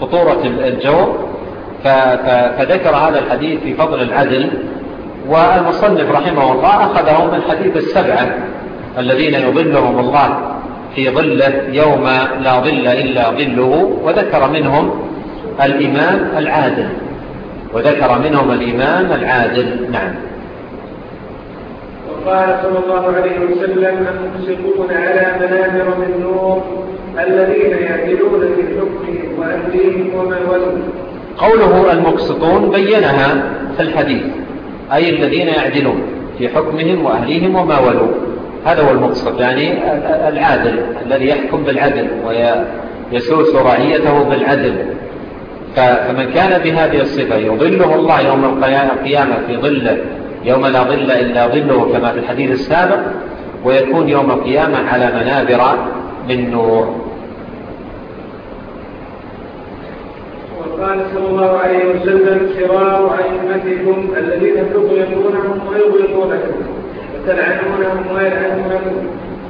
خطورة الجو فذكر هذا الحديث في فضل العدل. والمصنف رحمه الله أخذهم من حديث السبعة الذين يظلهم الله في ظله يوم لا ظل إلا ظله وذكر منهم الإمام العادل وذكر منهم الإمام العادل نعم. وقال صلى الله عليه وسلم أنفسكون على منابر من نور الذين يعدلون في حكمهم وأهليهم ومن وزن قوله المقسطون بينها في الحديث. أي الذين يعدلون في حكمهم وأهليهم وما ولوا. هذا هو المقصد يعني العادل الذي يحكم بالعدل ويسوس رعيته بالعدل. فمن كان بهذه الصفة يظله الله يوم القيامة في ظله يوم لا ظل إلا ظله كما في الحديث السابق ويكون يوم القيامة على منابر من نور. وقال صلى الله عليه وسلم شرار أئمتكم الذين تظلمونهم ويغلقونكم وتلعنونهم ويلعنونكم.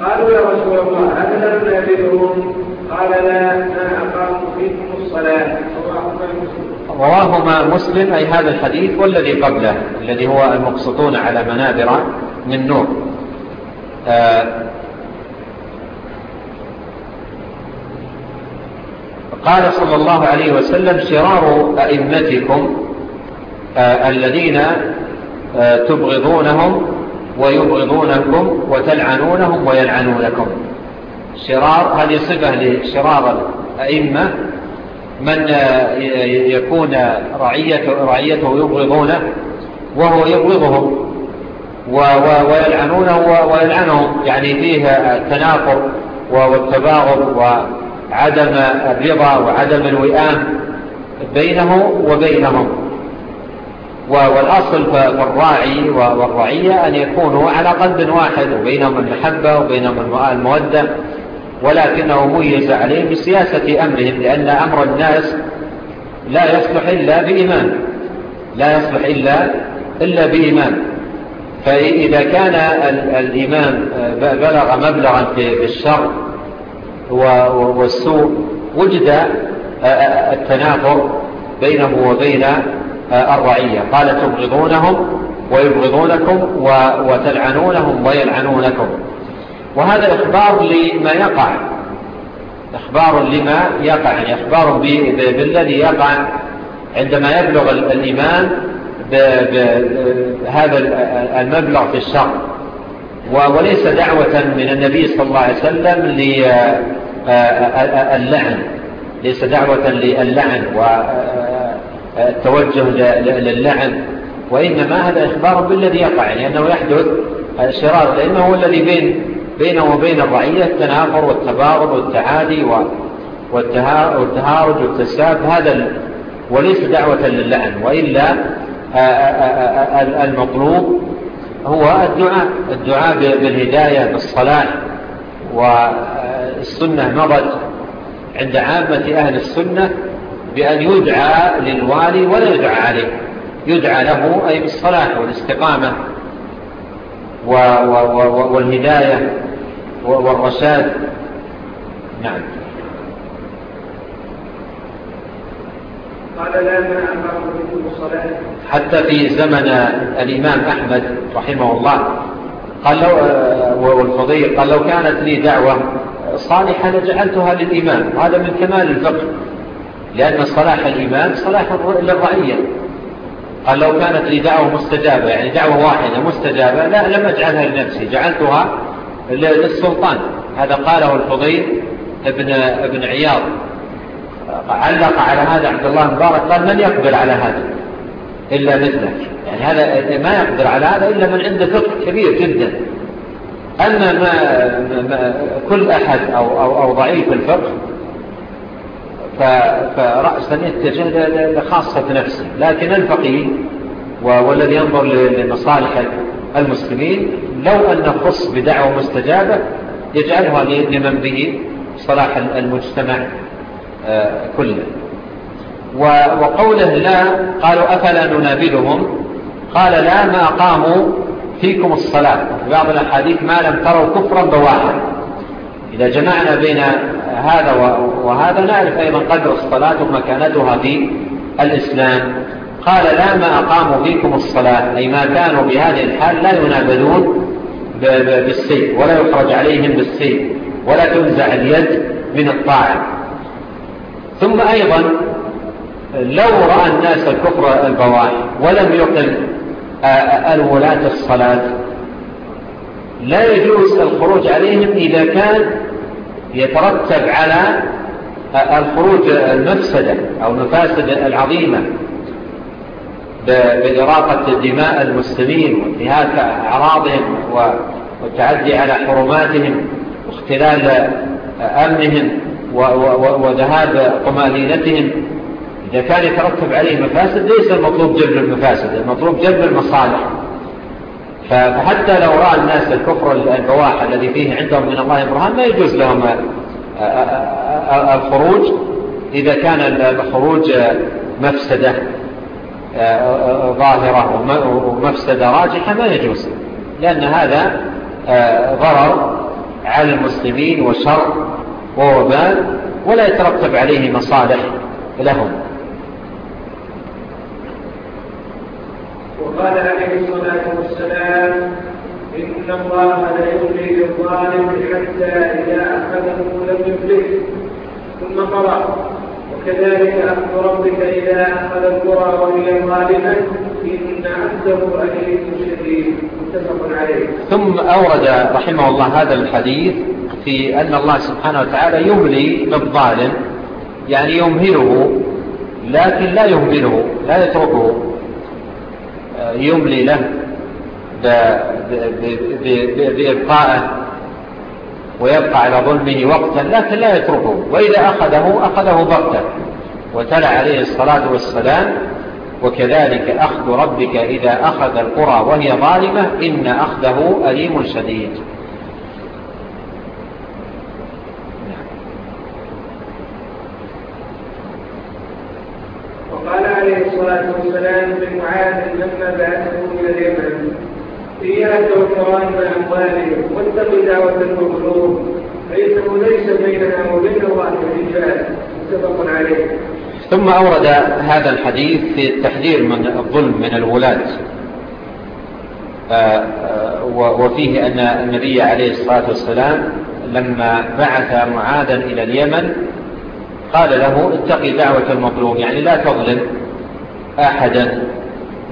قالوا يا رسول الله هل لم نبئهم قال لا ما أقام فيكم الصلاة. رواهما مسلم أي هذا الحديث والذي قبله الذي هو المقصطون على منابر من نور. آه، قال صلى الله عليه وسلم شرار أئمتكم آه، الذين آه، تبغضونهم ويبغضونكم وتلعنونهم ويلعنونكم. شرار هذه صفة لشرار الأئمة؟ من آه، يكون رعيته, رعيته يبغضونه وهو يبغضهم ويلعنونه ويلعنهم يعني فيها التناقض والتباغض عدم الرضا وعدم الوئام بينه وبينهم. والأصل فالراعي والرعية أن يكونوا على قلب واحد وبينهم المحبة وبينهم المودة ولكنه ميز عليهم بسياسة أمرهم لأن أمر الناس لا يصلح إلا بإيمان. لا يصلح إلا, إلا بإيمان. فإذا كان الإيمان آه، بلغ مبلغا في الشر والسوء وجد آه، آه، التنافر بينه وبين آه، الرعية. قال تبغضونهم ويبغضونكم وتلعنونهم ويلعنونكم. وهذا إخبار لما يقع. إخبار لما يقع يعني إخبار بالذي يقع عندما يبلغ الإيمان بهذا المبلغ في الشرق وليس دعوة من النبي صلى الله عليه وسلم آه، آه، آه، للعن ليس دعوة للعن والتوجه للعن. وإنما هذا إخبار بالذي يقع يعني لأنه يحدث شرار لأنه هو الذي بين بينه وبين الرعية التنافر والتباغض والتعادي والتهارج والتساب. هذا وليس دعوة للعن وإلا المطلوب هو الدعاء الدعاء بالهداية بالصلاة. والسنة مضت عند عامة أهل السنة بأن يدعى للوالي ولا يدعى عليه. يدعى له أي بالصلاة والاستقامة والهداية والرشاد. نعم. قال لا حتى في زمن الإمام أحمد رحمه الله. قال لو آه، والفضيل قال لو كانت لي دعوة صالحة لجعلتها للإمام. هذا من كمال الفقه. لأن صلاح الإمام صلاح للرعية. قال لو كانت لي دعوة مستجابة يعني دعوة واحدة مستجابة لا لم أجعلها لنفسي جعلتها للسلطان. هذا قاله الفضيل ابن, ابن عياض. علق على هذا عبد الله مبارك قال من يقبل على هذا إلا مثلك. يعني هذا ما يقدر على هذا إلا من عنده فقه كبير جدا. أما ما ما كل أحد أو, أو, أو ضعيف الفقه فرأسا يتجه لخاصة نفسه. لكن الفقيه والذي ينظر لمصالح المسلمين لو أن خص بدعوة مستجابة يجعلها لمن به صلاح المجتمع كله وقوله لا قالوا أفلا ننابذهم؟ قال لا ما قاموا فيكم الصلاة. في بعض الأحاديث ما لم تروا كفرا بواحا. إذا جمعنا بين هذا وهذا نعرف أيضا قدر الصلاة ومكانتها في الإسلام. قال لا ما أقاموا فيكم الصلاة. أي ما كانوا بهذه الحال لا ينابذون بالسيء ولا يخرج عليهم بالسيء ولا تنزع اليد من الطاعة. ثم أيضا لو رأى الناس الكفر البواعي ولم يقل آه، آه، الولاة الصلاة لا يجوز الخروج عليهم إذا كان يترتب على آه، الخروج المفسدة أو المفاسد العظيمة بإراقة دماء المسلمين وانتهاك أعراضهم والتعدي على حرماتهم واختلال أمنهم. وذهاب طمأنينتهم. إذا كان يترتب عليه مفاسد ليس المطلوب جلب المفاسد المطلوب جلب المصالح. فحتى لو رأى الناس الكفر البواح الذي فيه عندهم من الله إبراهام ما يجوز لهم الخروج. إذا كان الخروج مفسدة ظاهرة ومفسدة راجحة ما يجوز. لأن هذا ضرر على المسلمين وشر ووبال ولا يترتب عليه مصالح لهم. وقال عليه الصلاة والسلام إن الله لا يملي للظالم حتى إذا أخذه لم يفلحه ثم قرأ وكذلك أخذ ربك إذا أخذ القرى وهي ظالما إن عنده أليم شديد متفق عليه. ثم أورد رحمه الله هذا الحديث في أن الله سبحانه وتعالى يملي للظالم يعني يمهله لكن لا يهمله لا يتركه آه، يملي له بإبقائه ويبقى على ظلمه وقتا لكن لا يتركه. وإذا أخذه أخذه بغتا وتلع عليه الصلاة والسلام وكذلك أخذ ربك إذا أخذ القرى وهي ظالمة إن أخذه أليم شديد. عليه الصلاة والسلام من معاذ لما بعثه من اليمن. إياك وكرام أموالهم واتق دعوة المظلوم. فإنه ليس بيننا وبين الله الرجال متفق عليه. ثم أورد هذا الحديث في التحذير من الظلم من الولاة آه، آه، وفيه أن النبي عليه الصلاة والسلام لما بعث معاذا إلى اليمن قال له اتقي دعوة المظلوم يعني لا تظلم. أحدا.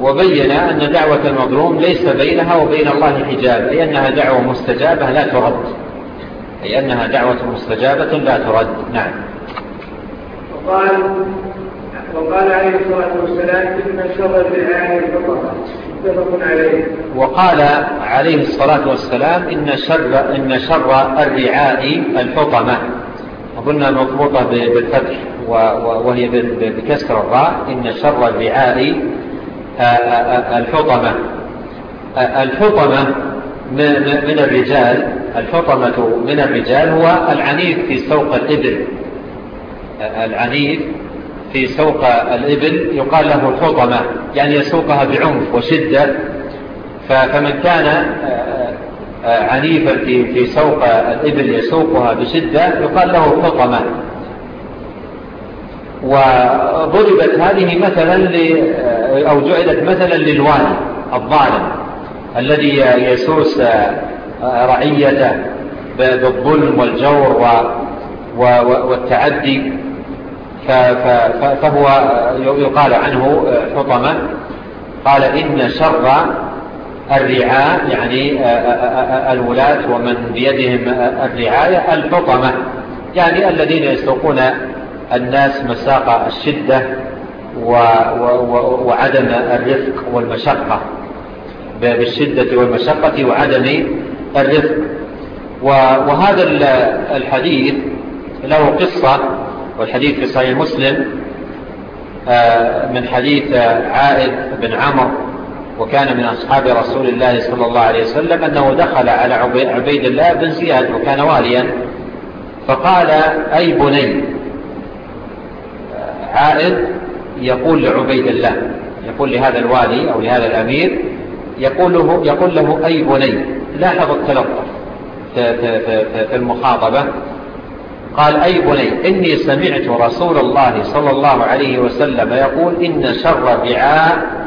وبين أن دعوة المظلوم ليس بينها وبين الله حجاب لأنها دعوة مستجابة لا ترد. أي أنها دعوة مستجابة لا ترد. نعم. وقال وقال عليه الصلاة والسلام إن شر الدعاء متفق عليه. وقال عليه الصلاة والسلام إن شر, إن شر الرعاء الحطمة. وقلنا مضبوطة بالفتح وهي بكسر الراء. إن شر الرعاء الحطمة. الحطمة من الرجال. الحطمة من الرجال هو العنيف في سوق الإبل. العنيف في سوق الإبل يقال له الحطمة يعني يسوقها بعنف وشدة. فمن كان آه، عنيفا في, في سوق الإبل يسوقها بشدة يقال له فطمة وضربت هذه مثلا ل... آه، أو جعلت مثلا للوالي الظالم الذي يسوس آه، رعيته بالظلم والجور و... و... والتعدي. ف... ف... فهو يقال عنه حطمة. قال إن شر الرعاء يعني آه، آه، آه، الولاة ومن بيدهم الرعاية الحطمة يعني الذين يسلقون الناس مساق الشدة وعدم الرفق والمشقة. بالشدة والمشقة وعدم الرفق. وهذا الحديث له قصة والحديث في صحيح مسلم من حديث عائد بن عمر وكان من أصحاب رسول الله صلى الله عليه وسلم أنه دخل على عبيد الله بن زياد وكان واليا فقال أي بني؟ عائد يقول لعبيد الله يقول لهذا الوالي أو لهذا الأمير يقول له, يقول له أي بني؟ لاحظ التلطف في, في, في, في المخاطبة. قال أي بني؟ إني سمعت رسول الله صلى الله عليه وسلم يقول إن شر بعاء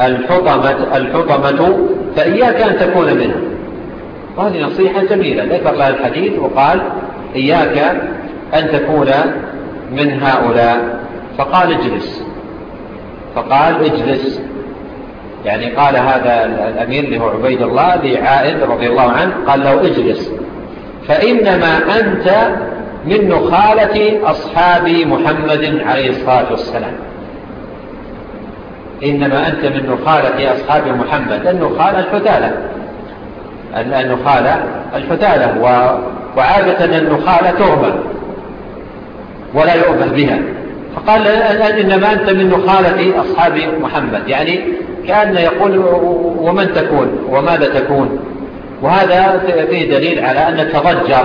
الحطمة, الحطمة فإياك أن تكون منها. وهذه نصيحة جميلة. ذكر لها الحديث وقال إياك أن تكون من هؤلاء. فقال اجلس. فقال اجلس. يعني قال هذا الأمير اللي هو عبيد الله لعائد رضي الله عنه قال له اجلس. فإنما أنت من نخالة أصحاب محمد عليه الصلاة والسلام. إنما أنت من نخالة أصحاب محمد النخالة الحتالة. النخالة الحتالة وعادة النخالة تغمل ولا يؤمن بها. فقال إنما أنت من نخالة أصحاب محمد. يعني كأن يقول ومن تكون وماذا تكون. وهذا فيه دليل على أن تضجر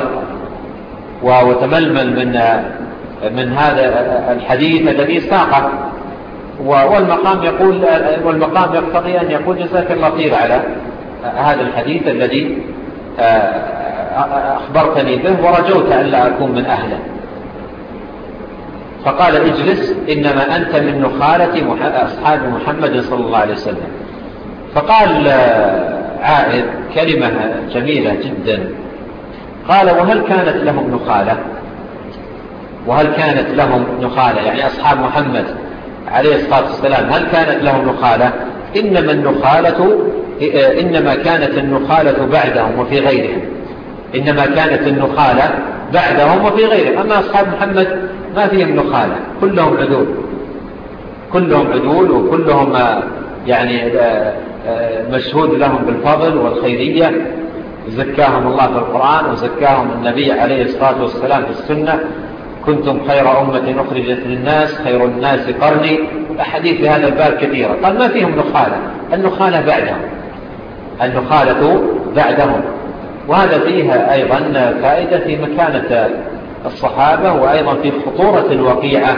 وتململ من من هذا الحديث الذي ساقه والمقام يقول والمقام يقتضي أن يكون جزاك الله خير على هذا الحديث الذي آه، أخبرتني به ورجوت أن لا أكون من أهله. فقال اجلس إنما أنت من نخالة أصحاب محمد صلى الله عليه وسلم. فقال آه، عائد كلمة جميلة جدا. قال وهل كانت لهم نخالة؟ وهل كانت لهم نخالة؟ يعني أصحاب محمد عليه الصلاة والسلام هل كانت لهم نخالة؟ إنما النخالة إنما كانت النخالة بعدهم وفي غيرهم. إنما كانت النخالة بعدهم وفي غيرهم. أما أصحاب محمد ما فيهم نخالة كلهم عدول. كلهم عدول وكلهم آه، يعني آه، آه، مشهود لهم بالفضل والخيرية. زكاهم الله في القرآن وزكاهم النبي عليه الصلاة والسلام في السنة. كنتم خير أمة أخرجت للناس خير الناس قرني. أحاديث في هذا الباب كثيرة. قال ما فيهم نخالة؟ النخالة بعدهم. النخالة بعدهم. وهذا فيها أيضا فائدة في مكانة الصحابة وأيضا في خطورة الوقيعة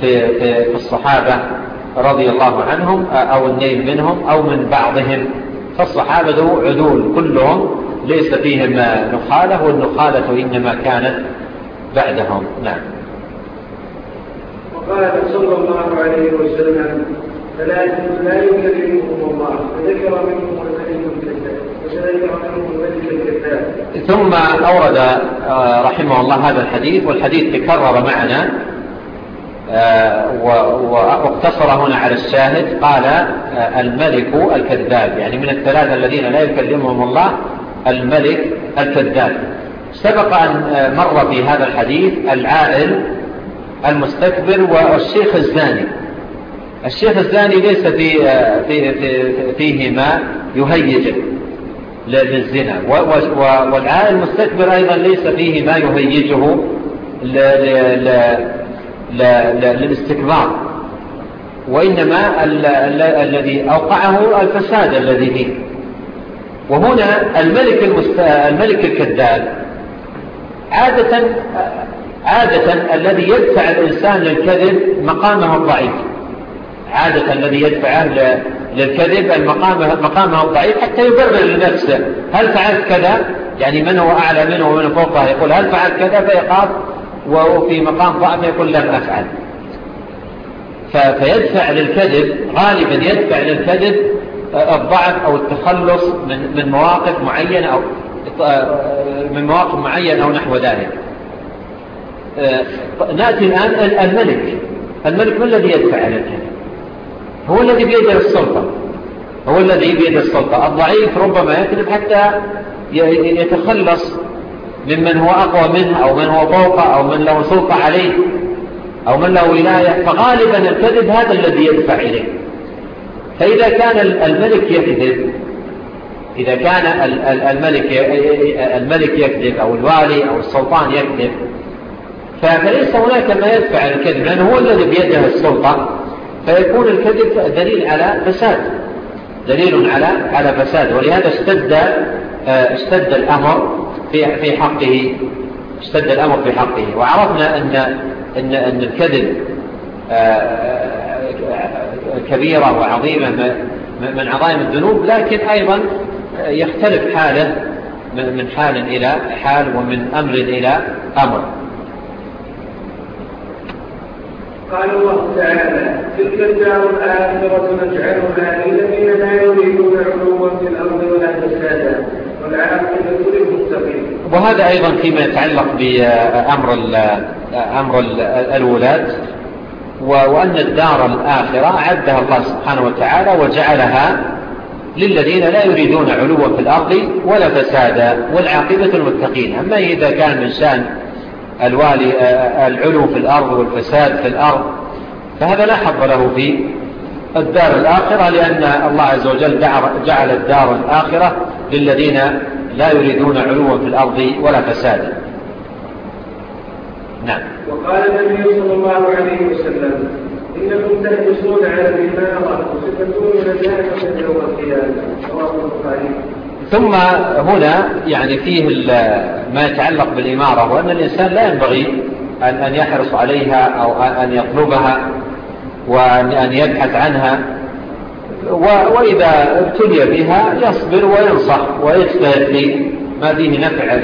في, في, في الصحابة رضي الله عنهم أو النيل منهم أو من بعضهم. فالصحابة عدول كلهم ليس فيهم نخالة والنخالة إنما كانت بعدهم. نعم. وقال صلى الله عليه وسلم فلا لا الله فذكر منهم الملك الكذاب الملك الكذاب. ثم أورد آه، رحمه الله هذا الحديث والحديث تكرر معنا آه، واقتصر هنا على الشاهد قال آه، الملك الكذاب يعني من الثلاثة الذين لا يكلمهم الله الملك الكذاب. سبق أن مر في هذا الحديث العائل المستكبر والشيخ الزاني. الشيخ الزاني ليس في في في فيهما يهيج للزنا والعائل المستكبر أيضا ليس فيه ما يهيجه للاستكبار. وإنما الذي أوقعه الفساد الذي فيه. وهنا الملك, الملك الكذاب عادة عادة الذي يدفع الإنسان للكذب مقامه الضعيف. عادة الذي يدفعه للكذب مقامه الضعيف حتى يبرر لنفسه. هل فعلت كذا؟ يعني من هو أعلى منه ومن فوقه؟ يقول هل فعلت كذا؟ فيقاف وهو في مقام ضعف يقول لم أفعل. فيدفع للكذب غالبا يدفع للكذب الضعف أو التخلص من مواقف معينة أو آه، من مواقف معين أو نحو ذلك. آه، نأتي الآن الملك. الملك ما الذي يدفع عن الجنة هو الذي بيده السلطة. هو الذي بيده السلطة. الضعيف ربما يكذب حتى يتخلص ممن هو أقوى منه أو من هو فوقه أو من له سلطة عليه أو من له ولاية. فغالبا الكذب هذا الذي يدفع إليه. فإذا كان الملك يكذب إذا كان الملك الملك يكذب أو الوالي أو السلطان يكذب فليس هناك ما يدفع الكذب لأنه هو الذي بيده السلطة فيكون الكذب دليل على فساد دليل على على فساد ولهذا اشتد آه، اشتد الأمر في في حقه اشتد الأمر في حقه. وعرفنا أن أن أن الكذب آه، آه، كبيرة وعظيمة من عظائم الذنوب لكن أيضا يختلف حاله من حال إلى حال ومن أمر إلى أمر. قال الله تعالى تلك الدار الآخرة نجعلها للذين لا يريدون علوا في الأرض ولا فسادا والعاقبة للمتقين. وهذا أيضا فيما يتعلق بأمر أمر الولاة وأن الدار الآخرة عدها الله سبحانه وتعالى وجعلها للذين لا يريدون علوا في الأرض ولا فسادا والعاقبة المتقين أما إذا كان من شأن الوالي آه، العلو في الأرض والفساد في الأرض فهذا لا حظ له في الدار الآخرة لأن الله عز وجل جعل الدار الآخرة للذين لا يريدون علوا في الأرض ولا فسادا. نعم. وقال النبي صلى الله عليه وسلم إنكم تحرصون على الإيمان ربكم ستكونون دائما يوم القيامة. رواه البخاري. ثم هنا يعني فيه ما يتعلق بالإمارة وأن الإنسان لا ينبغي أن, أن يحرص عليها أو أن يطلبها وأن يبحث عنها. وإذا ابتلي بها يصبر وينصح ويجتهد ما فيه نفع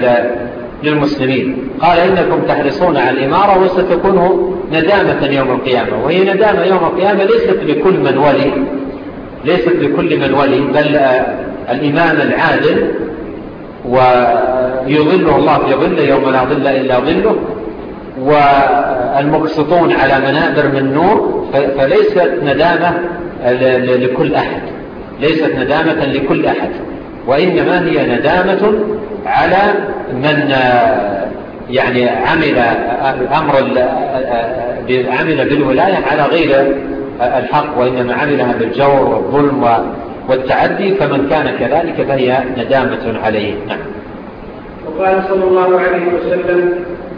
للمسلمين. قال إنكم تحرصون على الإمارة وستكون ندامة يوم القيامة. وهي ندامة يوم القيامة ليست لكل من ولي ليست لكل من ولي بل الإمام العادل ويظله الله في ظله يوم لا ظل إلا ظله والمقسطون على منابر من نور فليست ندامة لكل أحد ليست ندامة لكل أحد. وإنما هي ندامة على من آه، يعني عمل آه، أمر آه، عمل بالولاية على غير الحق وإنما عملها بالجور والظلم والتعدي فمن كان كذلك فهي ندامة عليه. نعم. وقال صلى الله عليه وسلم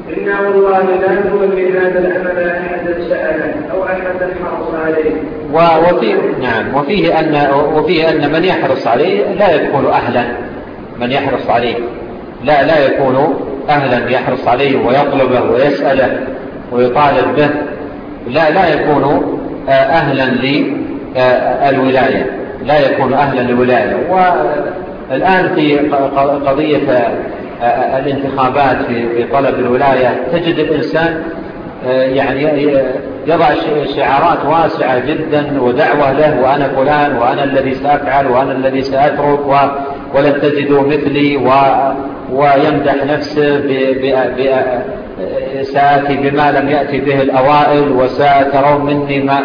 إنا والله لا نولي هذا العمل أحدا سأله أو أحدا حرص عليه. وفيه نعم. وفيه أن وفيه أن من يحرص عليه لا يكون أهلا. من يحرص عليه. لا لا يكون أهلا. يحرص عليه ويطلبه ويسأله ويطالب به. لا لا يكون آه، أهلا للولاية آه، لا يكون أهلا للولاية. والآن في قضية الانتخابات في طلب الولاية. تجد الإنسان آه، يعني آه، يضع شعارات واسعة جدا ودعوة له وأنا فلان وأنا الذي سأفعل وأنا الذي سأترك ولن تجدوا مثلي و ويمدح نفسه آه، سآتي بما لم يأتي به الأوائل وسأترون مني ما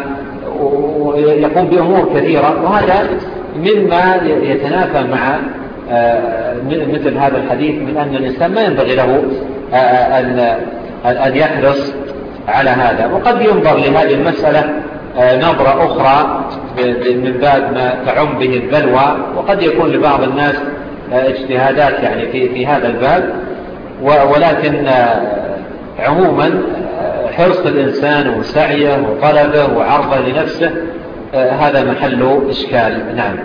يقوم بأمور كثيرة. وهذا مما يتنافى مع مثل هذا الحديث من أن الإنسان ما ينبغي له أن يحرص على هذا. وقد ينظر لهذه المسألة نظرة أخرى من باب ما تعم به البلوى. وقد يكون لبعض الناس اجتهادات يعني في, في هذا الباب. ولكن عموما حرص الإنسان وسعيه وطلبه وعرضه لنفسه هذا محل إشكال. نعم.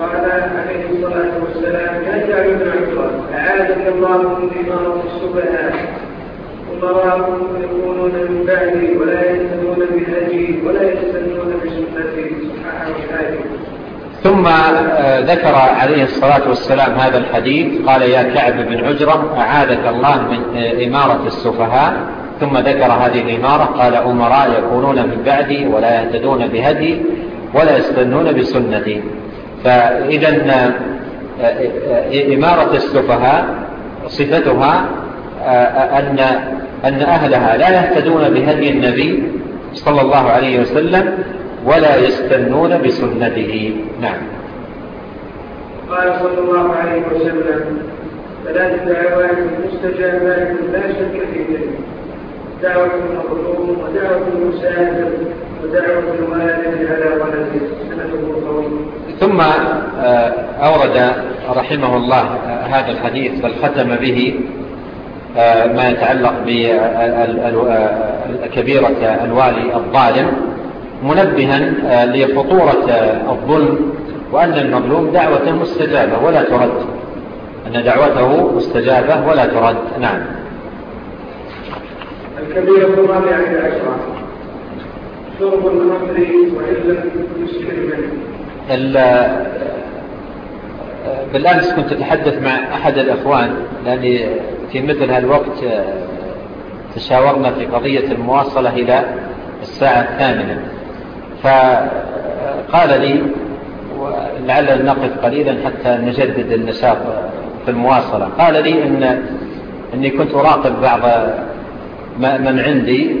قال عليه الصلاة والسلام يا جعل بن عبد أعاذك الله من اماره الصبح أمراء يكونون من بعدي ولا يهتدون بهدي ولا يستنون بسنتي صححه الحاكم ثم آه، ذكر عليه الصلاة والسلام هذا الحديث قال يا كعب بن عجرة أعاذك الله من آه، إمارة السفهاء. ثم ذكر هذه الإمارة قال أمراء يكونون من بعدي ولا يهتدون بهدي ولا يستنون بسنتي. فإذا آه، آه، آه، إمارة السفهاء صفتها أن, أن أهلها لا يهتدون بهدي النبي صلى الله عليه وسلم ولا يستنون بسنته. نعم. قال صلى الله عليه وسلم ثلاث دعوات مستجابات لا شك في ذلك. دعوة مقلوب ودعوة مساعدة ثم آه، أورد رحمه الله آه، هذا الحديث بل ختم به آه، ما يتعلق بكبيرة الوالي الظالم منبها لخطورة الظلم وأن المظلوم دعوة مستجابة ولا ترد. أن دعوته مستجابة ولا ترد. نعم. الكبيرة الرابعة عشرة. بالأمس كنت أتحدث مع أحد الأخوان لأني في مثل هالوقت آه، تشاورنا في قضية المواصلة إلى الساعة الثامنة. فقال لي لعل نقف قليلا حتى نجدد النشاط في المواصلة. قال لي إن أني كنت أراقب بعض من عندي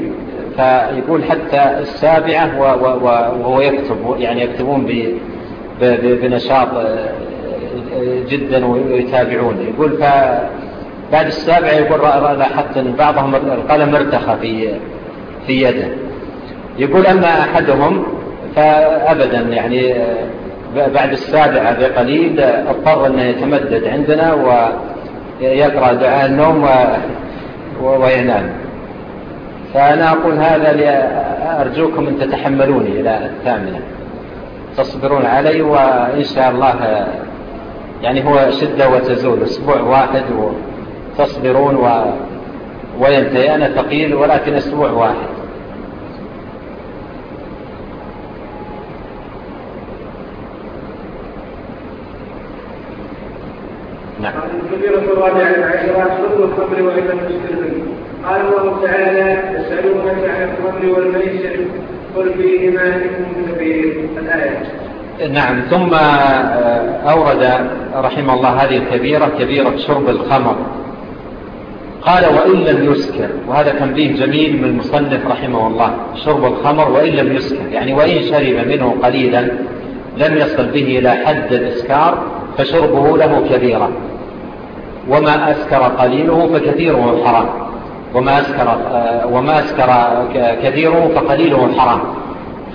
فيقول حتى السابعة وهو يكتب يعني يكتبون بنشاط آه، جدا ويتابعون. يقول بعد السابعة يقول لاحظت أن بعضهم القلم ارتخى في, في يده. يقول أما أحدهم فأبدا يعني آه، بعد السابعة بقليل آه، اضطر أنه يتمدد عندنا ويقرأ دعاء النوم وينام. فأنا أقول هذا لأرجوكم أن تتحملوني إلى الثامنة. تصبرون علي وإن شاء الله يعني هو شدة وتزول أسبوع واحد تصبرون و... وينتهي. أنا ثقيل ولكن أسبوع واحد. نعم. الكبيرة الرابعة عشرة شرب الخمر وإلا المسلمين قال الله تعالى يسألونك عن الخمر والميسر قل فيهما إثم كبير الآية نعم ثم آه، أورد رحمه الله هذه الكبيرة كبيرة شرب الخمر. قال وإن لم يسكر. وهذا تنبيه جميل من المصنف رحمه الله شرب الخمر وإن لم يسكر. يعني وإن شرب منه قليلا لم يصل به إلى حد الإسكار فشربه له كبيرة. وما أسكر قليله فكثيره حرام وما أسكر, وما أسكر كثيره فقليله الحرام.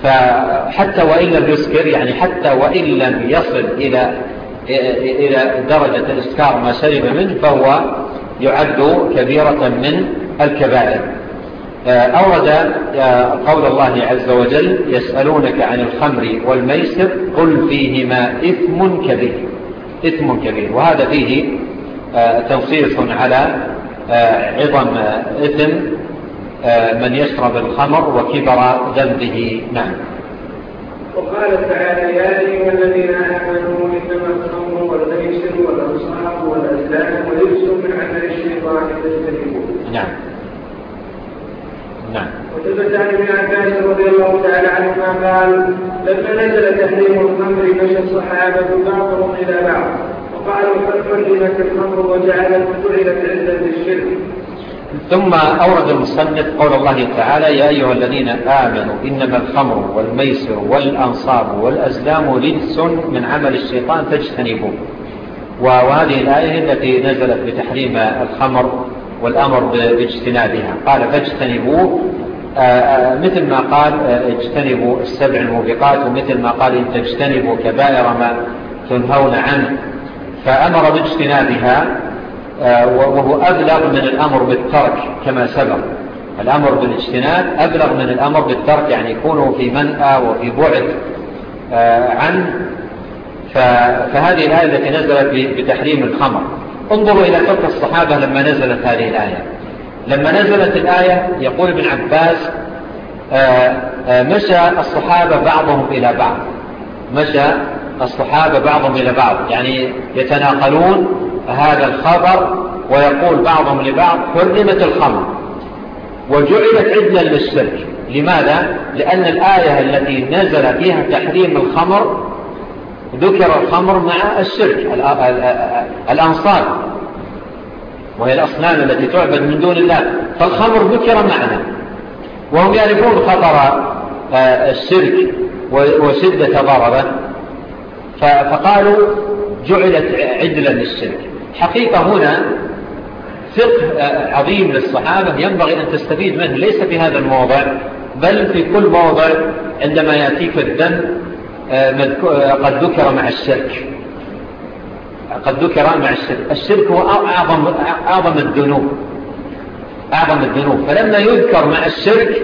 فحتى وإن لم يسكر يعني حتى وإن لم يصل إلى, إلى درجة الإسكار ما شرب منه فهو يعد كبيرة من الكبائر. أورد قول الله عز وجل يسألونك عن الخمر والميسر قل فيهما إثم كبير. إثم كبير. وهذا فيه تنصيص على آه، عظم إثم آه، من يشرب الخمر وكبر ذنبه نعم. وقال تعالى يا أيها الذين آمنوا إنما الخمر والميسر والأنصاب والأزلام وليسوا من عمل الشيطان تجتنبوه نعم. نعم. وثبت عن ابن عباس رضي الله تعالى عنهما قال لما نزل تحريم الخمر مشى الصحابة بعضهم إلى بعض. قالوا فالحلل الخمر وجعلت الفعل عزا للشرك ثم أورد المصنف قول الله تعالى يا أيها الذين آمنوا إنما الخمر والميسر والأنصاب والأزلام لجس من عمل الشيطان فاجتنبوه. وهذه الآية التي نزلت بتحريم الخمر والأمر باجتنابها. قال فاجتنبوه. آه، آه، مثل ما قال آه، اجتنبوا السبع الموبقات ومثل ما قال إن تجتنبوا كبائر ما تنهون عنه. فأمر باجتنابها آه، وهو أبلغ من الأمر بالترك كما سبق. الأمر بالاجتناب أبلغ من الأمر بالترك يعني يكونه في منأة وفي بعد آه، عن فهذه الآية التي نزلت بتحريم الخمر. انظروا إلى فقه الصحابة لما نزلت هذه الآية. لما نزلت الآية يقول ابن عباس آه، مشى الصحابة بعضهم إلى بعض. مشى الصحابة بعضهم إلى بعض. يعني يتناقلون هذا الخبر ويقول بعضهم لبعض حرمت الخمر. وجعلت عدلا للسرج لماذا؟ لأن الآية التي نزل فيها تحريم الخمر ذكر الخمر مع السرج الأنصار. وهي الأصنام التي تعبد من دون الله. فالخمر ذكر معنا. وهم يعرفون خطر آه، السرج وسدة ضربة. فقالوا جعلت عدلا للشرك. حقيقة هنا فقه آه، عظيم للصحابة. ينبغي أن تستفيد منه. ليس في هذا الموضع بل في كل موضع عندما يأتيك الدم آه، آه، قد ذكر مع الشرك. قد ذكر مع الشرك. الشرك هو أعظم, أعظم الذنوب. أعظم الذنوب. فلما يذكر مع الشرك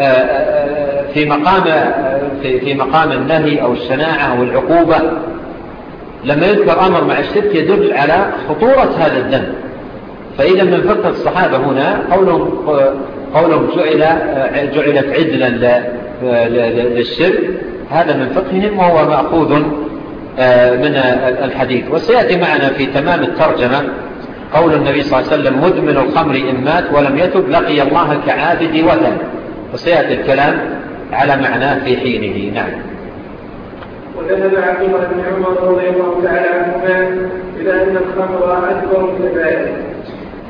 آه، في مقام آه، في مقام النهي أو الشناعة أو العقوبة لما يذكر أمر مع الشرك يدل على خطورة هذا الذنب. فإذا من فقه الصحابة هنا قولهم, آه، قولهم جعل جعلت عدلا للشرك هذا من فقههم وهو مأخوذ من الحديث. وسيأتي معنا في تمام الترجمة قول النبي صلى الله عليه وسلم مدمن الخمر إن مات ولم يتب لقي الله كعابد وثن. وسيأتي الكلام على معناه في حينه. نعم. وذهب عقيمة بن عمر رضي الله تعالى عنهما إلى أن الخمر أكبر من الكبائر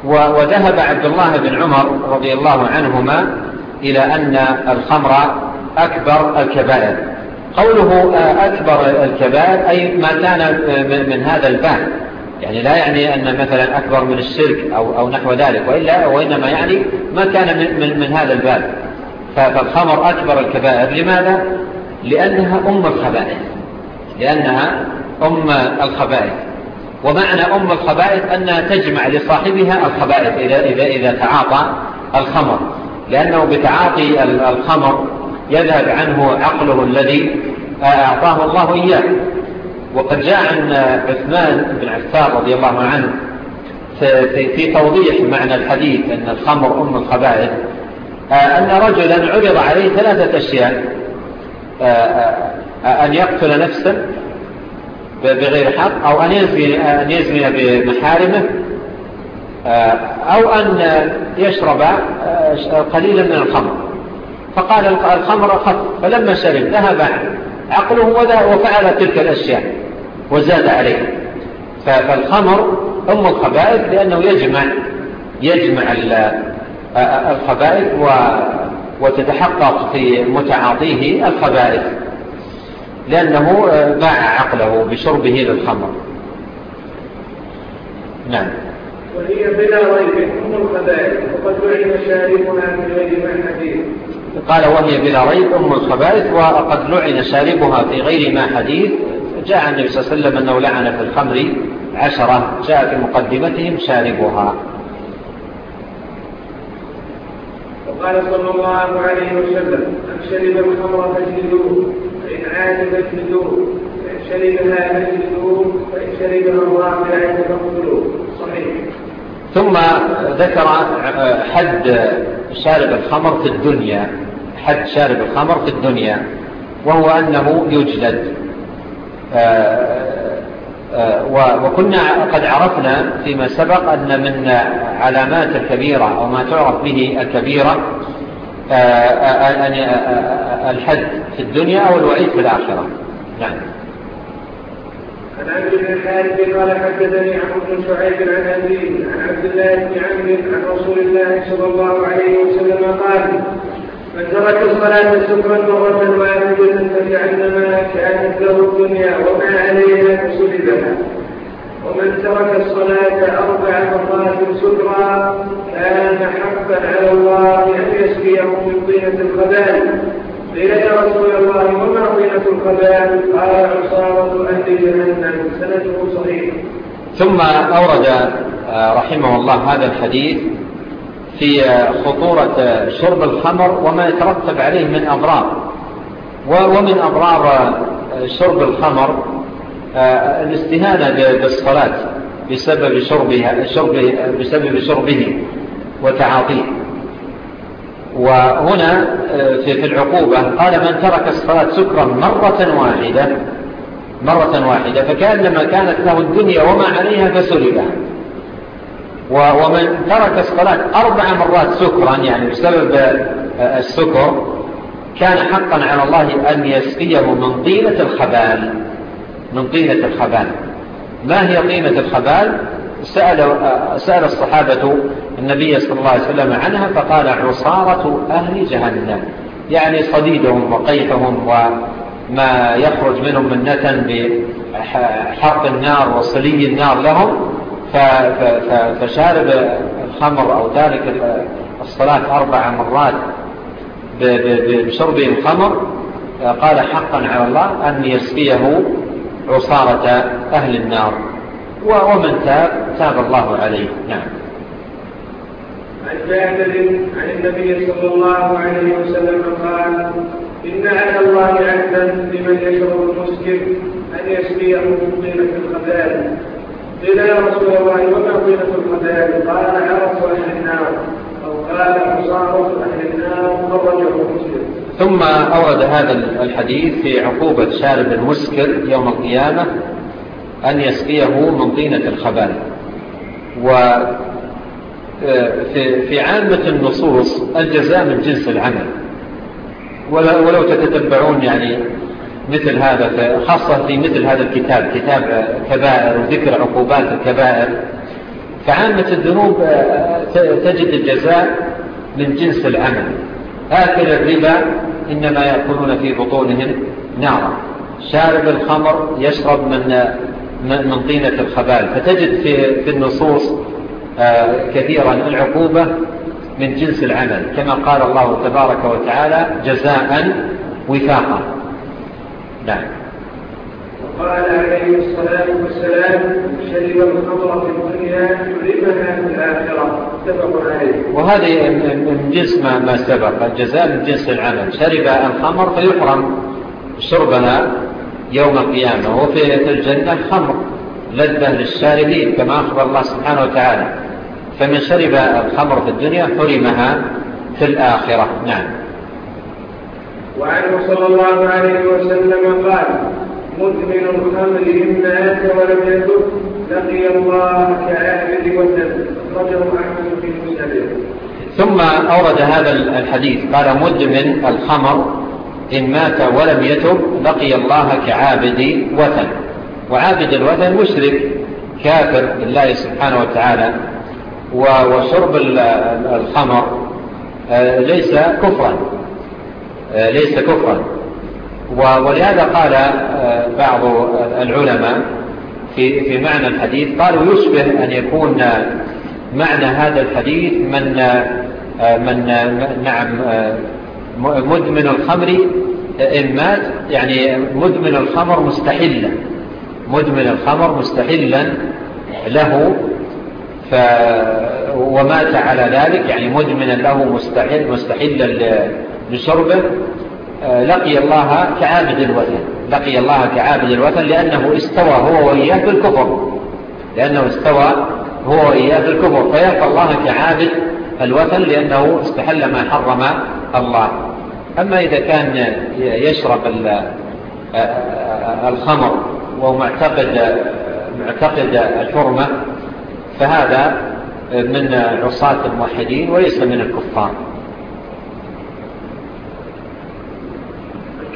وذهب عبد الله بن عمر رضي الله عنهما إلى أن الخمر أكبر الكبائر. قوله أكبر الكبائر أي ما كان من هذا الباب يعني لا يعني أن مثلا أكبر من الشرك أو, أو نحو ذلك وإلا وإنما يعني ما كان من, من, من هذا الباب. فالخمر أكبر الكبائر لماذا؟ لأنها أم الخبائث. لأنها أم الخبائث. ومعنى أم الخبائث أنها تجمع لصاحبها الخبائث إذا, إذا, إذا تعاطى الخمر. لأنه بتعاطي الخمر يذهب عنه عقله الذي أعطاه الله إياه. وقد جاء عن عثمان بن عفار رضي الله عنه في توضيح معنى الحديث أن الخمر أم الخبائث. آه، أن رجلا عرض عليه ثلاثة أشياء. آه، آه، أن يقتل نفسه بغير حق أو أن يزمي بمحارمه أو أن يشرب قليلا من الخمر. فقال الخمر خف فلما شرب ذهب عقله وفعل تلك الأشياء وزاد عليه. فالخمر أم الخبائث لأنه يجمع يجمع الخبائث وتتحقق في متعاطيه الخبائث. لأنه آه، باع عقله بشربه للخمر. نعم. وهي بلا ريب أم الخبائث وقد لعن شاربها في غير ما حديث. قال وهي بلا ريب أم الخبائث وقد لعن شاربها في غير ما حديث. جاء النبي صلى الله عليه وسلم أنه لعن في الخمر عشرة جاء في مقدمتهم شاربها. وقال صلى الله عليه وسلم من شرب الخمر فجلدوه فإن عاد فجلدوه فإن شربها فجلدوه فإن شربها الله فلا فاقتلوه صحيح. ثم ذكر حد شارب الخمر في الدنيا حد شارب الخمر في الدنيا وهو أنه يجلد. آه، آه، وكنا قد عرفنا فيما سبق أن من علامات الكبيرة أو ما تعرف به الكبيرة آه، آه، يعني، الحد في الدنيا أو الوعيد في الآخرة. نعم. عن عبد الحارث قال حدثني عمرو بن شعيب عن ابيه عن عبد الله بن عمرو عن رسول الله صلى الله عليه وسلم قال فانزلت الصلاة شكرا وغرا واحدة ما كانت له الدنيا وما عليها فسلبها ومن ترك الصلاة أربع مرات سكرا كان حقا على الله أن يسقيه من طينة الخبال قيل يا رسول الله وما طينة الخبال قال عصارة أهل جهنم. سنده صحيح. ثم أورد آه، رحمه الله هذا الحديث في خطورة شرب الخمر وما يترتب عليه من أضرار. ومن أضرار شرب الخمر آه، الاستهانة بالصلاة بسبب شربها بسبب شربه وتعاطيه. وهنا آه، في العقوبة قال من ترك الصلاة سكرا مرة واحدة مرة واحدة فكأنما كانت له الدنيا وما عليها فسلبها. ومن ترك الصلاة أربع مرات سكرا يعني بسبب آه، السكر كان حقا على الله أن يسقيه من طينة الخبال. من طينة الخبال. ما هي طينة الخبال؟ سأل, آه، سأل الصحابة النبي صلى الله عليه وسلم عنها فقال عصارة أهل جهنم. يعني صديدهم وقيحهم وما يخرج منهم من نتن بحرق النار وصلي النار لهم. فشارب الخمر أو ذلك الصلاة أربع مرات بشربه الخمر قال حقا على الله أن يسقيه عصارة أهل النار. ومن تاب تاب الله عليه. نعم. عن جاهد عن النبي صلى الله عليه وسلم قال إن على الله عهدا لمن يشرب المسكر أن يسقيه قيمة الخبال قيل يا رسول الله وما طيلة المدائن؟ قال يا رسول أهل النار. أو قال مصارف أهل النار خرجه مسلم. ثم أورد هذا الحديث في عقوبة شارب المسكر يوم القيامة أن يسقيه من طينة الخبال وفي آه، عامة النصوص الجزاء من جنس العمل. ولو تتتبعون يعني مثل هذا خاصة في مثل هذا الكتاب كتاب كبائر وذكر عقوبات الكبائر. فعامة الذنوب تجد الجزاء من جنس العمل. آكل الربا إنما يأكلون في بطونهم نارا. شارب الخمر يشرب من من طينة الخبال فتجد في, في النصوص آه، كثيرا العقوبة من جنس العمل. كما قال الله تبارك وتعالى جزاء وفاقا. نعم وقال عليه الصلاة والسلام شرب الخمر في الدنيا يحرمها في الآخرة. متفق عليه. وهذه من جنس ما سبق. الجزاء من جنس العمل. شرب الخمر فيحرم شربها يوم القيامة وفي الجنة خمر لذة للشاربين كما أخبر الله سبحانه وتعالى. فمن شرب الخمر في الدنيا حرمها في الآخرة. نعم. وعنه صلى الله عليه وسلم قال مدمن الخمر إن مات ولم يتب لقي الله كعابد والنبي رجل أحمد في مسلم ثم أورد هذا الحديث قال مدمن الخمر إن مات ولم يتب لقي الله كعابد وثن. وعابد الوثن مشرك كافر بالله سبحانه وتعالى. وشرب الخمر آه، ليس كفرا. آه، ليس كفرا. ولهذا قال آه، بعض العلماء في, في معنى الحديث قالوا يشبه أن يكون معنى هذا الحديث من, آه، من نعم مدمن الخمر إن مات يعني مدمن الخمر مستحلا. مدمن الخمر مستحلا له ف ومات على ذلك يعني مدمنا له مستحل مستحلا بشربه آه، لقي الله كعابد الوثن. لقي الله كعابد الوثن لأنه استوى هو وإياه بالكفر لأنه استوى هو وإياه بالكفر فيلقى الله كعابد الوثن لأنه استحل ما حرم الله. أما إذا كان يشرب آه، آه، الخمر ومعتقد معتقد الحرمة فهذا من عصاة الموحدين وليس من الكفار.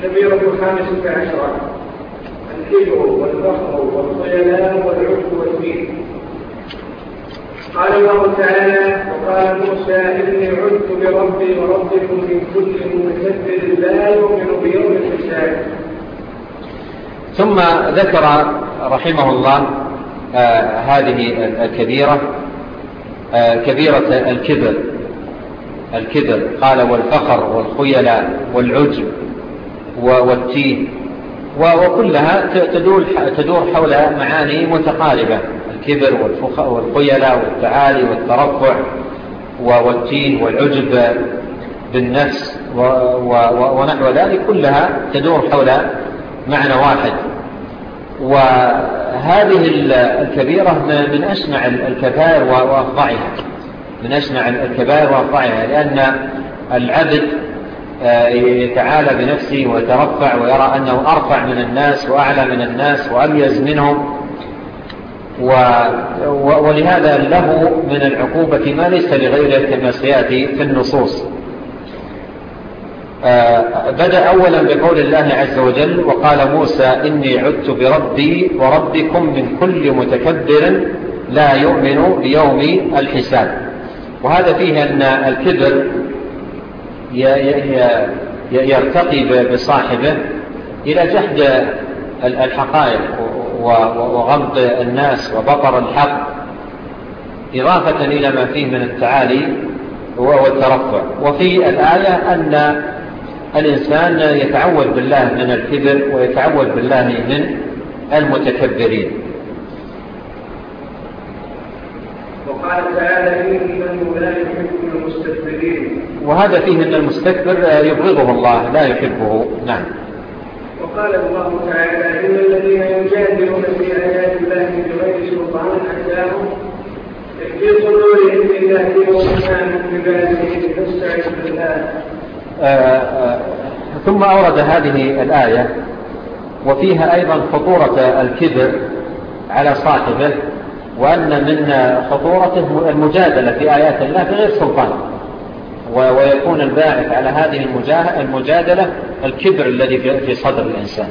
كبيرة الخامس عشرة. الحجر والفخر والخيلاء والعشب والمين قال الله تعالى وقال موسى إني عدت بربي وربكم من كل مكبر لا يؤمن بيوم الحساب. ثم ذكر رحمه الله آه، هذه الكبيرة آه، كبيرة الكبر الكبر. قال والفخر والخيلاء والعجب. والتين. وكلها تدور تدور حولها معاني متقاربة. الكبر والقيلة والتعالي والترفع والتين والعجب بالنفس ونحو ذلك كلها تدور حول معنى واحد. وهذه الكبيرة من أسمع الكبائر وأفضعها من أسمع الكبائر وأفضعها لأن العبد آه، يتعالى بنفسه ويترفع ويرى أنه أرفع من الناس وأعلى من الناس وأميز منهم. و... ولهذا له من العقوبة ما ليس لغيره كما سيأتي في النصوص. آه، بدأ أولا بقول الله عز وجل وقال موسى إني عدت بربي وربكم من كل متكبر لا يؤمن بيوم الحساب. وهذا فيه أن الكبر يرتقي بصاحبه إلى جهد الحقائق وغمط الناس وبطر الحق إضافة إلى ما فيه من التعالي وهو الترفع. وفي الآية أن الإنسان يتعوذ بالله من الكبر ويتعوذ بالله من المتكبرين. وقال تعالى فيه من يولاد حكم وهذا فيه أن المستكبر يبغضه الله لا يحبه. نعم. وقال الله تعالى إن الذين يجادلون في آيات الله بغير سلطان أتاهم في صدورهم بالله وإيمان بباله فاستعذ بالله. ثم أورد هذه الآية وفيها أيضا خطورة الكبر على صاحبه وأن من خطورته المجادلة في آيات الله بغير سلطان. ويكون الباعث على هذه المجادلة الكبر الذي في صدر الإنسان.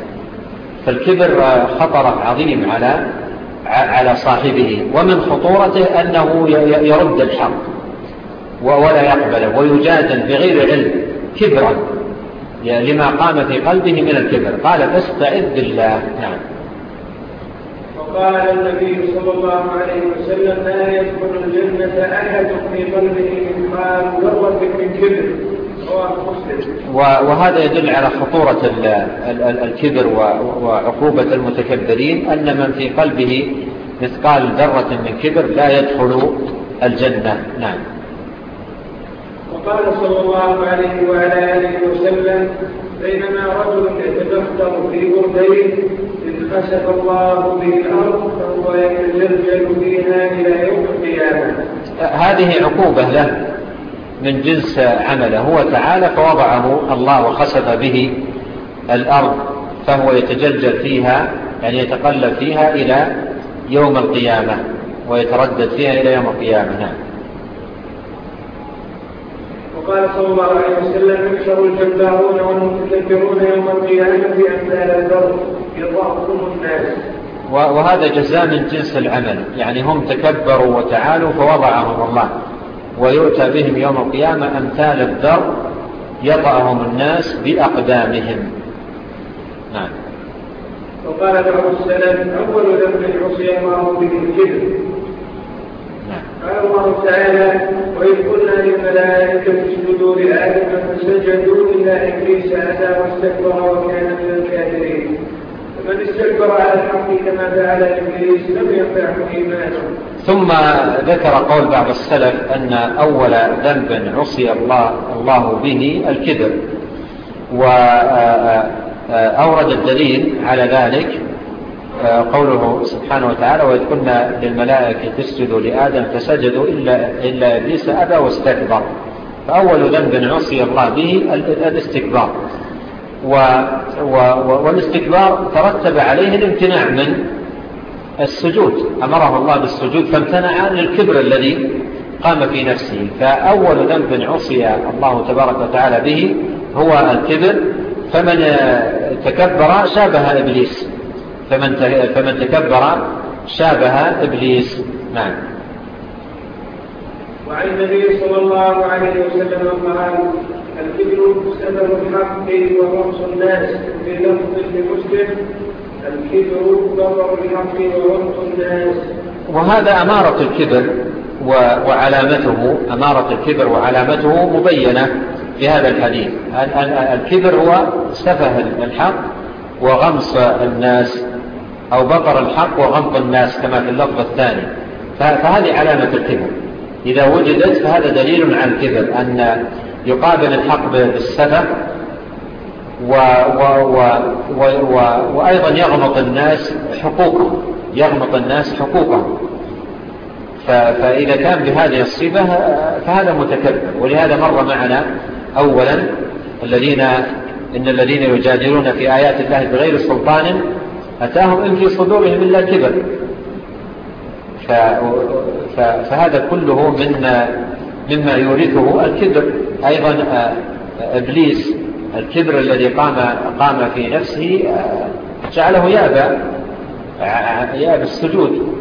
فالكبر خطر عظيم على على صاحبه ومن خطورته أنه يرد الحق ولا يقبله ويجادل بغير علم كبرا لما قام في قلبه من الكبر. قال فاستعذ بالله. نعم. قال النبي صلى الله عليه وسلم لا يدخل الجنة أحد في قلبه مثقال ذرة من كبر وهذا يدل على خطورة الكبر وعقوبة المتكبرين أن من في قلبه مثقال ذرة من كبر لا يدخل الجنة. نعم. قال صلى الله عليه وعلى آله وسلم بينما رجل يتدفتر في بردين إن خسف الله به الأرض فهو يتجرجل فيها إلى يوم القيامة. هذه عقوبة له من جنس عمله. هو تعالى فوضعه الله وخسف به الأرض فهو يتجلجل فيها يعني يتقلب فيها إلى يوم القيامة ويتردد فيها إلى يوم القيامة. نعم. وقال صلى الله عليه وسلم يحشر الجبارون والمتكبرون يوم القيامة أمثال البر يضعفهم الناس. وهذا جزاء من جنس العمل. يعني هم تكبروا وتعالوا فوضعهم الله. ويؤتى بهم يوم القيامة أمثال الذر يطأهم الناس بأقدامهم. نعم. وقال دعو السلام أول ذنب عصي الله به الجبر قال الله تعالى وإذ قلنا للملائكة اسجدوا لآدم فسجدوا إلا إبليس أبى واستكبر وكان من الكافرين. فمن استكبر على الحق كما فعل إبليس لم ينفعه إيمانه. ثم ذكر قول بعض السلف أن أول ذنب عصي الله, الله به الكذب وأورد الدليل على ذلك قوله سبحانه وتعالى وإذ قلنا للملائكة تسجدوا لآدم فسجدوا إلا, إلا إبليس أبى واستكبر. فأول ذنب عصي الله به الاستكبار. و و والاستكبار ترتب عليه الامتناع من السجود. أمره الله بالسجود فامتنع عن الكبر الذي قام في نفسه. فأول ذنب عصي الله تبارك وتعالى به هو الكبر. فمن تكبر شابه إبليس. فمن فمن تكبر شابه إبليس. نعم. وعن النبي صلى الله عليه وسلم قال الكبر سبب الحق ورأس الناس بلفظ لمسلم. الكبر كبر الحق ورأس الناس. وهذا أمارة الكبر وعلامته أمارة الكبر وعلامته مبينة في هذا الحديث. الكبر هو سفه الحق وغمص الناس أو بطر الحق وغمط الناس كما في اللفظ الثاني. فهذه علامة الكذب إذا وجدت فهذا دليل عن الكذب أن يقابل الحق بالسفة و و و و و وأيضا يغمط الناس حقوقهم. يغمط الناس حقوقهم. فإذا كان بهذه الصفة فهذا متكبر. ولهذا مر معنا أولا الذين إن الذين يجادلون في آيات الله بغير سلطان أتاهم إن في صدورهم إلا كبر فهذا كله من مما يورثه الكبر. أيضا آه، إبليس الكبر الذي قام, قام في نفسه آه، جعله يأبى آه، يأبى السجود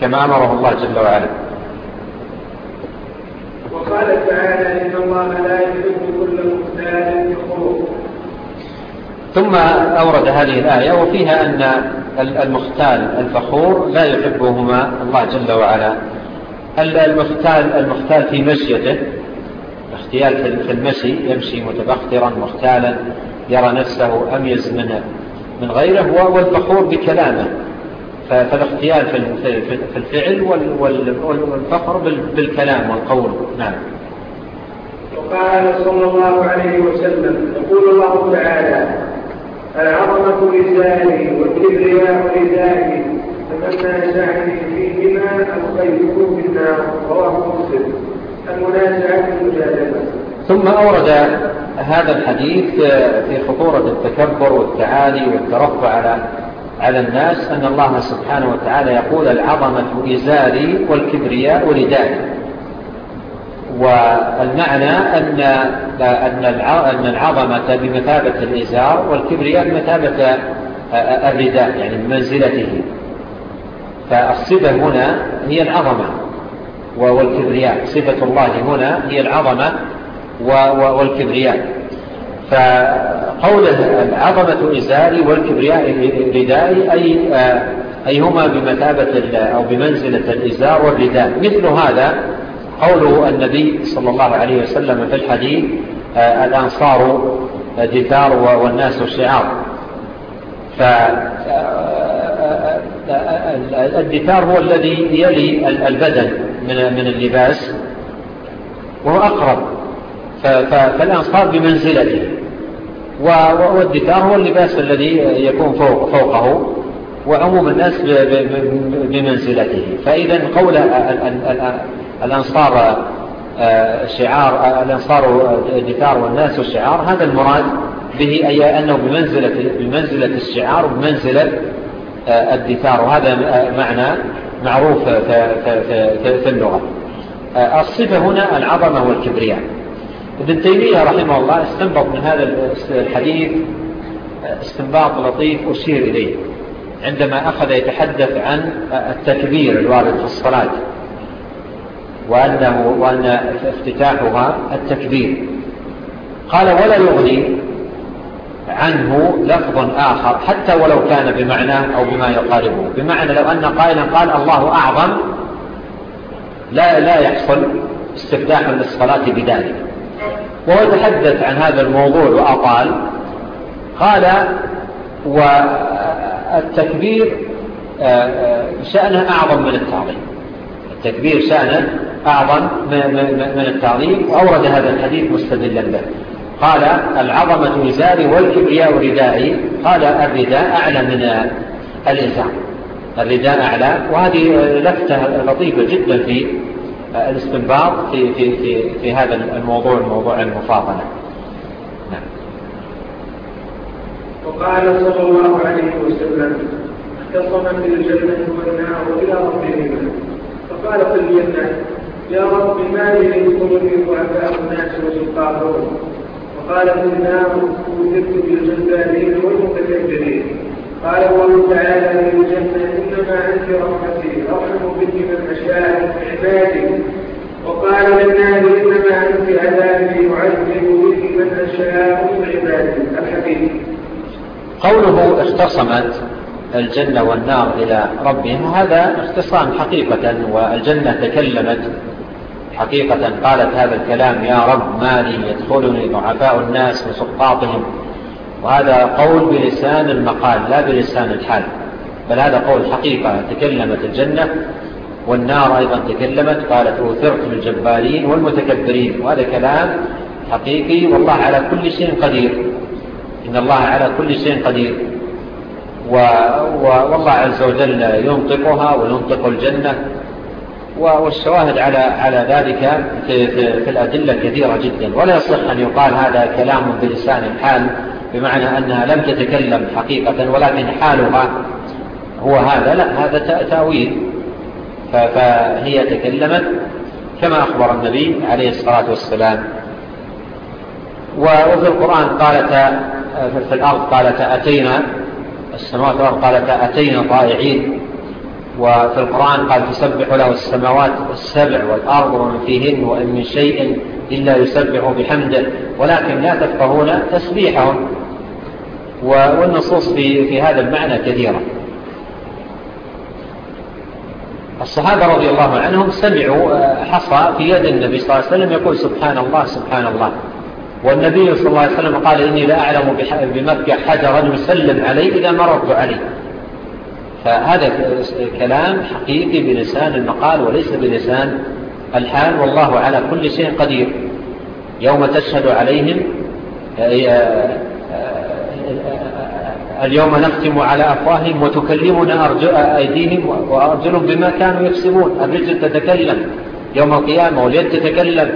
كما أمره الله جل وعلا. وقال تعالى إن الله لا يحب كل مختال يخوف ثم أورد هذه الآية وفيها أن المختال الفخور لا يحبهما الله جل وعلا. المختال, المختال في مشيته اختيال في المشي يمشي متبخترا مختالا يرى نفسه أميز من, من غيره والفخور بكلامه. فالاختيال في الفعل والفخر بالكلام والقول. نعم. وقال صلى الله عليه وسلم يقول الله تعالى العظمة لساني والكبرياء لساني فمنازعني فيهما ألقيته في النار رواه مسلم. المنازعة المجادلة. ثم أورد هذا الحديث في خطورة التكبر والتعالي والترفع على على الناس أن الله سبحانه وتعالى يقول العظمة إزاري والكبرياء ردائي. والمعنى أن, أن العظمة بمثابة الإزار والكبرياء بمثابة الرداء يعني بمنزلته. فالصفة هنا هي العظمة والكبرياء. صفة الله هنا هي العظمة والكبرياء. فقول العظمة إزاري والكبرياء ردائي أي, أي هما بمثابة أو بمنزلة الإزار والرداء. مثل هذا قوله النبي صلى الله عليه وسلم في الحديث آه، الأنصار آه، دثار والناس الشعار فالدثار آه، هو الذي يلي البدن من اللباس وهو أقرب. فالأنصار بمنزلته. والدثار هو اللباس الذي يكون فوق فوقه وعموم الناس بمنزلته. فإذا قول الأنصار آه، شعار آه، الأنصار دثار والناس شعار هذا المراد به أي أنه بمنزلة, بمنزلة الشعار بمنزلة آه، الدثار وهذا معنى معروف في اللغة. الصفة هنا العظمة والكبرياء. ابن تيمية رحمه الله استنبط من هذا الحديث استنباط لطيف أشير إليه عندما أخذ يتحدث عن التكبير الوارد في الصلاة. وأنه وأن افتتاحها التكبير. قال ولا يغني عنه لفظ آخر حتى ولو كان بمعنى أو بما يقاربه. بمعنى لو أن قائلا قال الله أعظم لا, لا يحصل استفتاح للصلاة بذلك. وهو تحدث عن هذا الموضوع وأطال. قال والتكبير آه، آه، شأنه أعظم من التعظيم. التكبير شأنه أعظم من التعظيم وأورد هذا الحديث مستدلا به. قال العظمة إزاري والكبرياء ردائي قال الرداء أعلى من الإنسان الرداء أعلى. وهذه لفتة لطيفة جدا في الاستنباط في, في, في, في هذا الموضوع موضوع المفاضلة. نعم. وقال صلى الله عليه وسلم اختصما بالجنة الجنة والنار إلى ربهما فقال قل لي يا رب ما لي يدخلني ضعفاء الناس وسلطانهم. وقال النار وجدت بالجبارين والمتكبرين قال الله تعالى للجنة إنما أنت رحمتي أرحم بك من أشاء عبادي. وقال للنار إنما أنت عذابي اعذب بك من أشاء عبادي. الحديث. قوله اختصمت الجنة والنار إلى ربهم هذا اختصام حقيقة والجنة تكلمت حقيقة قالت هذا الكلام يا رب ما لي يدخلني ضعفاء الناس وسقاطهم. وهذا قول بلسان المقال لا بلسان الحال بل هذا قول حقيقة تكلمت الجنة والنار أيضا تكلمت قالت أوثرت بالجبارين والمتكبرين. وهذا كلام حقيقي والله على كل شيء قدير إن الله على كل شيء قدير. و... و... والله عز وجل ينطقها وينطق الجنة. والشواهد على على ذلك في, في, في الأدلة كثيرة جدا. ولا يصح أن يقال هذا كلام بلسان الحال بمعنى أنها لم تتكلم حقيقة ولكن حالها هو هذا. لا هذا تأويل. فهي تكلمت كما أخبر النبي عليه الصلاة والسلام. وفي القرآن قالت في الأرض قالت أتينا السماوات الأرض قالت أتينا طائعين. وفي القرآن قال تسبح له السماوات السبع والأرض ومن فيهن وإن من شيء إلا يسبح بحمده. ولكن لا تفقهون تسبيحهم. والنصوص في, في هذا المعنى كثيرة. الصحابة رضي الله عنهم سمعوا آه، حصى في يد النبي صلى الله عليه وسلم يقول سبحان الله سبحان الله. والنبي صلى الله عليه وسلم قال إني لا أعلم بمكة حجرا يسلم عليه إذا مررت عليه فهذا الكلام حقيقي بلسان المقال وليس بلسان الحال والله على كل شيء قدير. يوم تشهد عليهم آه، آه، آه، اليوم نختم على أفواههم وتكلمنا أيديهم وأرجلهم بما كانوا يفسمون الرجل تتكلم يوم القيامة واليد تتكلم.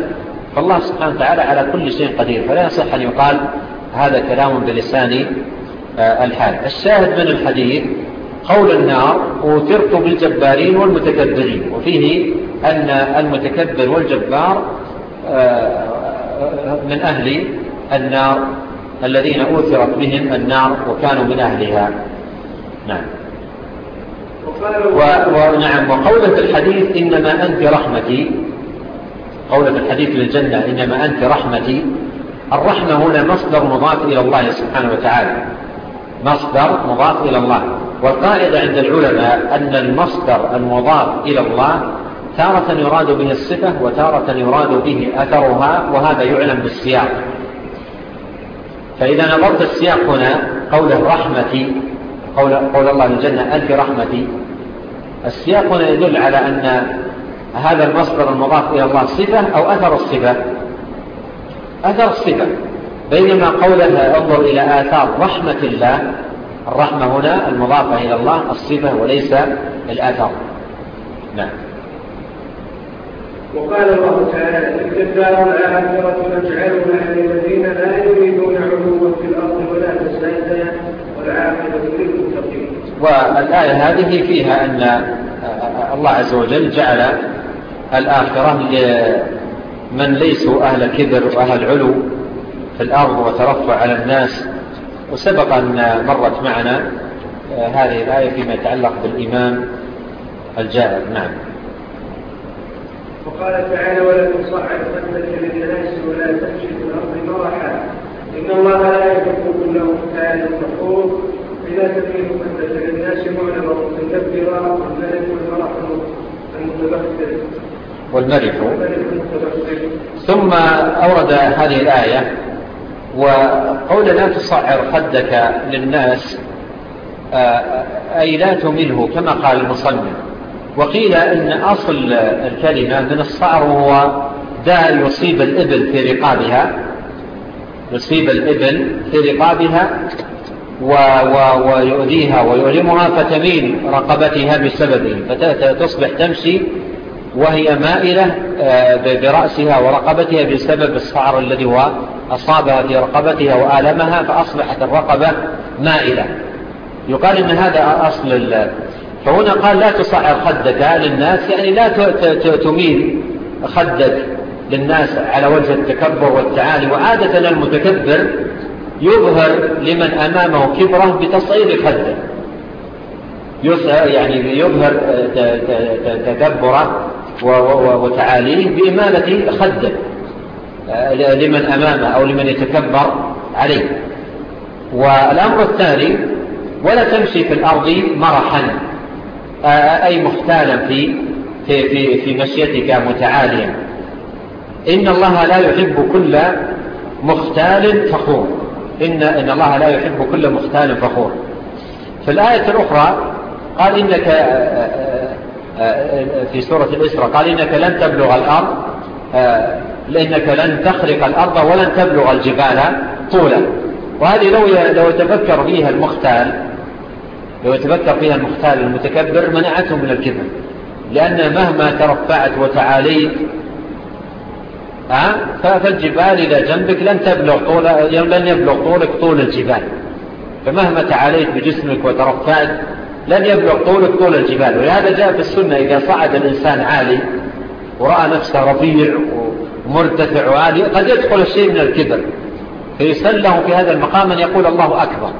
فالله سبحانه وتعالى على كل شيء قدير. فلا يصح أن يقال هذا كلام بلسان الحال. الشاهد من الحديث قول النار أوثرت بالجبارين والمتكبرين. وفيه أن المتكبر والجبار آه، من أهل النار الذين أوثرت بهم النار وكانوا من أهلها. نعم. ونعم وقولة الحديث إنما أنت رحمتي. قولة الحديث للجنة إنما أنت رحمتي. الرحمة هنا مصدر مضاف إلى الله سبحانه وتعالى. مصدر مضاف إلى الله. والقاعدة عند العلماء أن المصدر المضاف إلى الله تارة يراد به الصفة وتارة يراد به أثرها وهذا يعلم بالسياق. فإذا نظرت السياق هنا قول الرحمة قول, قول الله الجنة أنت رحمتي السياق هنا يدل على أن هذا المصدر المضاف إلى الله صفة أو أثر الصفة. أثر الصفة. بينما قولها انظر إلى آثار رحمة الله الرحمة هنا المضافة إلى الله الصفة وليس الآثار. نعم. وقال الله تعالى تلك الدار الآخرة نجعلها للذين لا يريدون علوا في الأرض ولا فسادا والعاقبة للمتقين. والآية هذه فيها أن الله عز وجل جعل الآخرة لمن ليسوا أهل كبر وأهل علو. في الأرض وترفع على الناس. وسبق أن مرت معنا آه، هذه الآية فيما يتعلق بالإمام الجاهل. نعم. وقال تعالى ولا تصعد خدك للناس ولا تمشي في الأرض مرحا. إن الله لا يحب كل مختال فخور. إذا تمشي خدك للناس معلما متكبرا والملك والمرح المتبختر والملك. ثم أورد هذه الآية وقول لا تصعر خدك للناس آه، أي لا تمله كما قال المصنف. وقيل أن أصل الكلمة من الصعر هو داء يصيب الإبل في رقابها يصيب الإبل في رقابها و و ويؤذيها ويؤلمها فتميل رقبتها بسببه فتصبح تمشي وهي مائلة آه، برأسها ورقبتها بسبب الصعر الذي هو أصابها في رقبتها وآلمها فأصبحت الرقبة مائلة. يقال إن هذا أصل الله فهنا قال لا تصعر خدك. للناس يعني لا تميل خدك للناس على وجه التكبر والتعالي. وعادة المتكبر يظهر لمن أمامه كبره بتصعير خده. يعني يظهر تكبره وتعاليه بإمالة خده. آه، لمن أمامه أو لمن يتكبر عليه. والأمر الثاني ولا تمشي في الأرض مرحا. آه، أي محتالا في, في, في, في مشيتك متعاليا. إن الله لا يحب كل مختال فخور. إن, إن الله لا يحب كل مختال فخور. في الآية الأخرى قال إنك آه، في سورة الإسرة قال إنك لن تبلغ الأرض لأنك لن تخرق الأرض ولن تبلغ الجبال طولا. وهذه لو لو فيها المختال لو يتفكر فيها المختال المتكبر منعته من الكذب. لأن مهما ترفعت وتعاليت فالجبال إلى جنبك لن, تبلغ طول لن يبلغ طولك طول الجبال. فمهما تعاليت بجسمك وترفعت لن يبلغ طولك طول الجبال. ولهذا جاء في السنة إذا صعد الإنسان عالي ورأى نفسه رفيع مرتفع عالي قد يدخل الشيء من الكبر. فيسل له في هذا المقام أن يقول الله أكبر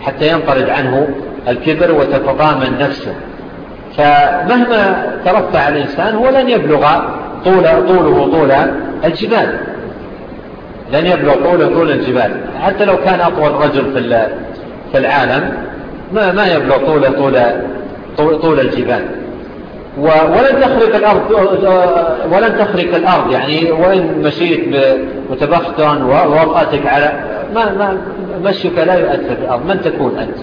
حتى ينطرد عنه الكبر وتتضامن نفسه. فمهما ترفع الإنسان هو لن يبلغ طول طوله طول الجبال. لن يبلغ طوله طول الجبال. حتى لو كان أطول رجل في العالم ما ما يبلغ طوله طول طول الجبال. ولن تخرق الأرض ولن تخرق الأرض يعني وإن مشيت متبختا ووقعتك على ما ما مشيك لا يؤثر في الأرض من تكون أنت؟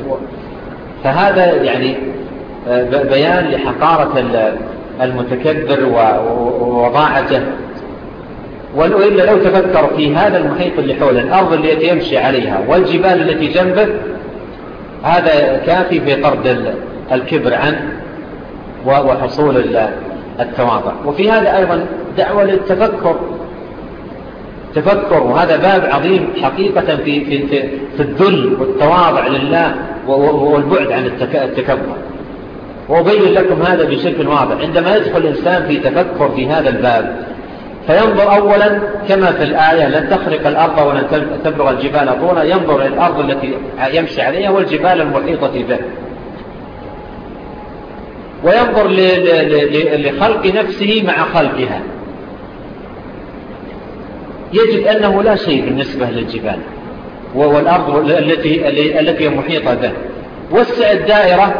فهذا يعني بيان لحقارة المتكبر ووضاعته وإلا لو تفكر في هذا المحيط اللي حول الأرض التي يمشي عليها والجبال التي جنبه هذا كافي في طرد الكبر عنه. وحصول التواضع. وفي هذا أيضا دعوة للتفكر. تفكر. وهذا باب عظيم حقيقة في, في, في الذل والتواضع لله والبعد عن التكبر. وأبين لكم هذا بشكل واضح. عندما يدخل الإنسان في تفكر في هذا الباب فينظر أولا كما في الآية لن تخرق الأرض ولن تبلغ الجبال طولا. ينظر إلى الأرض التي يمشي عليها والجبال المحيطة به. وينظر لخلق نفسه مع خلقها. يجد أنه لا شيء بالنسبة للجبال. والأرض التي, التي محيطة به. وسع الدائرة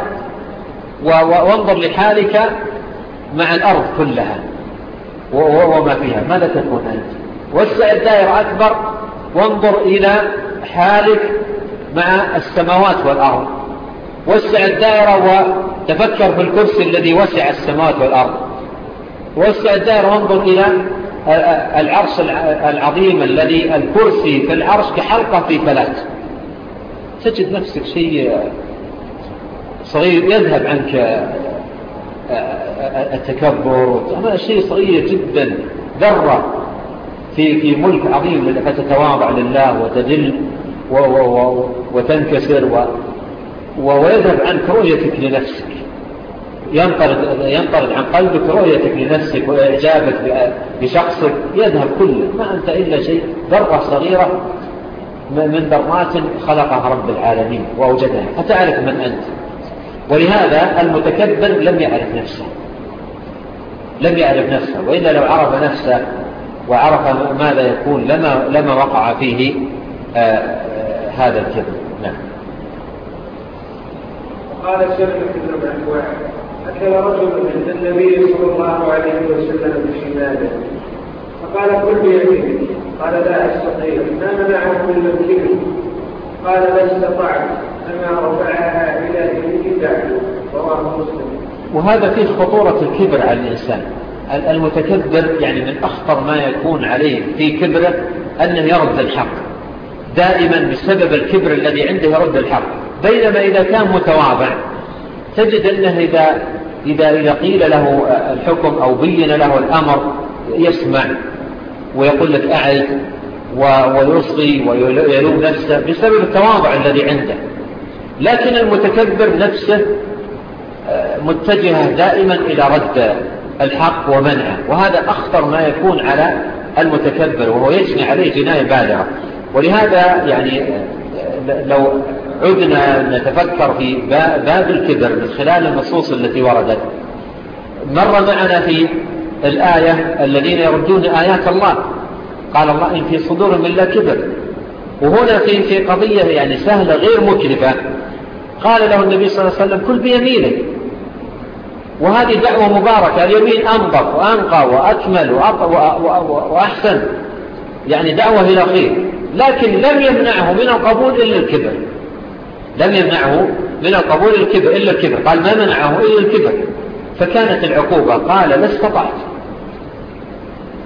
وانظر لحالك مع الأرض كلها. وما فيها. ماذا تكون أنت؟ وسع الدائرة أكبر. وانظر إلى حالك مع السماوات والأرض. وسع الدائرة وتفكر في الكرسي الذي وسع السماوات والأرض. وسع الدائرة وانظر إلى العرش العظيم الذي الكرسي في العرش كحلقة في فلات. تجد نفسك شيء صغير يذهب عنك التكبر. هذا شيء صغير جدا ذرة في في ملك عظيم فتتواضع لله وتجل وتنكسر ويذهب عنك رؤيتك لنفسك. ينطرد, ينطرد عن قلبك رؤيتك لنفسك وإعجابك بشخصك. يذهب كله. ما أنت إلا شيء. ذرة صغيرة من ذرات خلقها رب العالمين وأوجدها. فتعرف من أنت؟ ولهذا المتكبر لم يعرف نفسه. لم يعرف نفسه. وإلا لو عرف نفسه وعرف ماذا يكون لما, لما وقع فيه آه، آه، هذا الكذب. نعم. قال سلمة بن مكوع أكل رجل عند النبي صلى الله عليه وسلم بشماله فقال كل بيمينك قال لا أستطيع ما منعه من ممكنه قال لا استطعت فما رفعها إلى يمينك بعد رواه مسلم. وهذا فيه خطورة الكبر على الإنسان. المتكبر يعني من أخطر ما يكون عليه في كبره أنه يرد الحق. دائما بسبب الكبر الذي عنده يرد الحق. بينما إذا كان متواضع. تجد أنه إذا, إذا, إذا قيل له الحكم أو بين له الأمر يسمع ويقول لك أعرف ويصغي ويلوم نفسه بسبب التواضع الذي عنده. لكن المتكبر نفسه آه، متجهة دائما إلى رد الحق ومنعه. وهذا أخطر ما يكون على المتكبر وهو يجني عليه جناية بالغة. ولهذا يعني آه، لو عدنا نتفكر في باب الكبر من خلال النصوص التي وردت. مر معنا في الآية الذين يردون آيات الله. قال الله إن في صدور من لا كبر. وهنا في, في قضية يعني سهلة غير مكلفة. قال له النبي صلى الله عليه وسلم كل بيمينك. وهذه دعوة مباركة. اليمين أنضف وأنقى وأكمل وأحسن. يعني دعوة إلى خير. لكن لم يمنعه من القبول إلا الكبر. لم يمنعه من القبول الكبر إلا الكبر. قال ما منعه إلا الكبر. فكانت العقوبة. قال ما استطعت.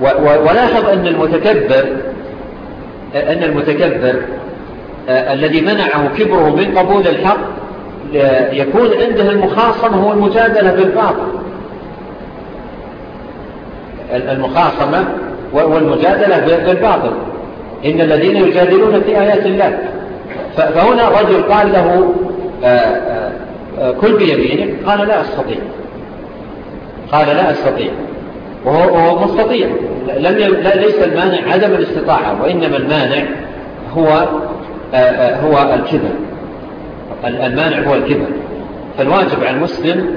ولاحظ أن المتكبر أن المتكبر آه، الذي منعه كبره من قبول الحق آه، يكون عنده المخاصمة هو المجادلة بالباطل. المخاصمة والمجادلة بالباطل. إن الذين يجادلون في آيات الله. فهنا رجل قال له آه، آه، آه، كل بيمينك؟ قال لا أستطيع. قال لا أستطيع. وهو مستطيع. لم ليس المانع عدم الاستطاعة وإنما المانع هو هو الكبر. المانع هو الكبر. فالواجب على المسلم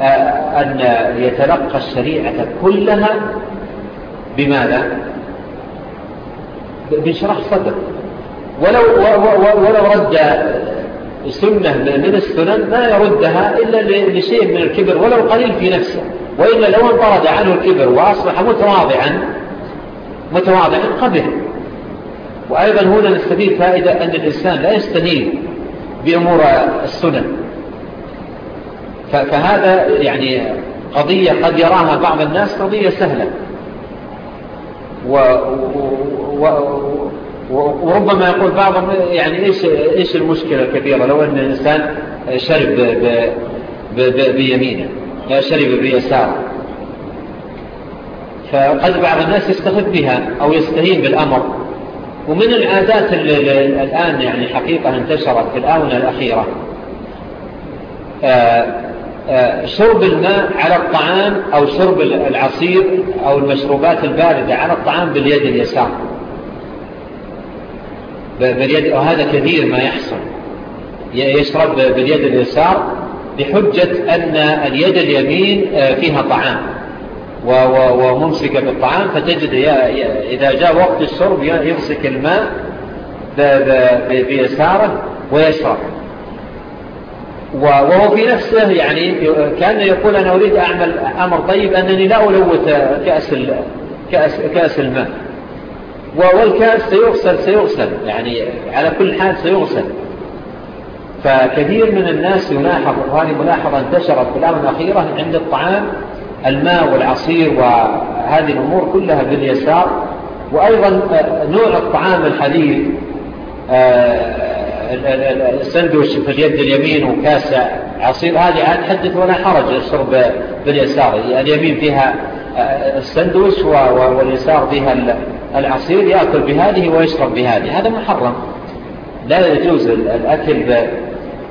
أن يتلقى الشريعة كلها بماذا؟ بشرح صدر. ولو, ولو رد سنة من السنن ما يردها إلا لشيء من الكبر ولو قليل في نفسه وإلا لو انطرد عنه الكبر وأصبح متواضعا متواضعا قبل. وأيضا هنا نستفيد فائدة أن الإنسان لا يستنيل بأمور السنن. فهذا يعني قضية قد يراها بعض الناس قضية سهلة. و, و... و... وربما يقول بعضهم يعني إيش, إيش المشكلة الكبيرة؟ لو أن الإنسان شرب ب ب ب بيمينه لا شرب بيساره. فقد بعض الناس يستخف بها أو يستهين بالأمر. ومن العادات الآن يعني حقيقة انتشرت في الآونة الأخيرة. آآ آآ شرب الماء على الطعام أو شرب العصير أو المشروبات الباردة على الطعام باليد اليسار. باليد وهذا كثير ما يحصل. يشرب باليد اليسار بحجة أن اليد اليمين آه، فيها طعام. وممسكة بالطعام فتجد إذا جاء وقت الشرب يمسك الماء بيساره ويشرب. وهو في نفسه يعني كان يقول أنا أريد أعمل أمر طيب أنني لا ألوت كأس, كأس, كأس الماء. والكاس سيغسل سيغسل. يعني على كل حال سيغسل. فكثير من الناس يلاحظ وهذه ملاحظة انتشرت في الآن الأخيرة عند الطعام الماء والعصير وهذه الأمور كلها باليسار. وأيضا آه، نوع الطعام الحديث آه، السندوش في اليد اليمين وكاسة عصير هذه عاد حدث ولا حرج يشرب باليسار. يعني اليمين فيها السندويش واليسار بها العصير يأكل بهذه ويشرب بهذه. هذا محرم. لا يجوز الأكل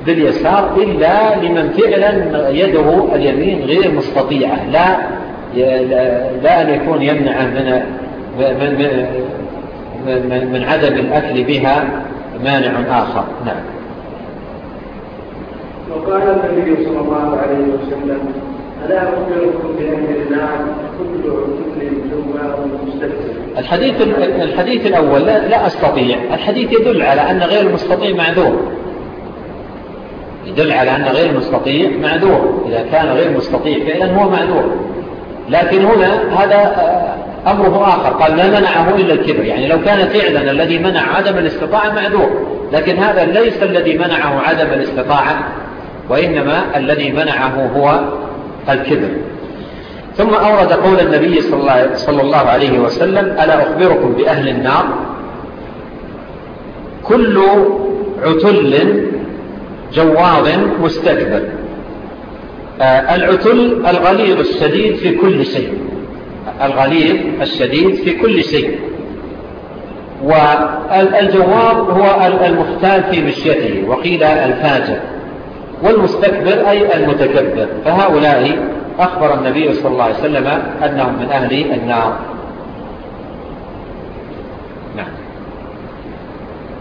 باليسار إلا لمن فعلا يده اليمين غير مستطيعة. لا لا أن يكون يمنعه من من, من, من عدم الأكل بها مانع آخر. نعم. وقال النبي صلى الله عليه وسلم الحديث الحديث الأول لا, لا أستطيع. الحديث يدل على أن غير المستطيع معذور. يدل على أن غير المستطيع معذور. إذا كان غير مستطيع فعلا هو معذور. لكن هنا هذا آه، أمره آخر. قال لا منعه إلا الكبر. يعني لو كان فعلا الذي منع عدم الاستطاعة معذور. لكن هذا ليس الذي منعه عدم الاستطاعة وإنما الذي منعه هو الكبر ثم أورد قول النبي صلى الله عليه وسلم ألا أخبركم بأهل النار؟ كل عتل جواض مستكبر. آه، العتل الغليظ الشديد في كل شيء. الغليظ الشديد في كل شيء. والجواب هو المحتال في مشيته وقيل الفاجر. والمستكبر أي المتكبر فهؤلاء أخبر النبي صلى الله عليه وسلم أنهم من أهل النار. نعم.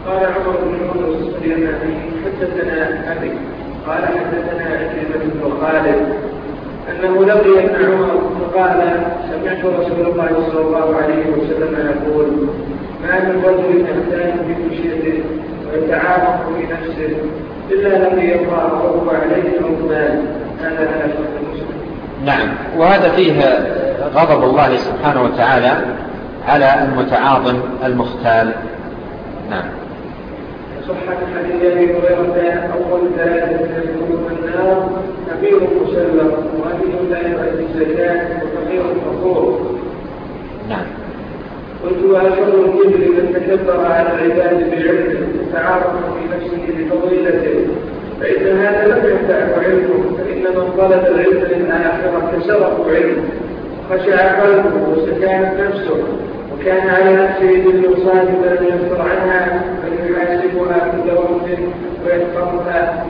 قال عمر بن يونس اليماني حدثنا أبي قال حدثنا أكلمة وخالد أنه لقي ابن عمر فقال سمعت رسول الله صلى الله عليه وسلم يقول ما من رجل أهدان بمشيته ويتعارف بنفسه إلا نبي الله وهو عليه العثمان هذا أنا نعم. وهذا فيه غضب الله سبحانه وتعالى على المتعاظم المختال. نعم. صحة حديث أبي هريرة أول ثلاثة يدخلون النار كبير مسلم وأبي لا يؤدي الزكاة وفقير فخور نعم. قلت وتواجههم الكبر من تكبر على العباد بعلم وتعارف في نفسه بفضيلته فإن هذا لم يحتاج علمه فإن من طلب العلم للآخرة كسره علمه خشع قلبه وسكنت نفسه وكان على نفسه ذل صادقا يصدر عنها بل يحاسبها كل وقت ويتقرها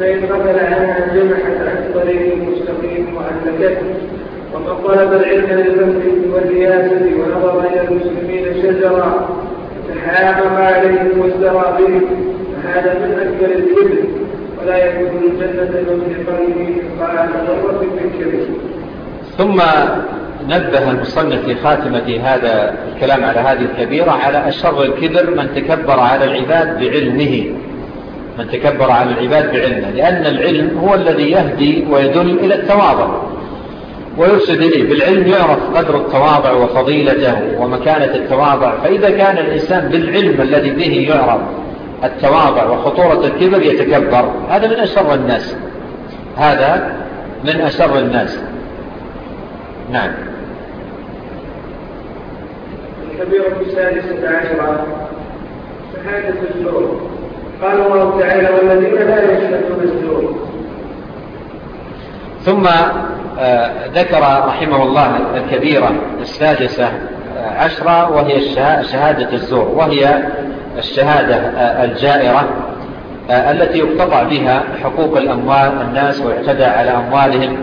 فإن غفل عنها جمحت عن طريق مستقيم وأهلكته وقد طلب العلم للفتح والرياسة ونظر إلى المسلمين شجرا تحاكم عليهم وازدرى بهم فهذا من أكبر الكبر ولا يكون الجنة الا في قلبه قال ذرة من كبر ثم نبه المصنف في خاتمة هذا الكلام على هذه الكبيرة على الشر الكبر من تكبر على العباد بعلمه. من تكبر على العباد بعلمه. لأن العلم هو الذي يهدي ويدل إلى التواضع. ويرشد إليه. بالعلم يعرف قدر التواضع وفضيلته ومكانة التواضع. فإذا كان الإنسان بالعلم الذي به يعرف التواضع وخطورة الكبر يتكبر. هذا من أشر الناس. هذا من أشر الناس. نعم. الكبيرة السادسة عشرة شهادة الزور قال الله تعالى والذين لا يشهدون الزور ثم آه، ذكر رحمه الله الكبيرة السادسة آه، عشرة وهي شهادة الزور وهي الشهادة آه، الجائرة التي يقتطع بها حقوق الأموال الناس ويعتدى على أموالهم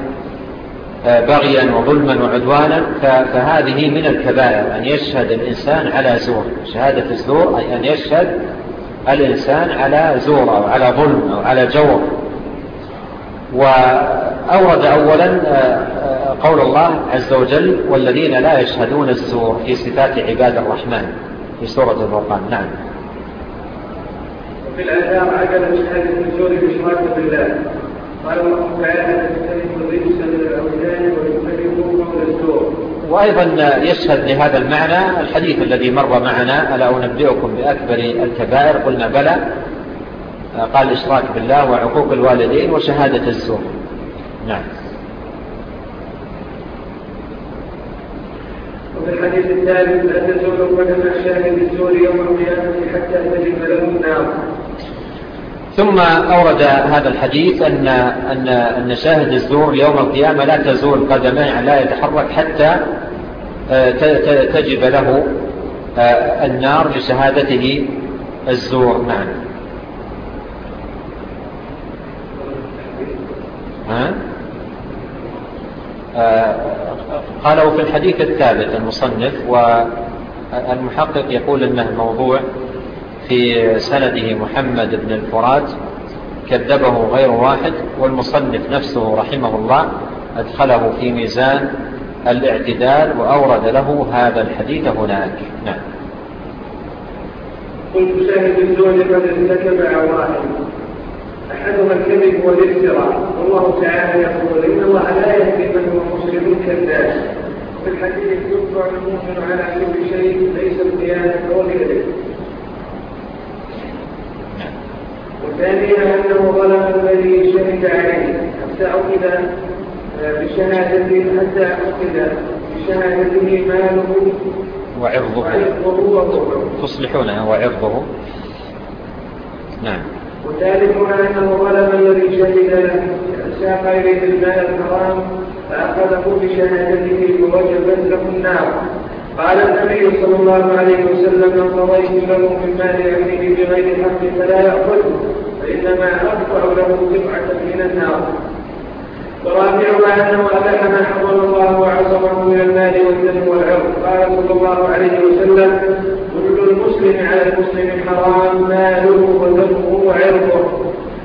بغيا وظلما وعدوانا. فهذه من الكبائر أن يشهد الإنسان على زور. شهادة الزور أي أن يشهد الإنسان على زور أو على ظلم أو على جور. وأورد أولا آه، قول الله عز وجل والذين لا يشهدون الزور في صفات عباد الرحمن. في سورة الرقان نعم. وفي الأذان عجل مشهد السور بشراك بالله. من الأولاد قول وأيضا آه، يشهد لهذا المعنى الحديث الذي مر معنا ألا أنبئكم بأكبر الكبائر؟ قلنا بلى. قال الإشراك بالله وعقوق الوالدين وشهادة الزور. نعم. وفي الحديث الثالث أن زور قدم الشاهد الزور يوم القيامة حتى تجد له النار. ثم أورد هذا الحديث أن, أن, أن شاهد الزور يوم القيامة لا تزول قدمه لا يتحرك حتى آه، تجب له آه، النار لشهادته الزور. نعم. آه، قالوا في الحديث الثابت المصنف والمحقق يقول أنه الموضوع في سنده محمد بن الفرات كذبه غير واحد والمصنف نفسه رحمه الله أدخله في ميزان الاعتدال وأورد له هذا الحديث هناك. نعم. قلت شاهد الزوج قد انتكب عواهد أحد الكذب هو والله تعالى يقول إن الله لا يهدي من هو مسلم كالناس وفي الحديث يطلع المؤمن على كل شيء ليس القيامة وغيره والثانية أنه ظلم الذي شهد عليه. حتى أخذ آه، بشهادته حتى أخذ بشهادته ماله. وعرضه. تصلحونها وعرضه. نعم. وذلك أنه ظلم الذي شهد له ساق إليه المال الحرام فأخذه بشهادته ووجبت له النار. قال النبي صلى الله عليه وسلم من قضيت له من مال أهله بغير حق فلا يأخذه فإنما أخطأ له قطعة من النار. ورافع وأنه ألحنا حفظه الله وعصمه من المال والدم والعرض. قال صلى الله عليه وسلم كل المسلم على المسلم حرام ماله ودمه وعرضه.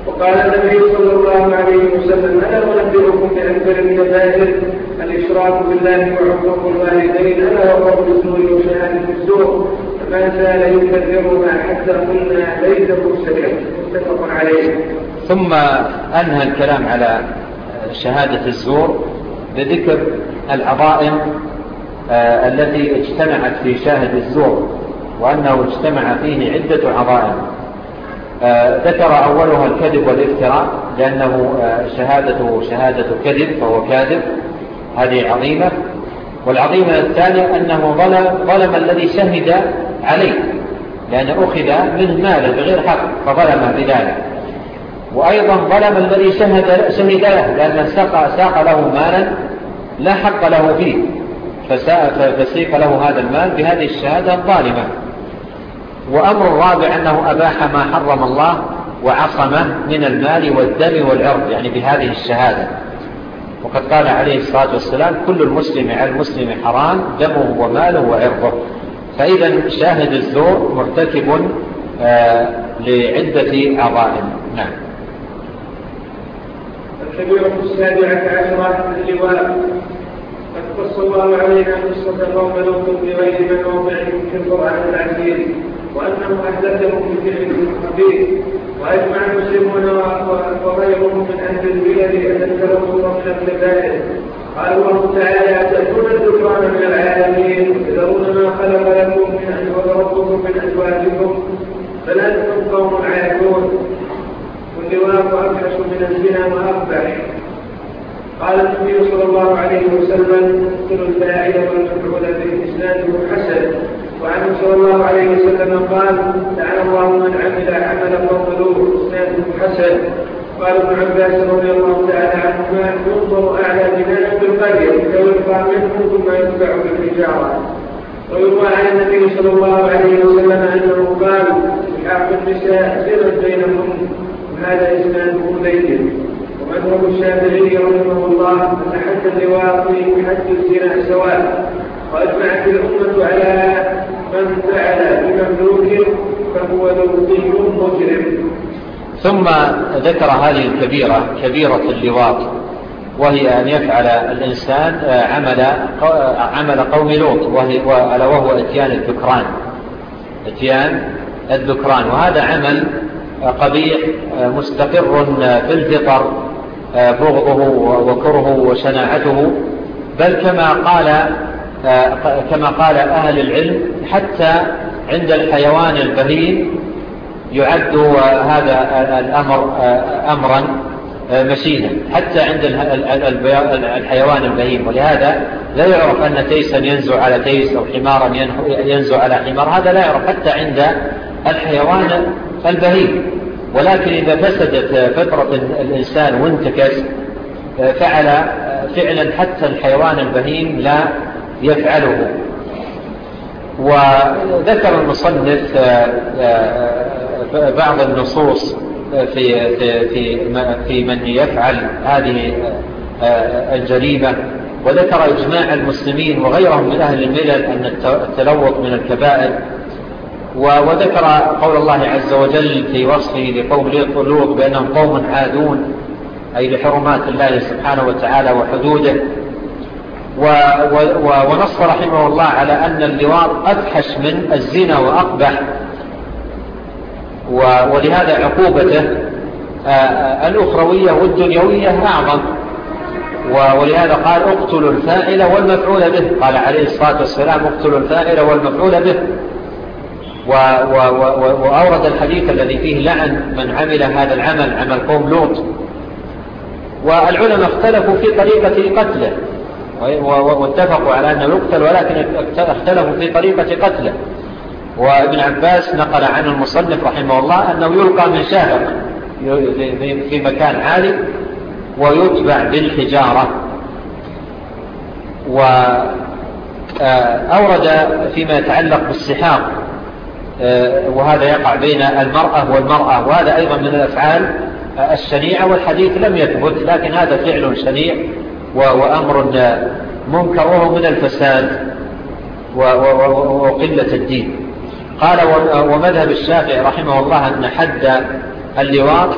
وقال النبي صلى الله عليه وسلم ألا أنبئكم بأكبر الكبائر الإشراك بالله وعقوق الوالدين ألا وقوم بالسوء وشهادة السوء فما زال يكررها حتى قلنا ليس مرسلا متفق عليه. ثم أنهى الكلام على شهادة الزور بذكر العظائم آه، التي اجتمعت في شاهد الزور وأنه اجتمع فيه عدة عظائم. آه، ذكر أولها الكذب والافتراء لأنه آه، شهادته شهادة كذب فهو كاذب. هذه عظيمة. والعظيمة الثانية أنه ظلم, ظلم الذي شهد عليه لأنه أخذ منه ماله بغير حق فظلم بذلك. وأيضا ظلم الذي شهد شهد له لأن ساق, ساق له مالا لا حق له فيه فسيق له هذا المال بهذه الشهادة الظالمة. وأمر الرابع أنه أباح ما حرم الله وعصمه من المال والدم والعرض يعني بهذه الشهادة. وقد قال عليه الصلاة والسلام كل المسلم على المسلم حرام دمه وماله وعرضه. فإذا شاهد الزور مرتكب آه، لعدة أظالم نعم. السابعة عشرة من اللواء. قد قص الله علينا قصة قوم لوط بغير منافع في القرآن العزيز وأنه أحدثهم بفعل خبيث وأجمع المسلمون وغيرهم من أهل البلد أن الكلام رفع كذلك قال الله تعالى تأتون الذكران من العالمين؟ تذرون ما خلق لكم من أزواجكم من أزواجكم؟ فلا أنتم قوم والسواك أبحث من الزنا ما قال النبي صلى الله عليه وسلم اقتلوا الفاعل والمفعول به إسناده حسن. وعنه صلى الله عليه وسلم قال تعالى الله من عمل عملا فضلوه إسناده حسن. قال ابن عباس رضي الله تعالى عنهما ينظر أعلى بناء بالقرية يتوفى منه ثم يتبع بالحجارة. ويروى عن النبي صلى الله عليه وسلم أنه قال حق النساء سر بينهم. هذا اسناد قبيل ومذهب الشافعي رحمه الله ان حد اللواط حد الزنا سواء واجمعت الأمة على من فعل بمملوك فهو لوطي مجرم. ثم ذكر هذه الكبيرة كبيرة اللواط وهي أن يفعل الإنسان عمل, عمل قوم لوط الا وهو أتيان الذكران. أتيان الذكران. وهذا عمل قبيح مستقر في الفطر بغضه وكره وشناعته. بل كما قال كما قال أهل العلم حتى عند الحيوان البهيم يعد هذا الأمر أمرا مشينا حتى عند الحيوان البهيم. ولهذا لا يعرف أن تيسا ينزو على تيس أو حمارا ينزو على حمار. هذا لا يعرف حتى عند الحيوان البهيم ولكن إذا فسدت فترة الإنسان وانتكس فعل فعلا حتى الحيوان البهيم لا يفعله. وذكر المصنف آه، آه، بعض النصوص في, في, في من يفعل هذه آه، الجريمة. وذكر إجماع المسلمين وغيرهم من أهل الملل أن التلوط من الكبائر. وذكر قول الله عز وجل في وصفه لقوم لوط بأنهم قوم عادون أي لحرمات الله سبحانه وتعالى وحدوده. ونص رحمه الله على أن اللواط أدحش من الزنا وأقبح. ولهذا عقوبته الأخروية والدنيوية أعظم. ولهذا قال اقتلوا الفائلة والمفعول به. قال عليه الصلاة والسلام اقتلوا الفائلة والمفعول به. وأورد الحديث الذي فيه لعن من عمل هذا العمل عمل قوم لوط. والعلماء اختلفوا في طريقة قتله. واتفقوا على أنه يقتل ولكن اختلفوا في طريقة قتله. وابن عباس نقل عن المصنف رحمه الله أنه يلقى من شاهق في مكان عالي ويتبع بالحجارة. وأورد آه، فيما يتعلق بالسحاق. آه، وهذا يقع بين المرأة والمرأة وهذا أيضا من الأفعال آه، الشنيعة والحديث لم يثبت لكن هذا فعل شنيع وأمر منكر وهو من الفساد وقلة الدين. قال ومذهب الشافعي رحمه الله أن حد اللواط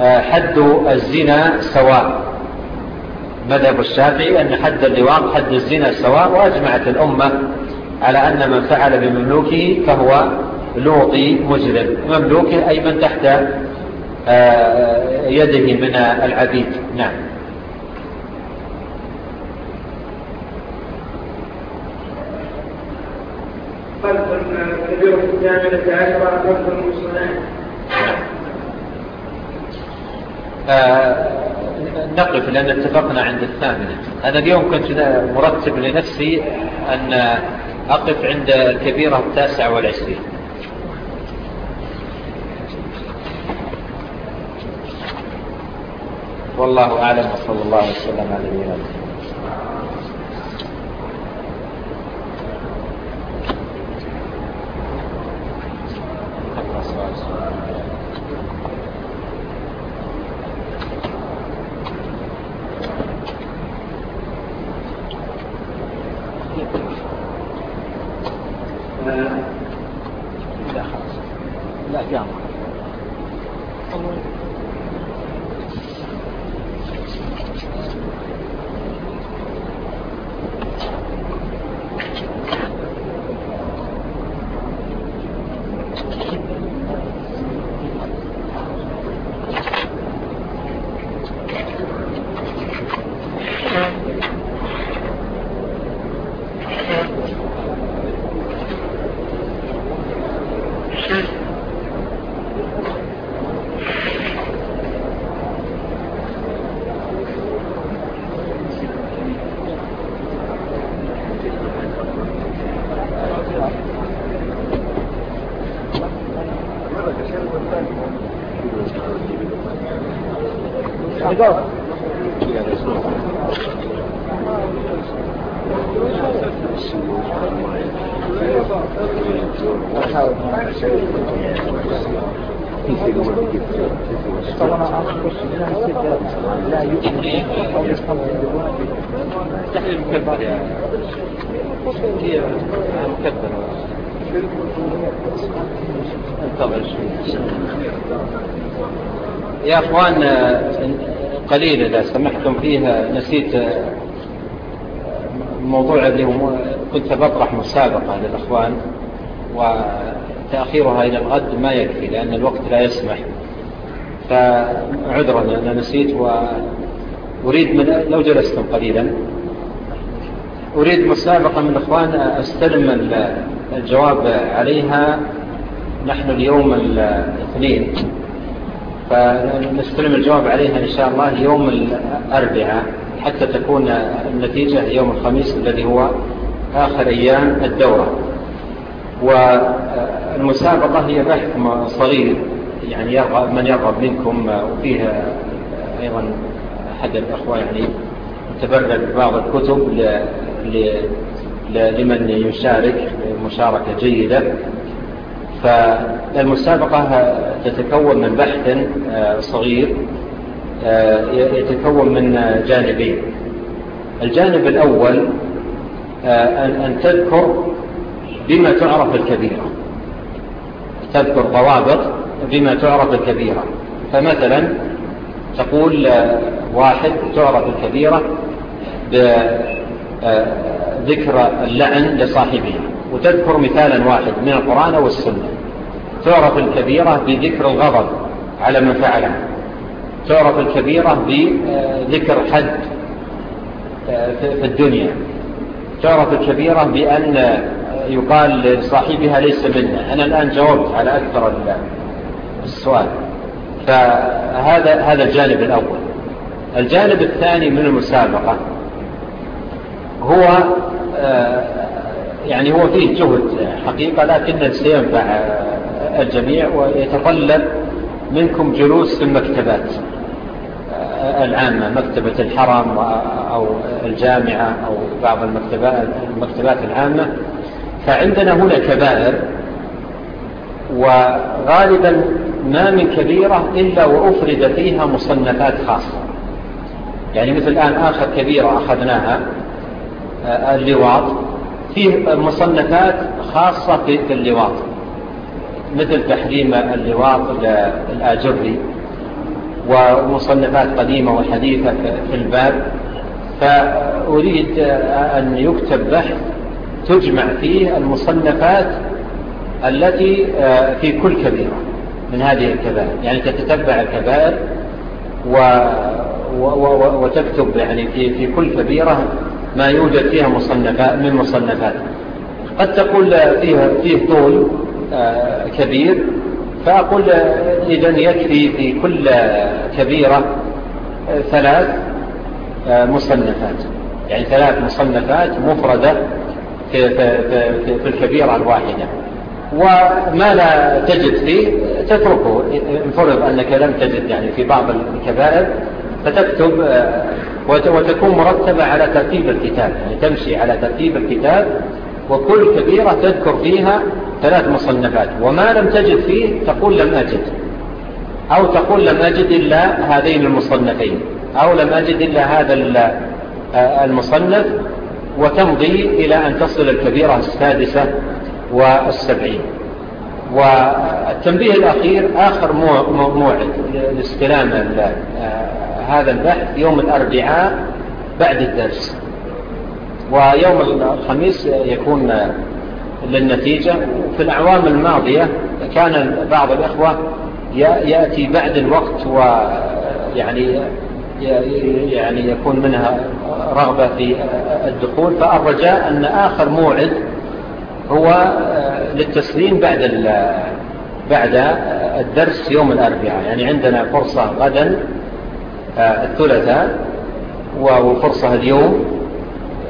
آه، حد الزنا سواء. مذهب الشافعي أن حد اللواط حد الزنا سواء وأجمعت الأمة على أن من فعل بمملوكه فهو لوطي مجرم. مملوكه أي من تحت آه، آه، يده من العبيد. نعم. آه، نقف لأن اتفقنا عند الثامنة. أنا اليوم كنت مرتب لنفسي أن أقف عند الكبيرة التاسع والعشرين والله أعلم وصلى الله وسلم على نبينا محمد يا أخوان قليل إذا سمحتم فيها. نسيت الموضوع اللي كنت بطرح مسابقة للأخوان وتأخيرها إلى الغد ما يكفي لأن الوقت لا يسمح. فعذرا أنا نسيت وأريد من لو جلستم قليلا أريد مسابقة من الأخوان أستلم الجواب عليها. نحن اليوم الاثنين. فنستلم الجواب عليها إن شاء الله يوم الأربعاء حتى تكون النتيجة يوم الخميس الذي هو آخر أيام الدورة. والمسابقة هي بحث صغير يعني يرغب من يرغب منكم وفيها أيضا أحد الأخوة يعني تبرد بعض الكتب لمن يشارك مشاركة جيدة. فالمسابقة تتكون من بحث آه، صغير آه، يتكون من جانبين. الجانب الأول آه، أن تذكر بما تعرف الكبيرة. تذكر ضوابط بما تعرف الكبيرة. فمثلا تقول واحد تعرف الكبيرة بذكر اللعن لصاحبين وتذكر مثالا واحد من القرآن والسنة. تعرف الكبيرة بذكر الغضب على من فعله. تعرف الكبيرة بذكر حد آه، في الدنيا. تعرف الكبيرة بأن آه، يقال لصاحبها ليس منا أنا الآن جاوبت على أكثر السؤال. فهذا هذا الجانب الأول. الجانب الثاني من المسابقة هو آه، يعني هو فيه جهد حقيقة لكن سينفع الجميع ويتطلب منكم جلوس في المكتبات العامة مكتبة الحرم أو الجامعة أو بعض المكتبات, المكتبات العامة. فعندنا هنا كبائر وغالبا ما من كبيرة إلا وأفرد فيها مصنفات خاصة. يعني مثل الآن آخر كبيرة أخذناها اللواط. فيه مصنفات خاصة في اللواط مثل تحريم اللواط الآجري ومصنفات قديمة وحديثة في الباب. فأريد أن يكتب بحث تجمع فيه المصنفات التي آه، في كل كبيرة من هذه الكبائر. يعني تتتبع الكبائر و... و... و... وتكتب يعني في, في كل كبيرة ما يوجد فيها مصنفات من مصنفات. قد تقول فيها فيه طول آه، كبير فأقول إذن يكفي في كل كبيرة آه، ثلاث آه، مصنفات. يعني ثلاث مصنفات مفردة في, في, في الكبيرة الواحدة. وما لا تجد فيه تتركه انفرض أنك لم تجد يعني في بعض الكبائر فتكتب آه، وتكون مرتبة على ترتيب الكتاب يعني تمشي على ترتيب الكتاب وكل كبيرة تذكر فيها ثلاث مصنفات وما لم تجد فيه تقول لم أجد أو تقول لم أجد إلا هذين المصنفين أو لم أجد إلا هذا آه، المصنف وتمضي إلى أن تصل الكبيرة السادسة والسبعين. والتنبيه الأخير آخر موعد لاستلام هذا البحث يوم الأربعاء بعد الدرس. ويوم الخميس يكون للنتيجة. في الأعوام الماضية كان بعض الأخوة يأتي بعد الوقت ويعني يعني يكون منها رغبة في الدخول. فالرجاء أن آخر موعد هو للتسليم بعد بعد الدرس يوم الأربعاء. يعني عندنا فرصة غدا آه، الثلاثاء والفرصة اليوم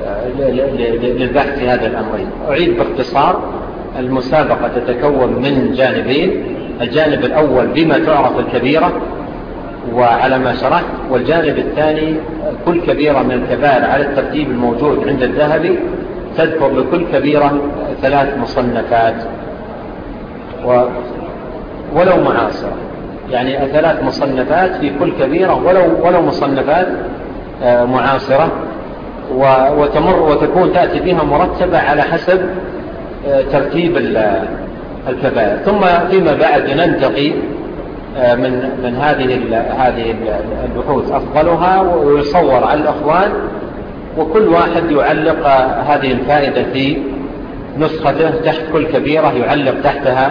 آه، للبحث في هذا الأمرين. أعيد باختصار المسابقة تتكون من جانبين. الجانب الأول بما تعرف الكبيرة وعلى ما شرحت والجانب الثاني كل كبيرة من الكبائر على الترتيب الموجود عند الذهبي تذكر لكل كبيرة ثلاث مصنفات. و ولو معاصرة. يعني ثلاث مصنفات في كل كبيرة ولو, ولو مصنفات آه، معاصرة وتمر وتكون تأتي بها مرتبة على حسب آه، ترتيب الكبائر. ثم فيما بعد ننتقي آه، من من هذه هذه البحوث. أفضلها ويصور على الأخوان وكل واحد يعلق هذه الفائدة في نسخته تحت كل كبيرة يعلق تحتها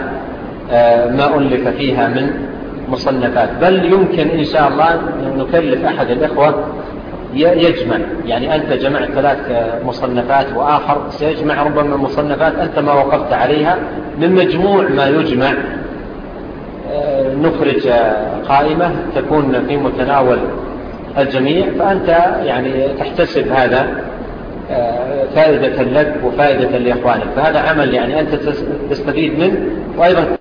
ما ألف فيها من مصنفات. بل يمكن إن شاء الله أن نكلف أحد الأخوة يجمع. يعني أنت جمعت ثلاث مصنفات وآخر سيجمع ربما مصنفات أنت ما وقفت عليها من مجموع ما يجمع. آه، نخرج قائمة تكون في متناول الجميع. فأنت يعني تحتسب هذا آه، فائدة لك وفائدة لإخوانك. فهذا عمل يعني أنت تستفيد منه. وأيضا